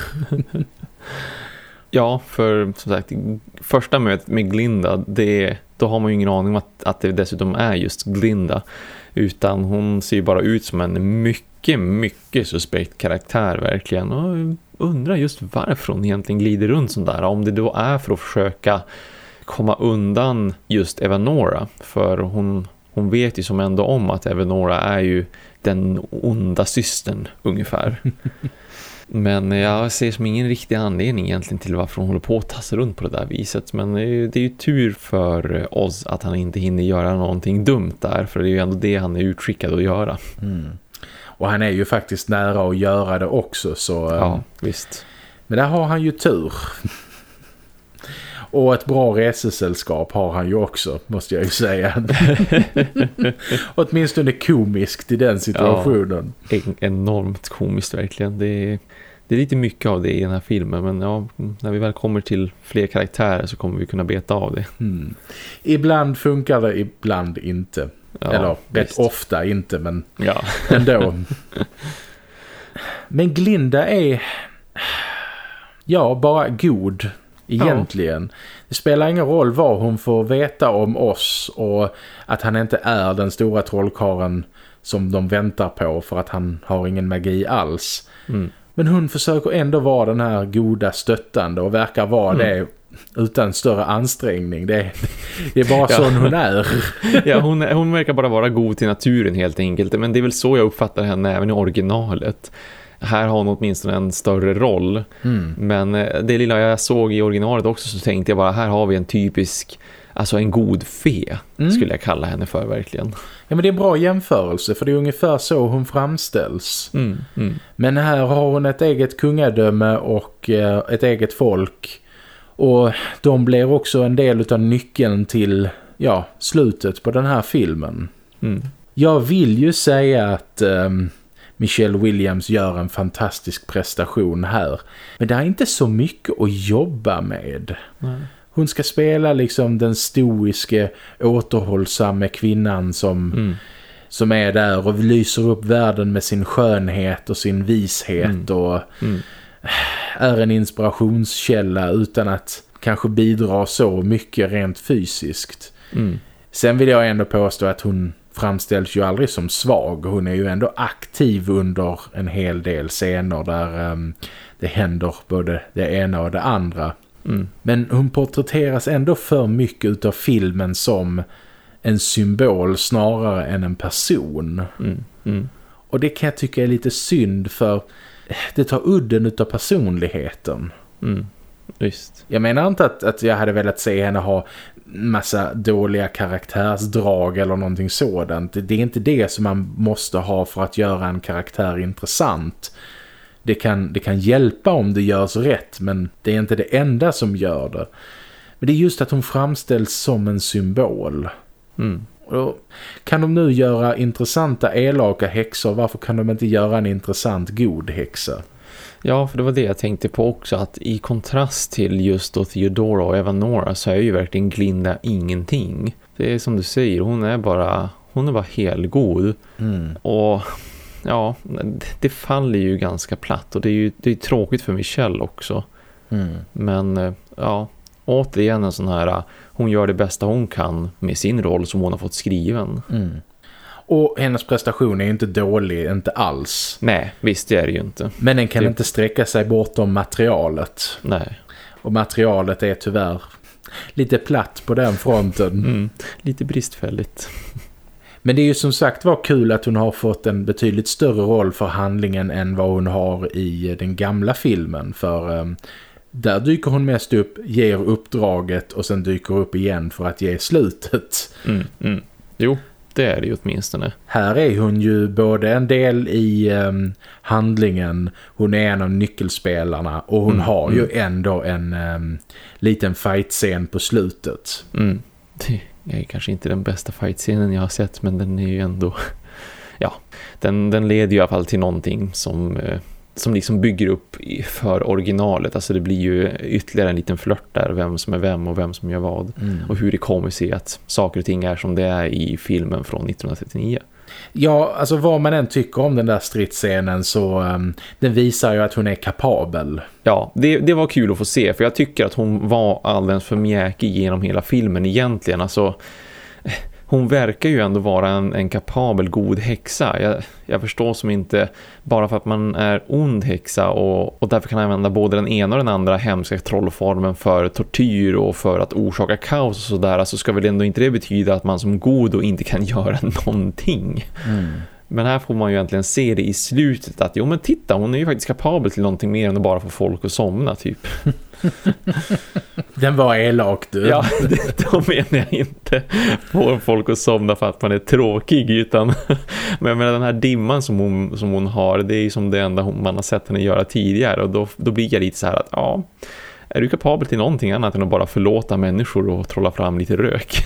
Ja, för som sagt, första mötet med Glinda, det, då har man ju ingen aning om att, att det dessutom är just Glinda. Utan hon ser ju bara ut som en mycket, mycket suspekt karaktär verkligen. Och undrar just varför hon egentligen glider runt sådär. Om det då är för att försöka komma undan just Evanora. För hon, hon vet ju som ändå om att Evanora är ju den onda systern ungefär. Men jag ser som ingen riktig anledning egentligen till varför hon håller på att tassa runt på det där viset. Men det är ju tur för oss att han inte hinner göra någonting dumt där. För det är ju ändå det han är utskickad att göra. Mm. Och han är ju faktiskt nära att göra det också. Så, ja, um, visst. Men där har han ju tur. Och ett bra resesällskap har han ju också, måste jag ju säga. Åtminstone komiskt i den situationen. Ja, enormt komiskt verkligen. Det är, det är lite mycket av det i den här filmen. Men ja, när vi väl kommer till fler karaktärer så kommer vi kunna beta av det. Mm. Ibland funkar det, ibland inte. Ja, Eller rätt ofta inte, men ja. ändå. men Glinda är ja, bara god egentligen. Ja. Det spelar ingen roll vad hon får veta om oss och att han inte är den stora trollkaren som de väntar på för att han har ingen magi alls. Mm. Men hon försöker ändå vara den här goda stöttande och verkar vara mm. det utan större ansträngning. Det, det är bara ja. sån hon är. ja, hon, hon verkar bara vara god till naturen helt enkelt. Men det är väl så jag uppfattar henne även i originalet. Här har hon åtminstone en större roll. Mm. Men eh, det lilla jag såg i originalet också så tänkte jag bara här har vi en typisk Alltså en god fe mm. skulle jag kalla henne för verkligen. Ja men det är en bra jämförelse för det är ungefär så hon framställs. Mm, mm. Men här har hon ett eget kungadöme och eh, ett eget folk. Och de blir också en del av nyckeln till ja, slutet på den här filmen. Mm. Jag vill ju säga att eh, Michelle Williams gör en fantastisk prestation här. Men det är inte så mycket att jobba med. Nej. Hon ska spela liksom den stoiske, återhållsamme kvinnan som, mm. som är där och lyser upp världen med sin skönhet och sin vishet mm. och mm. är en inspirationskälla utan att kanske bidra så mycket rent fysiskt. Mm. Sen vill jag ändå påstå att hon framställs ju aldrig som svag. Hon är ju ändå aktiv under en hel del scener där um, det händer både det ena och det andra. Mm. Men hon porträtteras ändå för mycket av filmen som en symbol snarare än en person. Mm. Mm. Och det kan jag tycka är lite synd för det tar udden av personligheten. Mm. Just. Jag menar inte att, att jag hade velat se henne ha massa dåliga karaktärsdrag eller någonting sådant. Det är inte det som man måste ha för att göra en karaktär intressant det kan, det kan hjälpa om det görs rätt men det är inte det enda som gör det. Men det är just att hon framställs som en symbol. Mm. Kan de nu göra intressanta elaka häxor, varför kan de inte göra en intressant god häxa? Ja, för det var det jag tänkte på också, att i kontrast till just då Theodora och Evanora så är ju verkligen Glinda ingenting. Det är som du säger, hon är bara, hon är bara helgod. Mm. Och ja, det faller ju ganska platt och det är ju det är tråkigt för Michelle också. Mm. Men eh, ja, återigen en sån här, hon gör det bästa hon kan med sin roll som hon har fått skriven. Mm. Och hennes prestation är ju inte dålig, inte alls. Nej, visst det är det ju inte. Men den kan det... inte sträcka sig bortom materialet. Nej. Och materialet är tyvärr lite platt på den fronten. Mm, lite bristfälligt. Men det är ju som sagt var kul att hon har fått en betydligt större roll för handlingen än vad hon har i den gamla filmen. För um, där dyker hon mest upp, ger uppdraget och sen dyker upp igen för att ge slutet. Mm, mm. Jo, det är det ju åtminstone. Här är hon ju både en del i um, handlingen, hon är en av nyckelspelarna och hon mm, har ju mm. ändå en um, liten fight-scen på slutet. Mm. Det är kanske inte den bästa fight-scenen jag har sett men den är ju ändå ja, den, den leder ju i alla fall till någonting som, eh, som liksom bygger upp för originalet. Alltså det blir ju ytterligare en liten flört där, vem som är vem och vem som gör vad. Mm. Och hur det kommer sig att saker och ting är som det är i filmen från 1939. Ja, alltså vad man än tycker om den där stridsscenen så um, den visar ju att hon är kapabel. Ja, det, det var kul att få se för jag tycker att hon var alldeles för mjäkig genom hela filmen egentligen. Alltså hon verkar ju ändå vara en, en kapabel god häxa. Jag, jag, förstår som inte bara för att man är ond häxa och, och därför kan använda både den ena och den andra hemska trollformen för tortyr och för att orsaka kaos och sådär så ska väl ändå inte det betyda att man som god och inte kan göra någonting. Mm. Men här får man ju egentligen se det i slutet att jo men titta, hon är ju faktiskt kapabel till någonting mer än att bara få folk att somna typ. Den var elak du. Ja, det, då menar jag inte få folk att somna för att man är tråkig utan men jag menar den här dimman som hon, som hon har det är ju som det enda hon, man har sett henne göra tidigare och då, då blir jag lite så här att ja, är du kapabel till någonting annat än att bara förlåta människor och trolla fram lite rök?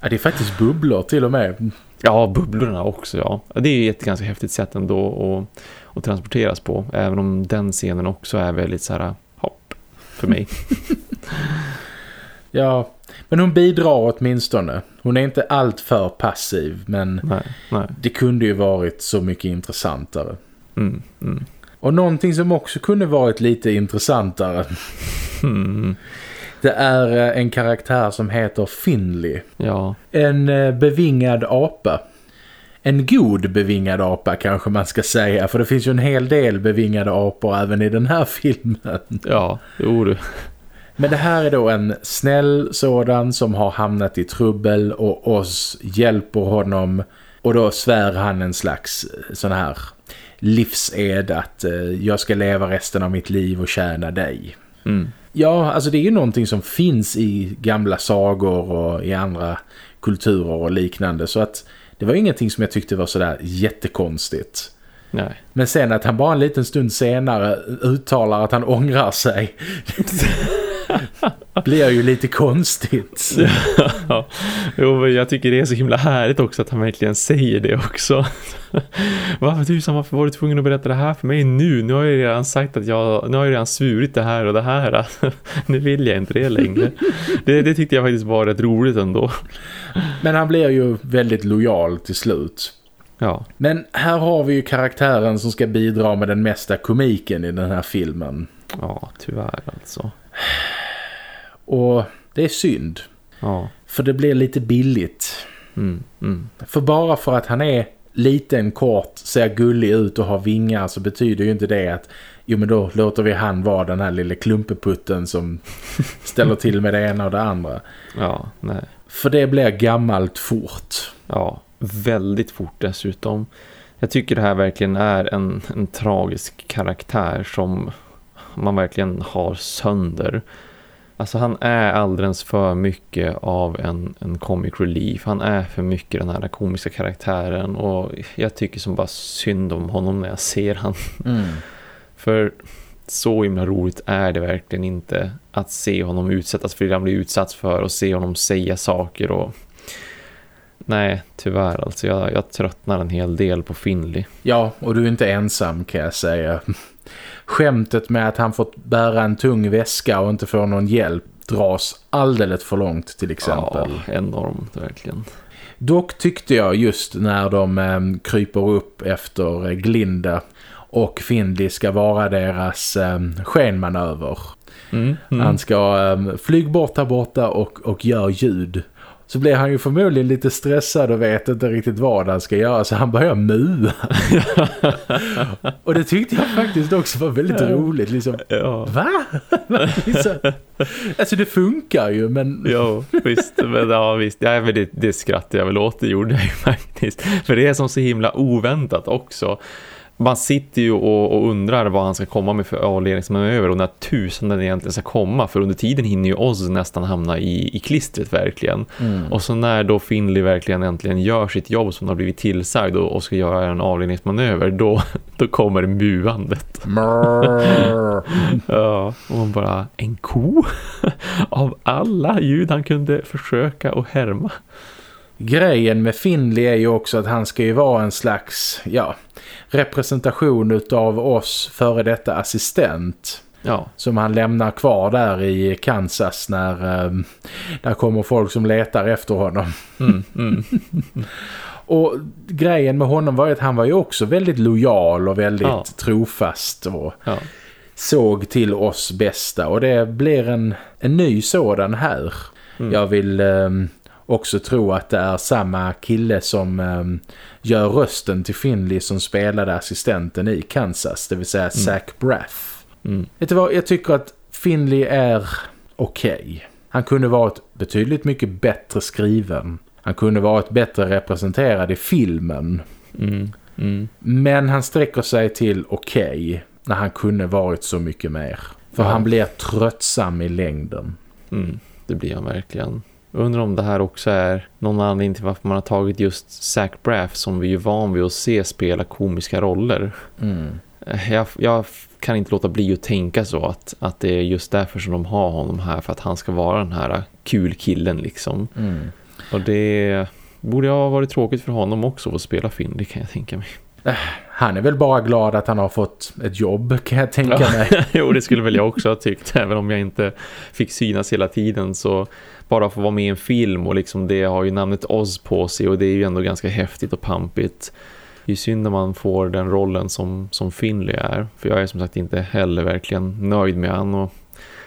Ja, det är faktiskt bubblor till och med. Ja, bubblorna också, ja. Det är ju ett ganska häftigt sätt ändå att, att transporteras på. Även om den scenen också är väldigt så här hopp för mig. ja, men hon bidrar åtminstone. Hon är inte allt för passiv, men nej, nej. det kunde ju varit så mycket intressantare. Mm, mm. Och någonting som också kunde varit lite intressantare. Mm. Det är eh, en karaktär som heter Finley. Ja. En eh, bevingad apa. En god bevingad apa kanske man ska säga. För det finns ju en hel del bevingade apor även i den här filmen. Ja, jo du. Men det här är då en snäll sådan som har hamnat i trubbel och oss hjälper honom. Och då svär han en slags eh, sån här livsed att eh, jag ska leva resten av mitt liv och tjäna dig. Mm. Ja, alltså det är ju någonting som finns i gamla sagor och i andra kulturer och liknande. Så att det var ingenting som jag tyckte var sådär jättekonstigt. Nej. Men sen att han bara en liten stund senare uttalar att han ångrar sig. blir ju lite konstigt. ja, jo, jag tycker det är så himla härligt också att han verkligen säger det också. varför tusan, varför var du tvungen att berätta det här för mig nu? Nu har jag redan sagt att jag, nu har jag redan svurit det här och det här. nu vill jag inte det längre. Det, det tyckte jag faktiskt var rätt roligt ändå. Men han blir ju väldigt lojal till slut. Ja. Men här har vi ju karaktären som ska bidra med den mesta komiken i den här filmen. Ja, tyvärr alltså. Och det är synd. Ja. För det blir lite billigt. Mm, mm. För bara för att han är liten, kort, ser gullig ut och har vingar så betyder ju inte det att jo men då låter vi han vara den här lilla klumpeputten som ställer till med det ena och det andra. Ja, nej. För det blir gammalt fort. Ja, väldigt fort dessutom. Jag tycker det här verkligen är en, en tragisk karaktär som man verkligen har sönder. Alltså han är alldeles för mycket av en, en comic relief. Han är för mycket den här komiska karaktären och jag tycker som bara synd om honom när jag ser han. Mm. För så himla roligt är det verkligen inte att se honom utsättas för det han blir utsatt för och se honom säga saker och nej, tyvärr alltså jag, jag tröttnar en hel del på Finley. Ja, och du är inte ensam kan jag säga. Skämtet med att han fått bära en tung väska och inte få någon hjälp dras alldeles för långt till exempel. Ja, enormt verkligen. Dock tyckte jag just när de eh, kryper upp efter Glinda och Findley ska vara deras eh, skenmanöver. Mm, mm. Han ska eh, flyg bort där borta och, och gör ljud så blir han ju förmodligen lite stressad och vet inte riktigt vad han ska göra så han börjar mua. och det tyckte jag faktiskt också var väldigt roligt. Liksom, ja. Va? liksom, alltså det funkar ju men... Ja, visst. Men, ja, visst. Ja, men det, det skrattar jag väl åt, det gjorde jag ju faktiskt. För det är som så himla oväntat också man sitter ju och, och, undrar vad han ska komma med för avledningsmanöver och när tusen den egentligen ska komma för under tiden hinner ju Oz nästan hamna i, i klistret verkligen. Mm. och så när då Finley verkligen äntligen gör sitt jobb som har blivit tillsagd och, och ska göra en avledningsmanöver då, då kommer muandet ja, och man bara en ko? Av alla ljud han kunde försöka och härma Grejen med Finley är ju också att han ska ju vara en slags, ja, representation utav oss före detta assistent. Ja. Som han lämnar kvar där i Kansas när um, där kommer folk som letar efter honom. Mm, mm. och grejen med honom var att han var ju också väldigt lojal och väldigt ja. trofast och ja. såg till oss bästa. Och det blir en, en ny sådan här. Mm. Jag vill um, också tro att det är samma kille som um, gör rösten till Finley som spelade assistenten i Kansas, det vill säga mm. Zach Braff. Mm. Vet du vad, jag tycker att Finley är okej. Okay. Han kunde varit betydligt mycket bättre skriven. Han kunde varit bättre representerad i filmen. Mm. Mm. Men han sträcker sig till okej okay, när han kunde varit så mycket mer. För ja. han blir tröttsam i längden. Mm, det blir han verkligen. Undrar om det här också är någon anledning till varför man har tagit just Zach Braff som vi är van vid att se spela komiska roller. Mm. Jag, jag, kan inte låta bli att tänka så att, att det är just därför som de har honom här för att han ska vara den här kul killen liksom. Mm. Och det borde ha varit tråkigt för honom också att spela film, det kan jag tänka mig. Äh, han är väl bara glad att han har fått ett jobb kan jag tänka mig. jo, det skulle väl jag också ha tyckt. Även om jag inte fick synas hela tiden så bara få vara med i en film och liksom det har ju namnet Oz på sig och det är ju ändå ganska häftigt och pampigt. ju synd när man får den rollen som, som Finley är. För jag är som sagt inte heller verkligen nöjd med han och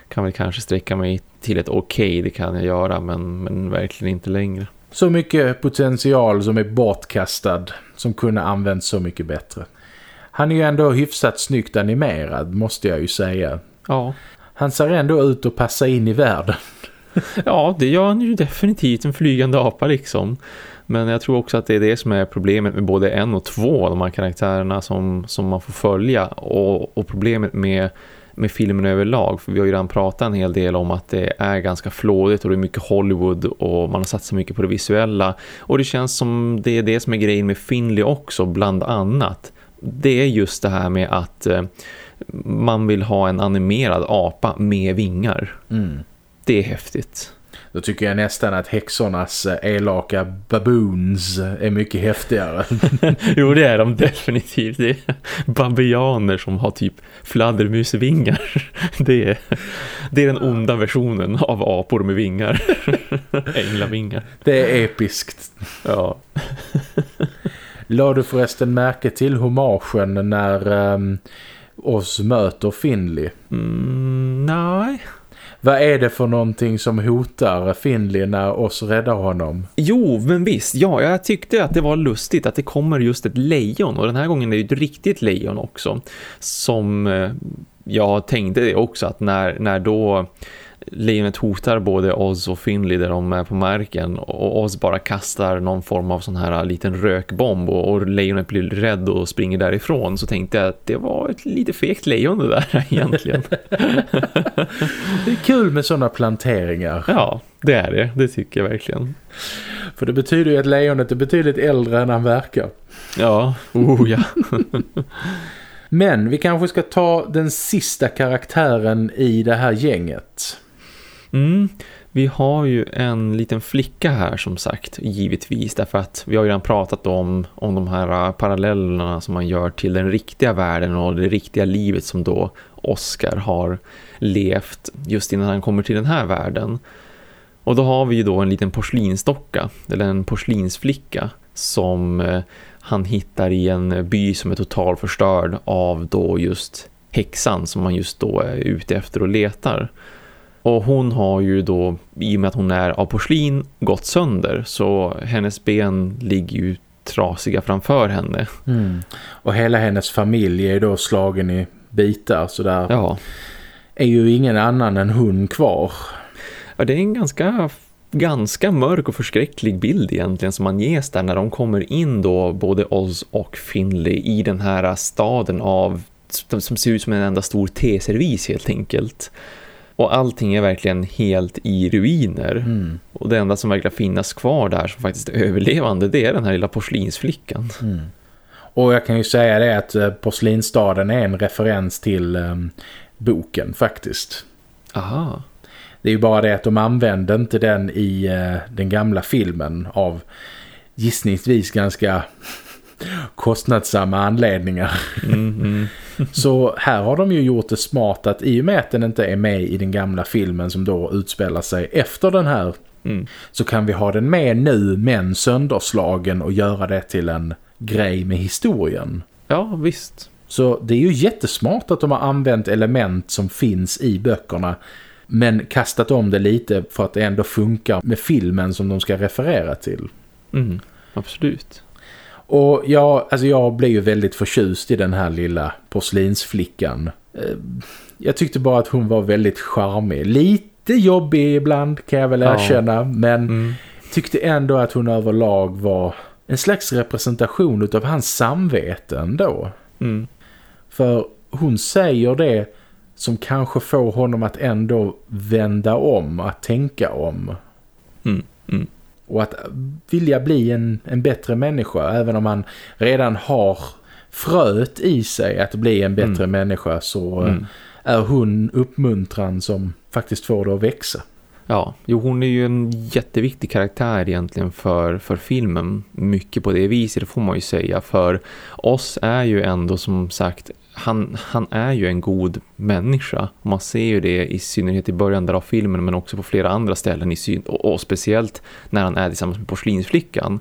kan väl kanske sträcka mig till ett okej, okay, det kan jag göra, men, men verkligen inte längre. Så mycket potential som är bortkastad, som kunde använts så mycket bättre. Han är ju ändå hyfsat snyggt animerad, måste jag ju säga. Ja. Han ser ändå ut att passa in i världen. ja, det gör han ju definitivt en flygande apa liksom. Men jag tror också att det är det som är problemet med både en och två de här karaktärerna som, som man får följa. Och, och problemet med, med filmen överlag. För vi har ju redan pratat en hel del om att det är ganska flådigt och det är mycket Hollywood och man har satsat mycket på det visuella. Och det känns som det är det som är grejen med Finley också bland annat. Det är just det här med att eh, man vill ha en animerad apa med vingar. Mm. Det är häftigt. Då tycker jag nästan att häxornas eh, elaka baboons är mycket häftigare. jo, det är de definitivt. Det är babianer som har typ fladdermusvingar. Det är, det är den onda versionen av apor med vingar. Änglavingar. Det är episkt. Ja. Lade du förresten märke till homagen när um, oss möter Finley? Mm, nej. Vad är det för någonting som hotar Finley när oss räddar honom? Jo, men visst. Ja, jag tyckte att det var lustigt att det kommer just ett lejon. Och den här gången är det ju ett riktigt lejon också. Som eh, jag tänkte det också att när, när då lejonet hotar både Oz och Finley där de är på marken och Oz bara kastar någon form av sån här liten rökbomb och, och lejonet blir rädd och springer därifrån så tänkte jag att det var ett lite fegt lejon det där egentligen. det är kul med sådana planteringar. Ja, det är det. Det tycker jag verkligen. För det betyder ju att lejonet är betydligt äldre än han verkar. Ja, oh ja. Men vi kanske ska ta den sista karaktären i det här gänget. Mm. Vi har ju en liten flicka här som sagt, givetvis. Därför att vi har ju redan pratat om, om de här äh, parallellerna som man gör till den riktiga världen och det riktiga livet som då Oscar har levt just innan han kommer till den här världen. Och då har vi ju då en liten porslinsdocka, eller en porslinsflicka som äh, han hittar i en by som är totalt förstörd av då just häxan som man just då är ute efter och letar. Och hon har ju då, i och med att hon är av porslin, gått sönder. Så hennes ben ligger ju trasiga framför henne. Mm. Och hela hennes familj är då slagen i bitar. Så där ja. är ju ingen annan än hon kvar. Ja, det är en ganska ganska mörk och förskräcklig bild egentligen som man ges där när de kommer in då både Oz och Finley i den här staden av som ser ut som en enda stor teservis helt enkelt. Och allting är verkligen helt i ruiner. Mm. Och det enda som verkar finnas kvar där som faktiskt är överlevande det är den här lilla porslinsflickan. Mm. Och jag kan ju säga det att eh, porslinstaden är en referens till um, boken faktiskt. Aha. Det är ju bara det att de använde inte den i uh, den gamla filmen av gissningsvis ganska kostnadsamma anledningar. Mm. Så här har de ju gjort det smart att i och med att den inte är med i den gamla filmen som då utspelar sig efter den här mm. så kan vi ha den med nu men sönderslagen och göra det till en grej med historien. Ja, visst. Så det är ju jättesmart att de har använt element som finns i böckerna men kastat om det lite för att det ändå funkar med filmen som de ska referera till. Mm, absolut. Och jag, alltså jag blev ju väldigt förtjust i den här lilla porslinsflickan. Eh, jag tyckte bara att hon var väldigt charmig. Lite jobbig ibland kan jag väl erkänna. Ja. Men mm. tyckte ändå att hon överlag var en slags representation av hans samveten då. Mm. För hon säger det som kanske får honom att ändå vända om, att tänka om. Mm. Och att vilja bli en, en bättre människa även om man redan har fröet i sig att bli en bättre mm. människa så mm. är hon uppmuntran som faktiskt får det att växa. Ja, jo, hon är ju en jätteviktig karaktär egentligen för, för filmen. Mycket på det viset, får man ju säga. För oss är ju ändå som sagt han, han är ju en god människa. Man ser ju det i synnerhet i början där av filmen men också på flera andra ställen i syn och, och speciellt när han är tillsammans med porslinsflickan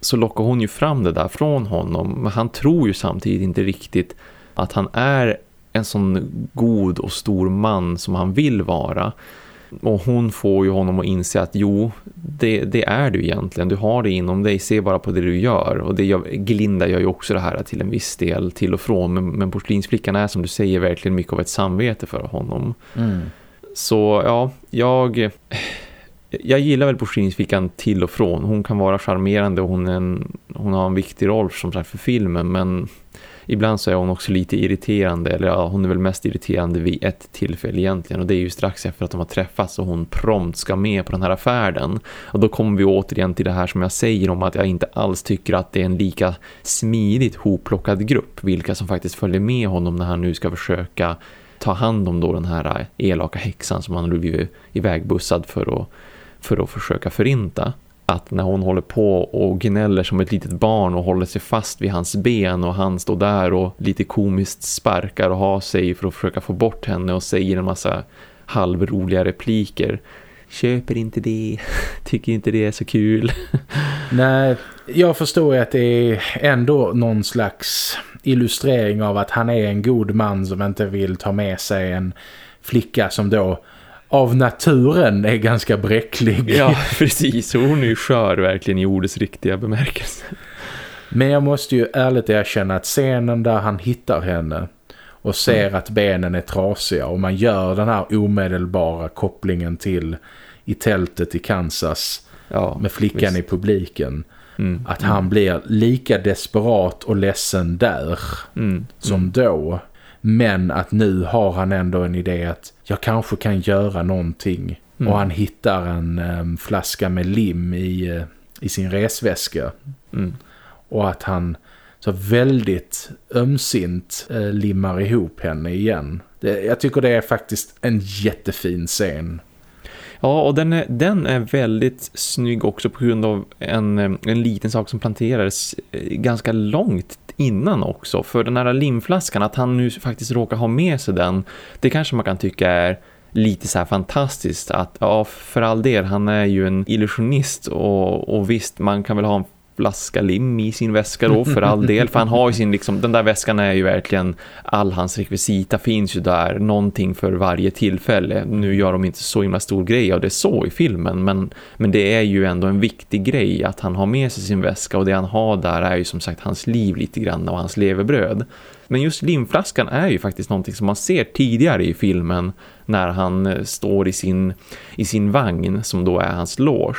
så lockar hon ju fram det där från honom. Men han tror ju samtidigt inte riktigt att han är en sån god och stor man som han vill vara. Och hon får ju honom att inse att jo, det, det, är du egentligen. Du har det inom dig, se bara på det du gör. Och det gör, Glinda gör ju också det här till en viss del till och från. Men, men porslinsflickan är som du säger verkligen mycket av ett samvete för honom. Mm. Så ja, jag... Jag gillar väl porslinsflickan till och från. Hon kan vara charmerande och hon, en, hon har en viktig roll som sagt för filmen. Men ibland så är hon också lite irriterande eller ja, hon är väl mest irriterande vid ett tillfälle egentligen och det är ju strax efter att de har träffats och hon prompt ska med på den här affären. Och då kommer vi återigen till det här som jag säger om att jag inte alls tycker att det är en lika smidigt hopplockad grupp vilka som faktiskt följer med honom när han nu ska försöka ta hand om då den här elaka häxan som han har blivit ivägbussad för att, för att försöka förinta att när hon håller på och gnäller som ett litet barn och håller sig fast vid hans ben och han står där och lite komiskt sparkar och har sig för att försöka få bort henne och säger en massa halvroliga repliker. Köper inte det, tycker inte det är så kul. Nej, jag förstår ju att det är ändå någon slags illustrering av att han är en god man som inte vill ta med sig en flicka som då av naturen är ganska bräcklig. Ja, precis. Hon är ju skör verkligen i ordets riktiga bemärkelse. Men jag måste ju ärligt erkänna att scenen där han hittar henne och ser mm. att benen är trasiga och man gör den här omedelbara kopplingen till i tältet i Kansas ja, med flickan visst. i publiken. Mm, att mm. han blir lika desperat och ledsen där mm, som mm. då. Men att nu har han ändå en idé att jag kanske kan göra någonting. Mm. Och han hittar en um, flaska med lim i, uh, i sin resväska. Mm. Och att han så väldigt ömsint uh, limmar ihop henne igen. Det, jag tycker det är faktiskt en jättefin scen. Ja, och den är, den är väldigt snygg också på grund av en, eh, en liten sak som planterades eh, ganska långt innan också. För den här limflaskan, att han nu faktiskt råkar ha med sig den, det kanske man kan tycka är lite så här fantastiskt att ja för all del han är ju en illusionist och, och visst man kan väl ha en flaska lim i sin väska då för all del. För han har ju sin liksom, den där väskan är ju verkligen all hans rekvisita finns ju där. Någonting för varje tillfälle. Nu gör de inte så himla stor grej av det så i filmen. Men, men det är ju ändå en viktig grej att han har med sig sin väska. Och det han har där är ju som sagt hans liv lite grann och hans levebröd. Men just limflaskan är ju faktiskt någonting som man ser tidigare i filmen när han eh, står i sin, i sin vagn som då är hans loge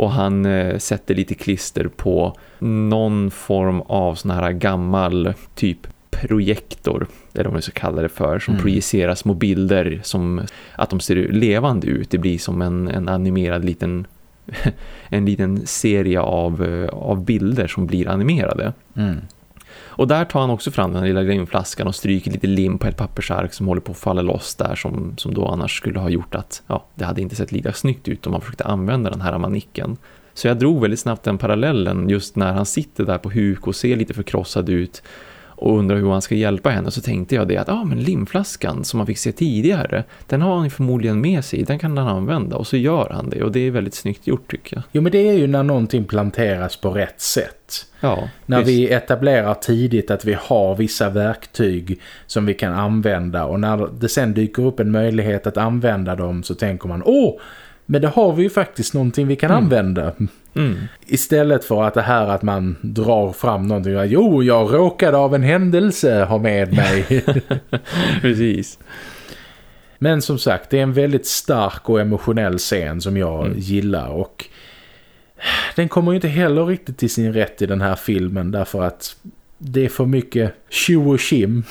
och han eh, sätter lite klister på någon form av sån här gammal typ projektor eller vad man ska kalla det för som mm. projicerar små bilder som att de ser levande ut. Det blir som en, en animerad liten en liten serie av, eh, av bilder som blir animerade. Mm. Och där tar han också fram den lilla limflaskan och stryker lite lim på ett pappersark som håller på att falla loss där som, som då annars skulle ha gjort att ja, det hade inte sett lika snyggt ut om man försökte använda den här manicken. Så jag drog väldigt snabbt den parallellen just när han sitter där på huk och ser lite förkrossad ut och undrar hur han ska hjälpa henne så tänkte jag det att ah, men limflaskan som man fick se tidigare den har han förmodligen med sig, den kan han använda och så gör han det och det är väldigt snyggt gjort tycker jag. Jo men det är ju när någonting planteras på rätt sätt. Ja, när visst. vi etablerar tidigt att vi har vissa verktyg som vi kan använda och när det sen dyker upp en möjlighet att använda dem så tänker man åh men det har vi ju faktiskt någonting vi kan mm. använda. Mm. Istället för att det här att man drar fram någonting. Jo, jag råkade av en händelse ha med mig. Precis. Men som sagt, det är en väldigt stark och emotionell scen som jag mm. gillar. Och den kommer ju inte heller riktigt till sin rätt i den här filmen. Därför att det är för mycket tjo och kim.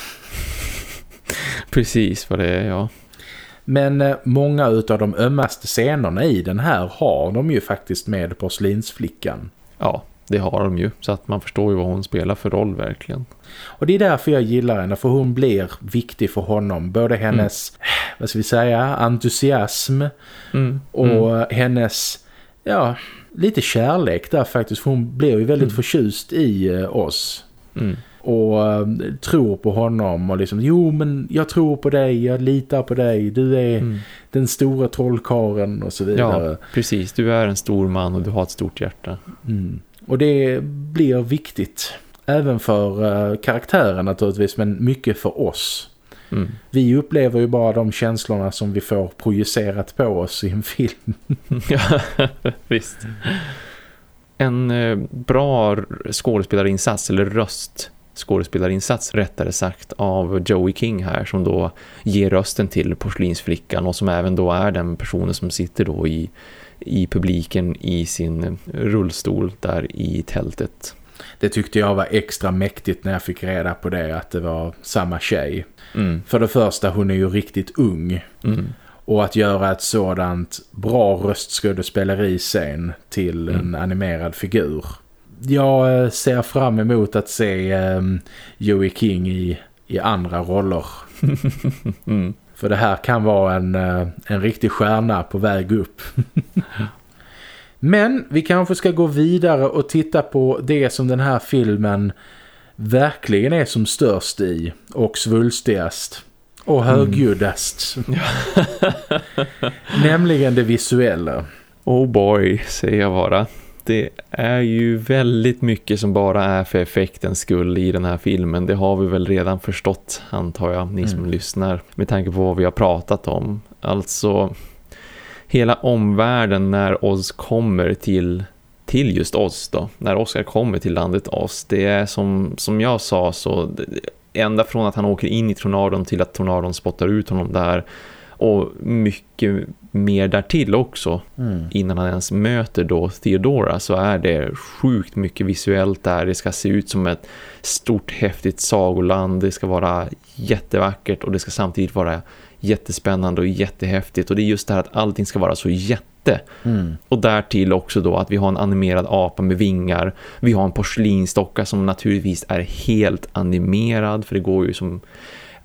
Precis vad det är, ja. Men eh, många av de ömmaste scenerna i den här har de ju faktiskt med porslinsflickan. Ja, det har de ju. Så att man förstår ju vad hon spelar för roll verkligen. Och det är därför jag gillar henne. För hon blir viktig för honom. Både hennes, mm. vad ska vi säga, entusiasm mm. och mm. hennes, ja, lite kärlek där faktiskt. För hon blir ju väldigt mm. förtjust i uh, oss. Och äh, tror på honom och liksom, jo men jag tror på dig, jag litar på dig, du är mm. den stora trollkaren och så vidare. Ja, precis, du är en stor man och du har ett stort hjärta. Mm. Och det blir viktigt. Även för uh, karaktären naturligtvis, men mycket för oss. Mm. Vi upplever ju bara de känslorna som vi får projicerat på oss i en film. ja, visst. En eh, bra skådespelarinsats eller röst skådespelarinsats rättare sagt av Joey King här som då ger rösten till porslinsflickan och som även då är den personen som sitter då i, i publiken i sin rullstol där i tältet. Det tyckte jag var extra mäktigt när jag fick reda på det att det var samma tjej. Mm. För det första, hon är ju riktigt ung. Mm. Och att göra ett sådant bra röstskådespeleri sen till mm. en animerad figur jag eh, ser fram emot att se um, Joey King i, i andra roller. mm. För det här kan vara en, uh, en riktig stjärna på väg upp. Men vi kanske ska gå vidare och titta på det som den här filmen verkligen är som störst i och svulstigast och mm. högljuddast. Mm. Nämligen det visuella. Oh boy, säger jag bara det är ju väldigt mycket som bara är för effektens skull i den här filmen. Det har vi väl redan förstått, antar jag, ni som mm. lyssnar. Med tanke på vad vi har pratat om. Alltså, hela omvärlden när Oz kommer till, till just Oz då. När Oscar kommer till landet Oz. Det är som, som jag sa så... Ända från att han åker in i tornadon till att tornadon spottar ut honom där och mycket mer därtill också mm. innan han ens möter då Theodora så är det sjukt mycket visuellt där. Det ska se ut som ett stort häftigt sagoland. Det ska vara jättevackert och det ska samtidigt vara jättespännande och jättehäftigt och det är just det här att allting ska vara så jätte. Mm. Och därtill också då att vi har en animerad apa med vingar. Vi har en porslinstocka som naturligtvis är helt animerad för det går ju som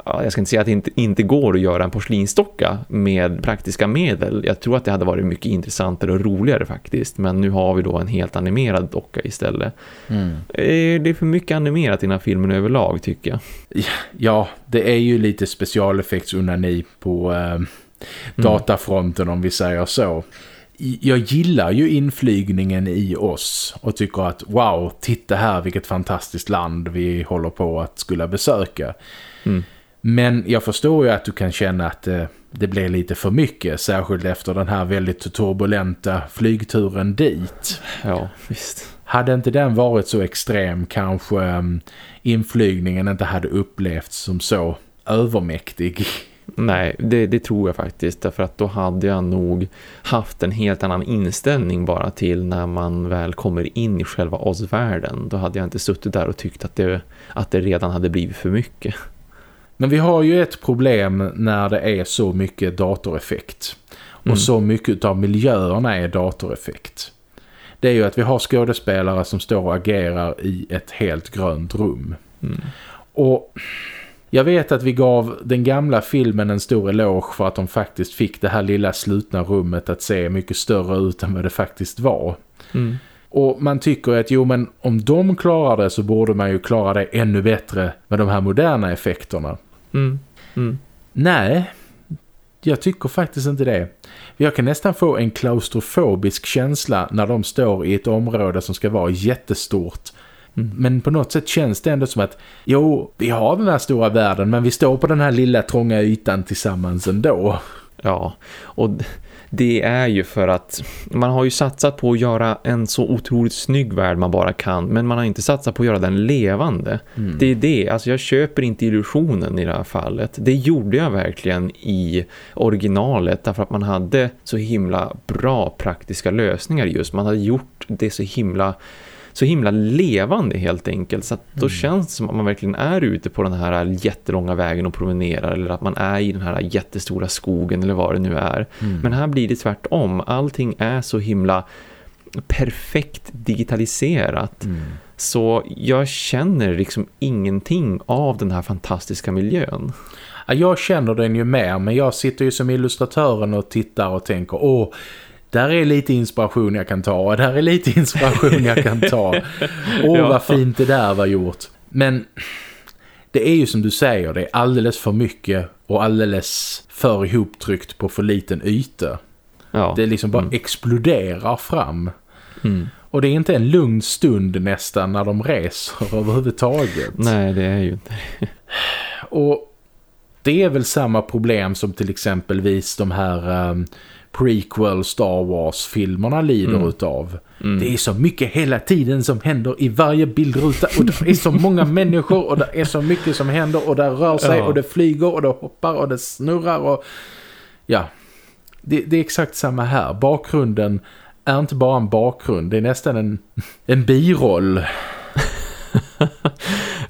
jag ska inte säga att det inte, inte går att göra en porslinstocka med praktiska medel. Jag tror att det hade varit mycket intressantare och roligare faktiskt. Men nu har vi då en helt animerad docka istället. Mm. Eh, det är för mycket animerat i den här filmen överlag tycker jag. Ja, det är ju lite specialeffektsunani på eh, datafronten mm. om vi säger så. Jag gillar ju inflygningen i oss och tycker att wow, titta här vilket fantastiskt land vi håller på att skulle besöka. Mm. Men jag förstår ju att du kan känna att det, det blir lite för mycket. Särskilt efter den här väldigt turbulenta flygturen dit. Ja, visst. Hade inte den varit så extrem kanske um, inflygningen inte hade upplevts som så övermäktig. Nej, det, det, tror jag faktiskt. Därför att då hade jag nog haft en helt annan inställning bara till när man väl kommer in i själva oss-världen. Då hade jag inte suttit där och tyckt att det, att det redan hade blivit för mycket. Men vi har ju ett problem när det är så mycket datoreffekt. Och mm. så mycket av miljöerna är datoreffekt. Det är ju att vi har skådespelare som står och agerar i ett helt grönt rum. Mm. Och jag vet att vi gav den gamla filmen en stor eloge för att de faktiskt fick det här lilla slutna rummet att se mycket större ut än vad det faktiskt var. Mm. Och man tycker att jo men om de klarar det så borde man ju klara det ännu bättre med de här moderna effekterna. Mm. Mm. Nej, jag tycker faktiskt inte det. Jag kan nästan få en klaustrofobisk känsla när de står i ett område som ska vara jättestort. Mm. Men på något sätt känns det ändå som att jo, vi har den här stora världen men vi står på den här lilla trånga ytan tillsammans ändå. Ja, och det är ju för att man har ju satsat på att göra en så otroligt snygg värld man bara kan men man har inte satsat på att göra den levande. Mm. Det är det, alltså jag köper inte illusionen i det här fallet. Det gjorde jag verkligen i originalet därför att man hade så himla bra praktiska lösningar just. Man hade gjort det så himla så himla levande helt enkelt. Så då mm. känns det som att man verkligen är ute på den här jättelånga vägen och promenerar. Eller att man är i den här jättestora skogen eller vad det nu är. Mm. Men här blir det tvärtom. Allting är så himla perfekt digitaliserat. Mm. Så jag känner liksom ingenting av den här fantastiska miljön. Jag känner den ju mer men jag sitter ju som illustratören och tittar och tänker åh där är lite inspiration jag kan ta och där är lite inspiration jag kan ta. Åh, vad fint det där var gjort. Men det är ju som du säger, det är alldeles för mycket och alldeles för ihoptryckt på för liten yta. Ja. Det liksom bara mm. exploderar fram. Mm. Och det är inte en lugn stund nästan när de reser överhuvudtaget. Nej, det är ju inte Och det är väl samma problem som till exempelvis de här um, prequel Star Wars-filmerna lider mm. utav. Mm. Det är så mycket hela tiden som händer i varje bildruta och det är så många människor och det är så mycket som händer och det rör sig ja. och det flyger och det hoppar och det snurrar och ja, det, det, är exakt samma här. Bakgrunden är inte bara en bakgrund, det är nästan en, en biroll.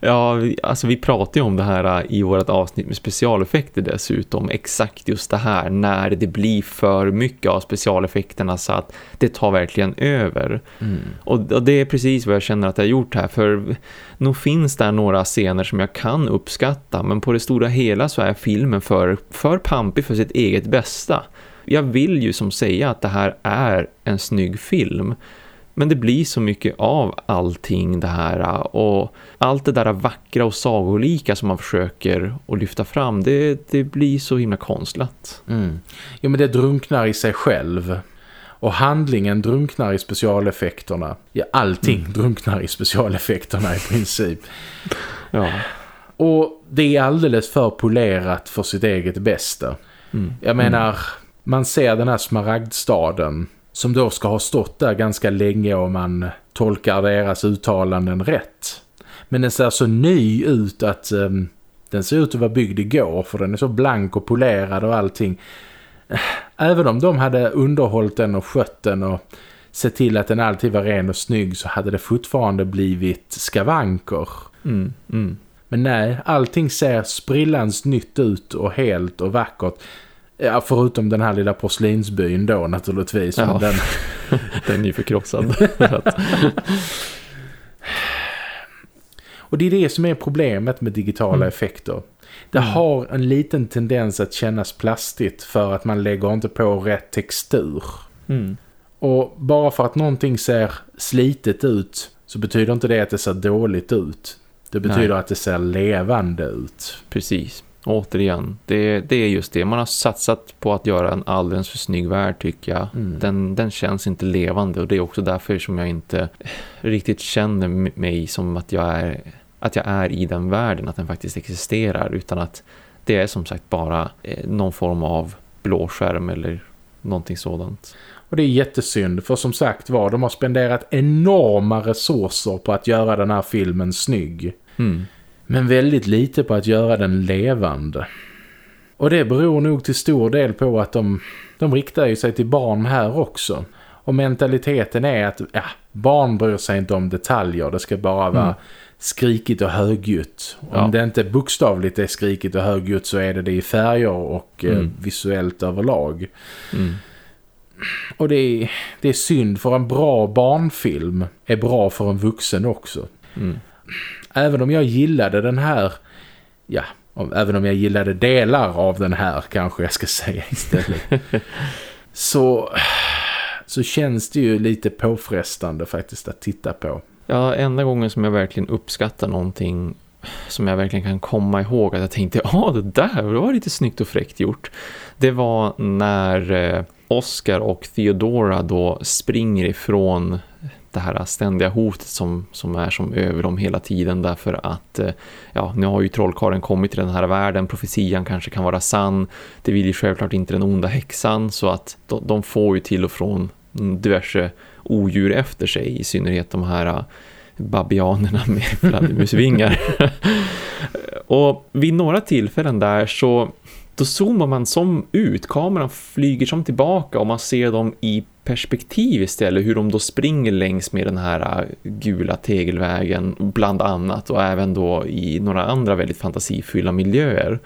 ja, alltså vi pratade ju om det här äh, i vårt avsnitt med specialeffekter dessutom. Exakt just det här, när det blir för mycket av specialeffekterna så att det tar verkligen över. Mm. Och, det är precis vad jag känner att jag har gjort här. För nog finns det några scener som jag kan uppskatta. Men på det stora hela så är filmen för, för pampig för sitt eget bästa. Jag vill ju som säga att det här är en snygg film. Men det blir så mycket av allting det här och allt det där vackra och sagolika som man försöker att lyfta fram, det, det blir så himla konstlat. Mm. Ja men det drunknar i sig själv. Och handlingen drunknar i specialeffekterna. Ja, allting mm. drunknar i specialeffekterna i princip. ja. Och det är alldeles för polerat för sitt eget bästa. Mm. Jag menar, mm. man ser den här smaragdstaden som då ska ha stått där ganska länge om man tolkar deras uttalanden rätt. Men den ser så ny ut att um, den ser ut att vara byggd igår för den är så blank och polerad och allting. Även om de hade underhållit den och skött den och sett till att den alltid var ren och snygg så hade det fortfarande blivit skavanker. Mm, mm. Men nej, allting ser sprillans nytt ut och helt och vackert. Ja, förutom den här lilla porslinsbyn då naturligtvis. Ja. Den... den är ju förkrossad. och det är det som är problemet med digitala mm. effekter. Det mm. har en liten tendens att kännas plastigt för att man lägger inte på rätt textur. Mm. Och bara för att någonting ser slitet ut så betyder inte det att det ser dåligt ut. Det betyder Nej. att det ser levande ut. Precis. Återigen, det, det är just det. Man har satsat på att göra en alldeles för snygg värld tycker jag. Mm. Den, den känns inte levande och det är också därför som jag inte riktigt känner mig som att jag är, att jag är i den världen, att den faktiskt existerar. Utan att det är som sagt bara eh, någon form av blåskärm eller någonting sådant. Och det är jättesynd för som sagt var, de har spenderat enorma resurser på att göra den här filmen snygg. Mm. Men väldigt lite på att göra den levande. Och det beror nog till stor del på att de, de riktar ju sig till barn här också. Och mentaliteten är att ja, barn bryr sig inte om detaljer. Det ska bara vara mm. skrikigt och högljutt. Om ja. det inte bokstavligt är skrikigt och högljutt så är det det i färger och eh, mm. eh, visuellt överlag. Mm. Och det är, det är synd för en bra barnfilm är bra för en vuxen också. Mm även om jag gillade den här, ja, även om jag gillade delar av den här kanske jag ska säga istället. så, så känns det ju lite påfrestande faktiskt att titta på. Ja, enda gången som jag verkligen uppskattar någonting som jag verkligen kan komma ihåg att jag tänkte, ja det där det var lite snyggt och fräckt gjort. Det var när eh, Oscar och Theodora då springer ifrån det här ständiga hotet som, som är som över dem hela tiden därför att eh, ja, nu har ju trollkaren kommit till den här världen, profetian kanske kan vara sann. Det vill ju självklart inte den onda häxan. Så att de, de får ju till och från diverse odjur efter sig. I synnerhet de här eh, babianerna med fladdermusvingar och vid några tillfällen där så då zoomar man som ut, kameran flyger som tillbaka och man ser dem i perspektiv istället hur de då springer längs med den här äh, gula tegelvägen bland annat och även då i några andra väldigt fantasifulla miljöer.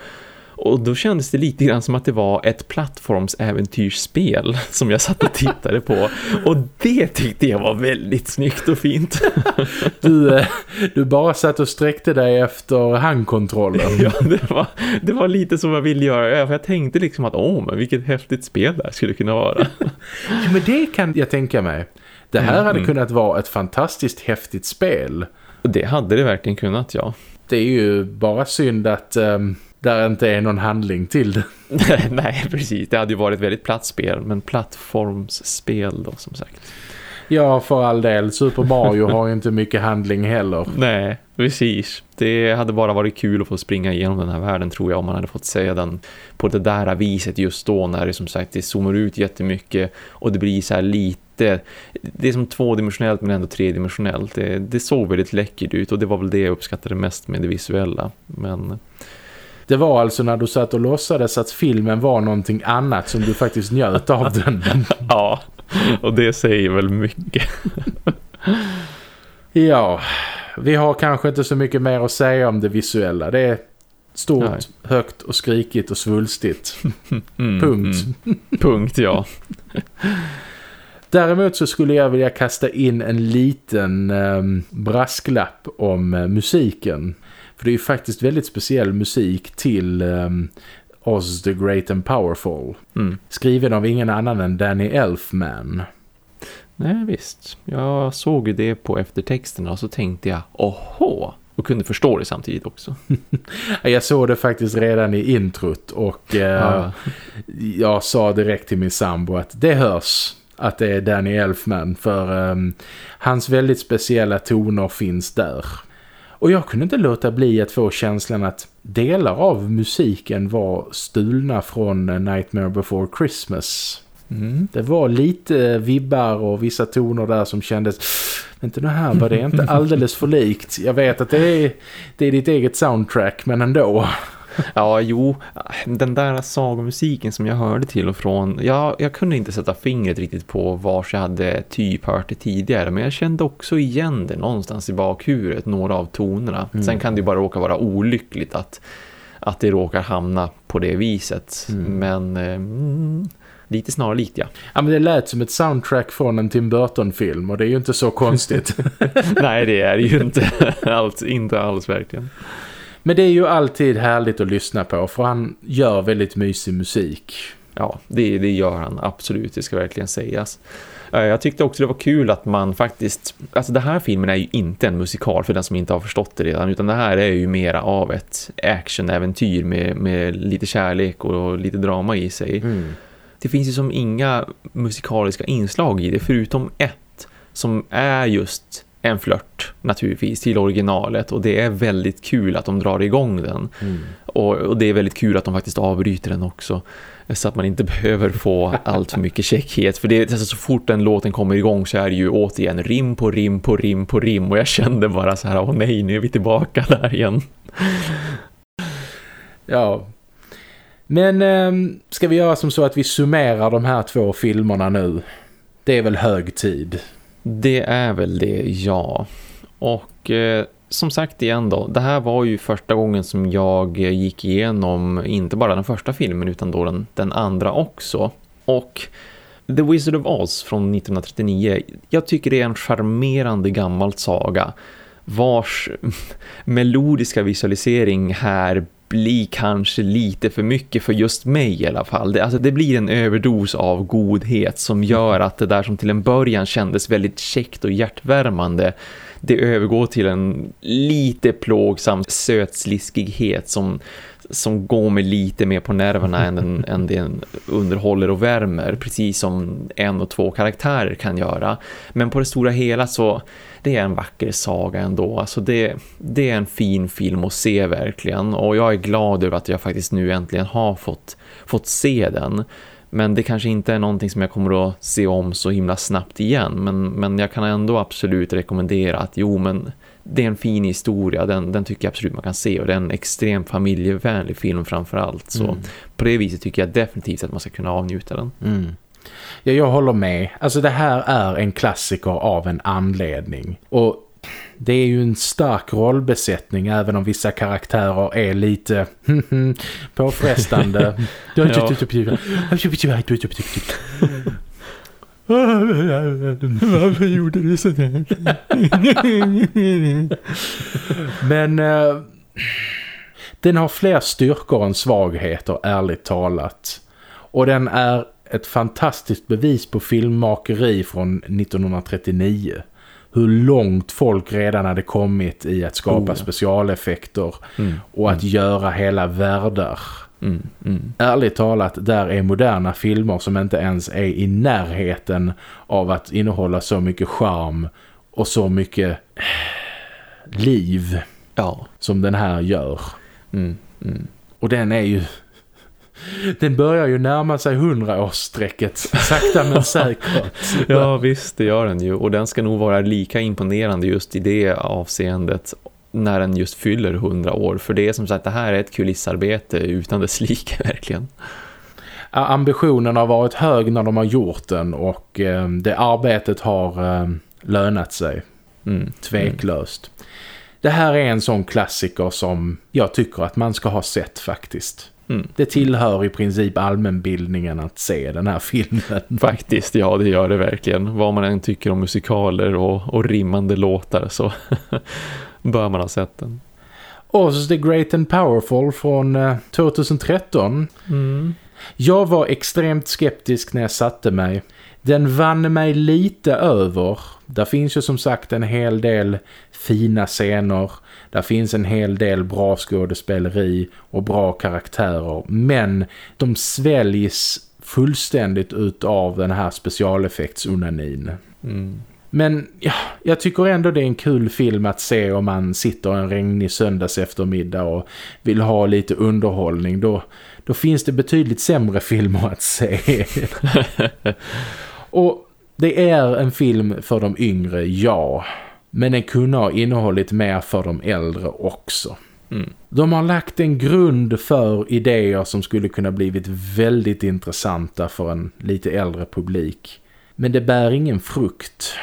Och då kändes det lite grann som att det var ett plattformsäventyrsspel som jag satt och tittade på. Och det tyckte jag var väldigt snyggt och fint. Du, eh, du bara satt och sträckte dig efter handkontrollen. Ja, det var, det var lite som jag ville göra. För jag tänkte liksom att, åh, men vilket häftigt spel det här skulle kunna vara. Ja, men det kan jag tänka mig. Det här mm. hade kunnat vara ett fantastiskt häftigt spel. Det hade det verkligen kunnat, ja. Det är ju bara synd att... Um där inte är någon handling till det. Nej, precis. Det hade ju varit väldigt platt spel, men plattformsspel då som sagt. Ja, för all del. Super Mario har ju inte mycket handling heller. Nej, precis. Det hade bara varit kul att få springa igenom den här världen tror jag om man hade fått se den på det där viset just då när det som sagt det zoomar ut jättemycket och det blir så här lite det är som tvådimensionellt men ändå tredimensionellt. Det, det såg väldigt läckert ut och det var väl det jag uppskattade mest med det visuella. Men det var alltså när du satt och låtsades att filmen var någonting annat som du faktiskt njöt av den. ja, och det säger väl mycket. ja, vi har kanske inte så mycket mer att säga om det visuella. Det är stort, Nej. högt och skrikigt och svulstigt. Mm, Punkt. Mm. Punkt, ja. Däremot så skulle jag vilja kasta in en liten eh, brasklapp om eh, musiken. För det är ju faktiskt väldigt speciell musik till um, Oz the Great and Powerful. Mm. Skriven av ingen annan än Danny Elfman. Nej visst, jag såg ju det på eftertexterna och så tänkte jag, åhå! Och kunde förstå det samtidigt också. jag såg det faktiskt redan i introt och eh, ja. jag sa direkt till min sambo att det hörs att det är Danny Elfman för um, hans väldigt speciella toner finns där. Och jag kunde inte låta bli att få känslan att delar av musiken var stulna från Nightmare Before Christmas. Mm. Det var lite vibbar och vissa toner där som kändes inte det här var det inte alldeles för likt. Jag vet att det är, det är ditt eget soundtrack men ändå. Ja, jo, den där sagomusiken som jag hörde till och från, ja, jag kunde inte sätta fingret riktigt på vars jag hade typ hört det tidigare, men jag kände också igen det någonstans i bakhuvudet, några av tonerna. Mm. Sen kan det ju bara råka vara olyckligt att, att det råkar hamna på det viset, mm. men... Eh, lite snarlikt, ja. Ja, men det lät som ett soundtrack från en Tim Burton-film och det är ju inte så konstigt. Nej, det är ju inte alls, inte alls verkligen. Men det är ju alltid härligt att lyssna på för han gör väldigt mysig musik. Ja, det, det gör han absolut, det ska verkligen sägas. Eh, jag tyckte också det var kul att man faktiskt... Alltså den här filmen är ju inte en musikal för den som inte har förstått det redan. Utan det här är ju mera av ett actionäventyr med, med lite kärlek och lite drama i sig. Mm. Det finns ju som inga musikaliska inslag i det förutom ett som är just en flört naturligtvis till originalet. Och det är väldigt kul att de drar igång den. Mm. och, och, det är väldigt kul att de faktiskt avbryter den också så att man inte behöver få allt för mycket checkhet för det, alltså, så fort den låten kommer igång så är det ju återigen rim på rim på rim på rim. Och jag kände bara så här, åh nej nu är vi tillbaka där igen. Ja. Men eh, ska vi göra som så att vi summerar de här två filmerna nu? Det är väl hög tid det är väl det, ja. Och eh, som sagt igen då, det här var ju första gången som jag gick igenom inte bara den första filmen utan då den, den andra också. Och The Wizard of Oz från 1939, jag tycker det är en charmerande gammal saga vars melodiska visualisering här blir kanske lite för mycket för just mig i alla fall. Det, alltså det blir en överdos av godhet som gör att det där som till en början kändes väldigt käckt och hjärtvärmande det övergår till en lite plågsam sötsliskighet som, som går mig lite mer på nerverna än, den, än den underhåller och värmer precis som en och två karaktärer kan göra. Men på det stora hela så det är en vacker saga ändå. Alltså det, det är en fin film att se verkligen. Och jag är glad över att jag faktiskt nu äntligen har fått, fått se den. Men det kanske inte är någonting som jag kommer att se om så himla snabbt igen. Men, men jag kan ändå absolut rekommendera att jo men det är en fin historia. Den, den tycker jag absolut man kan se. Och det är en extremt familjevänlig film framförallt. Så mm. på det viset tycker jag definitivt att man ska kunna avnjuta den. Mm. Ja, jag håller med. Alltså det här är en klassiker av en anledning. Och det är ju en stark rollbesättning även om vissa karaktärer är lite påfrestande. Varför gjorde du sådär? Men uh, den har fler styrkor än svagheter, ärligt talat. Och den är ett fantastiskt bevis på filmmakeri från 1939. Hur långt folk redan hade kommit i att skapa oh. specialeffekter mm. och att mm. göra hela världar. Mm, mm. Ärligt talat, där är moderna filmer som inte ens är i närheten av att innehålla så mycket charm och så mycket liv ja. som den här gör. Mm, mm. och den är ju den börjar ju närma sig hundraårssträcket sakta men säkert. ja visst, det gör den ju. Och den ska nog vara lika imponerande just i det avseendet när den just fyller hundra år. För det är som sagt, det här är ett kulissarbete utan dess like verkligen. Ambitionen har varit hög när de har gjort den och eh, det arbetet har eh, lönat sig. Mm. Tveklöst. Mm. Det här är en sån klassiker som jag tycker att man ska ha sett faktiskt. Mm. Det tillhör i princip allmänbildningen att se den här filmen. Faktiskt, ja det gör det verkligen. Vad man än tycker om musikaler och, och rimmande låtar så bör man ha sett den. Och så The Great and Powerful från 2013. Eh, mm. Jag var extremt skeptisk när jag satte mig. Den vann mig lite över. Där finns ju som sagt en hel del fina scener. Där finns en hel del bra skådespeleri och bra karaktärer. Men de sväljs fullständigt ut av den här specialeffektsunanin. Mm. Men ja, jag tycker ändå det är en kul film att se om man sitter en regnig söndags eftermiddag och vill ha lite underhållning. Då, då finns det betydligt sämre filmer att se. och det är en film för de yngre, ja. Men den kunde ha innehållit mer för de äldre också. Mm. De har lagt en grund för idéer som skulle kunna blivit väldigt intressanta för en lite äldre publik. Men det bär ingen frukt.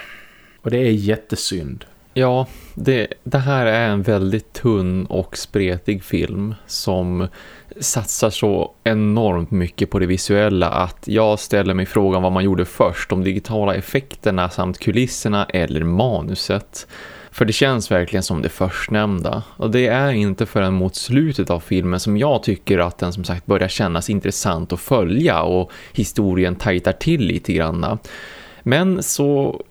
Och det är jättesynd. Ja, det, det här är en väldigt tunn och spretig film som satsar så enormt mycket på det visuella att jag ställer mig frågan vad man gjorde först, de digitala effekterna samt kulisserna eller manuset. För det känns verkligen som det förstnämnda. Och det är inte förrän mot slutet av filmen som jag tycker att den som sagt börjar kännas intressant att följa och historien tajtar till lite granna. Men så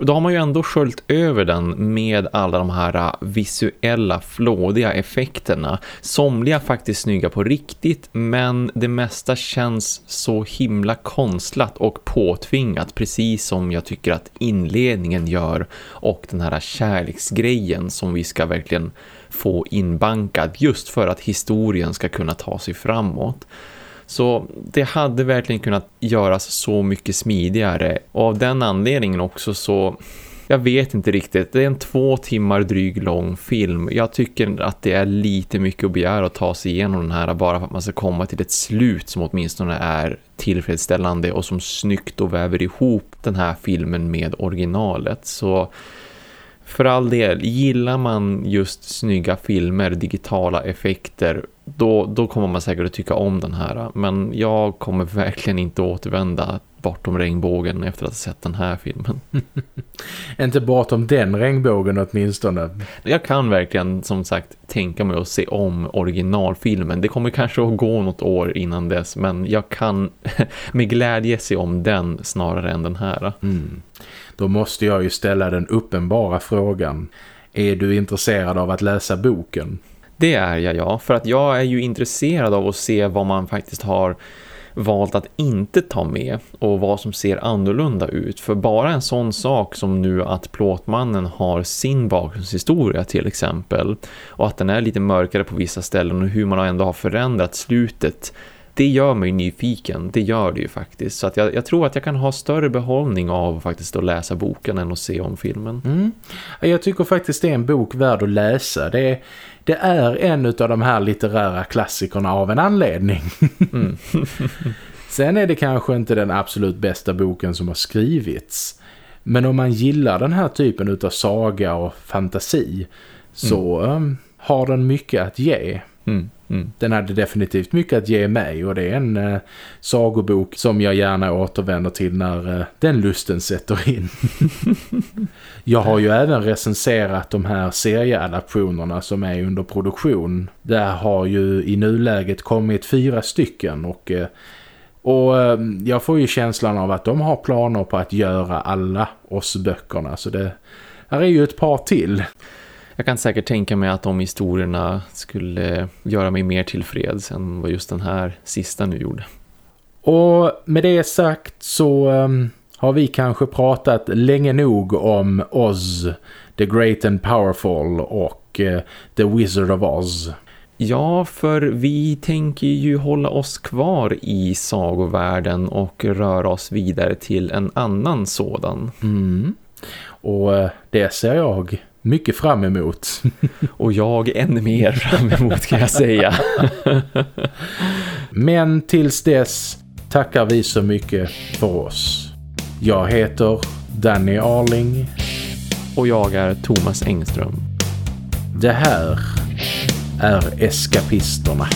då har man ju ändå sköljt över den med alla de här visuella flådiga effekterna. Somliga faktiskt snygga på riktigt men det mesta känns så himla konstlat och påtvingat precis som jag tycker att inledningen gör och den här kärleksgrejen som vi ska verkligen få inbankad just för att historien ska kunna ta sig framåt. Så det hade verkligen kunnat göras så mycket smidigare. Och av den anledningen också så... Jag vet inte riktigt. Det är en två timmar dryg lång film. Jag tycker att det är lite mycket att begära att ta sig igenom den här bara för att man ska komma till ett slut som åtminstone är tillfredsställande och som snyggt och väver ihop den här filmen med originalet. Så för all del, gillar man just snygga filmer, digitala effekter, då, då kommer man säkert att tycka om den här. Men jag kommer verkligen inte återvända bortom regnbågen efter att ha sett den här filmen. inte bortom den regnbågen åtminstone. Jag kan verkligen som sagt tänka mig att se om originalfilmen. Det kommer kanske att gå något år innan dess men jag kan med glädje se om den snarare än den här. Mm. Då måste jag ju ställa den uppenbara frågan. Är du intresserad av att läsa boken? Det är jag, ja. För att jag är ju intresserad av att se vad man faktiskt har valt att inte ta med och vad som ser annorlunda ut. För bara en sån sak som nu att plåtmannen har sin bakgrundshistoria till exempel och att den är lite mörkare på vissa ställen och hur man ändå har förändrat slutet det gör mig nyfiken, det gör det ju faktiskt. Så att jag, jag, tror att jag kan ha större behållning av faktiskt att läsa boken än att se om filmen. Mm. Jag tycker faktiskt det är en bok värd att läsa. Det är, det är en av de här litterära klassikerna av en anledning. Mm. Sen är det kanske inte den absolut bästa boken som har skrivits. Men om man gillar den här typen av saga och fantasi så mm. um, har den mycket att ge. Mm. Mm. Den hade definitivt mycket att ge mig och det är en eh, sagobok som jag gärna återvänder till när eh, den lusten sätter in. jag har ju även recenserat de här serieadaptionerna som är under produktion. Där har ju i nuläget kommit fyra stycken och... Eh, och eh, jag får ju känslan av att de har planer på att göra alla oss böckerna så det här är ju ett par till. Jag kan säkert tänka mig att de historierna skulle göra mig mer tillfreds än vad just den här sista nu gjorde. Och med det sagt så um, har vi kanske pratat länge nog om Oz, The Great and Powerful och uh, The Wizard of Oz. Ja, för vi tänker ju hålla oss kvar i sagovärlden och röra oss vidare till en annan sådan. Mm. Och uh, det ser jag mycket fram emot. och jag ännu mer fram emot kan jag säga. Men tills dess tackar vi så mycket för oss. Jag heter Danny Arling. Och jag är Thomas Engström. Det här är Eskapisterna.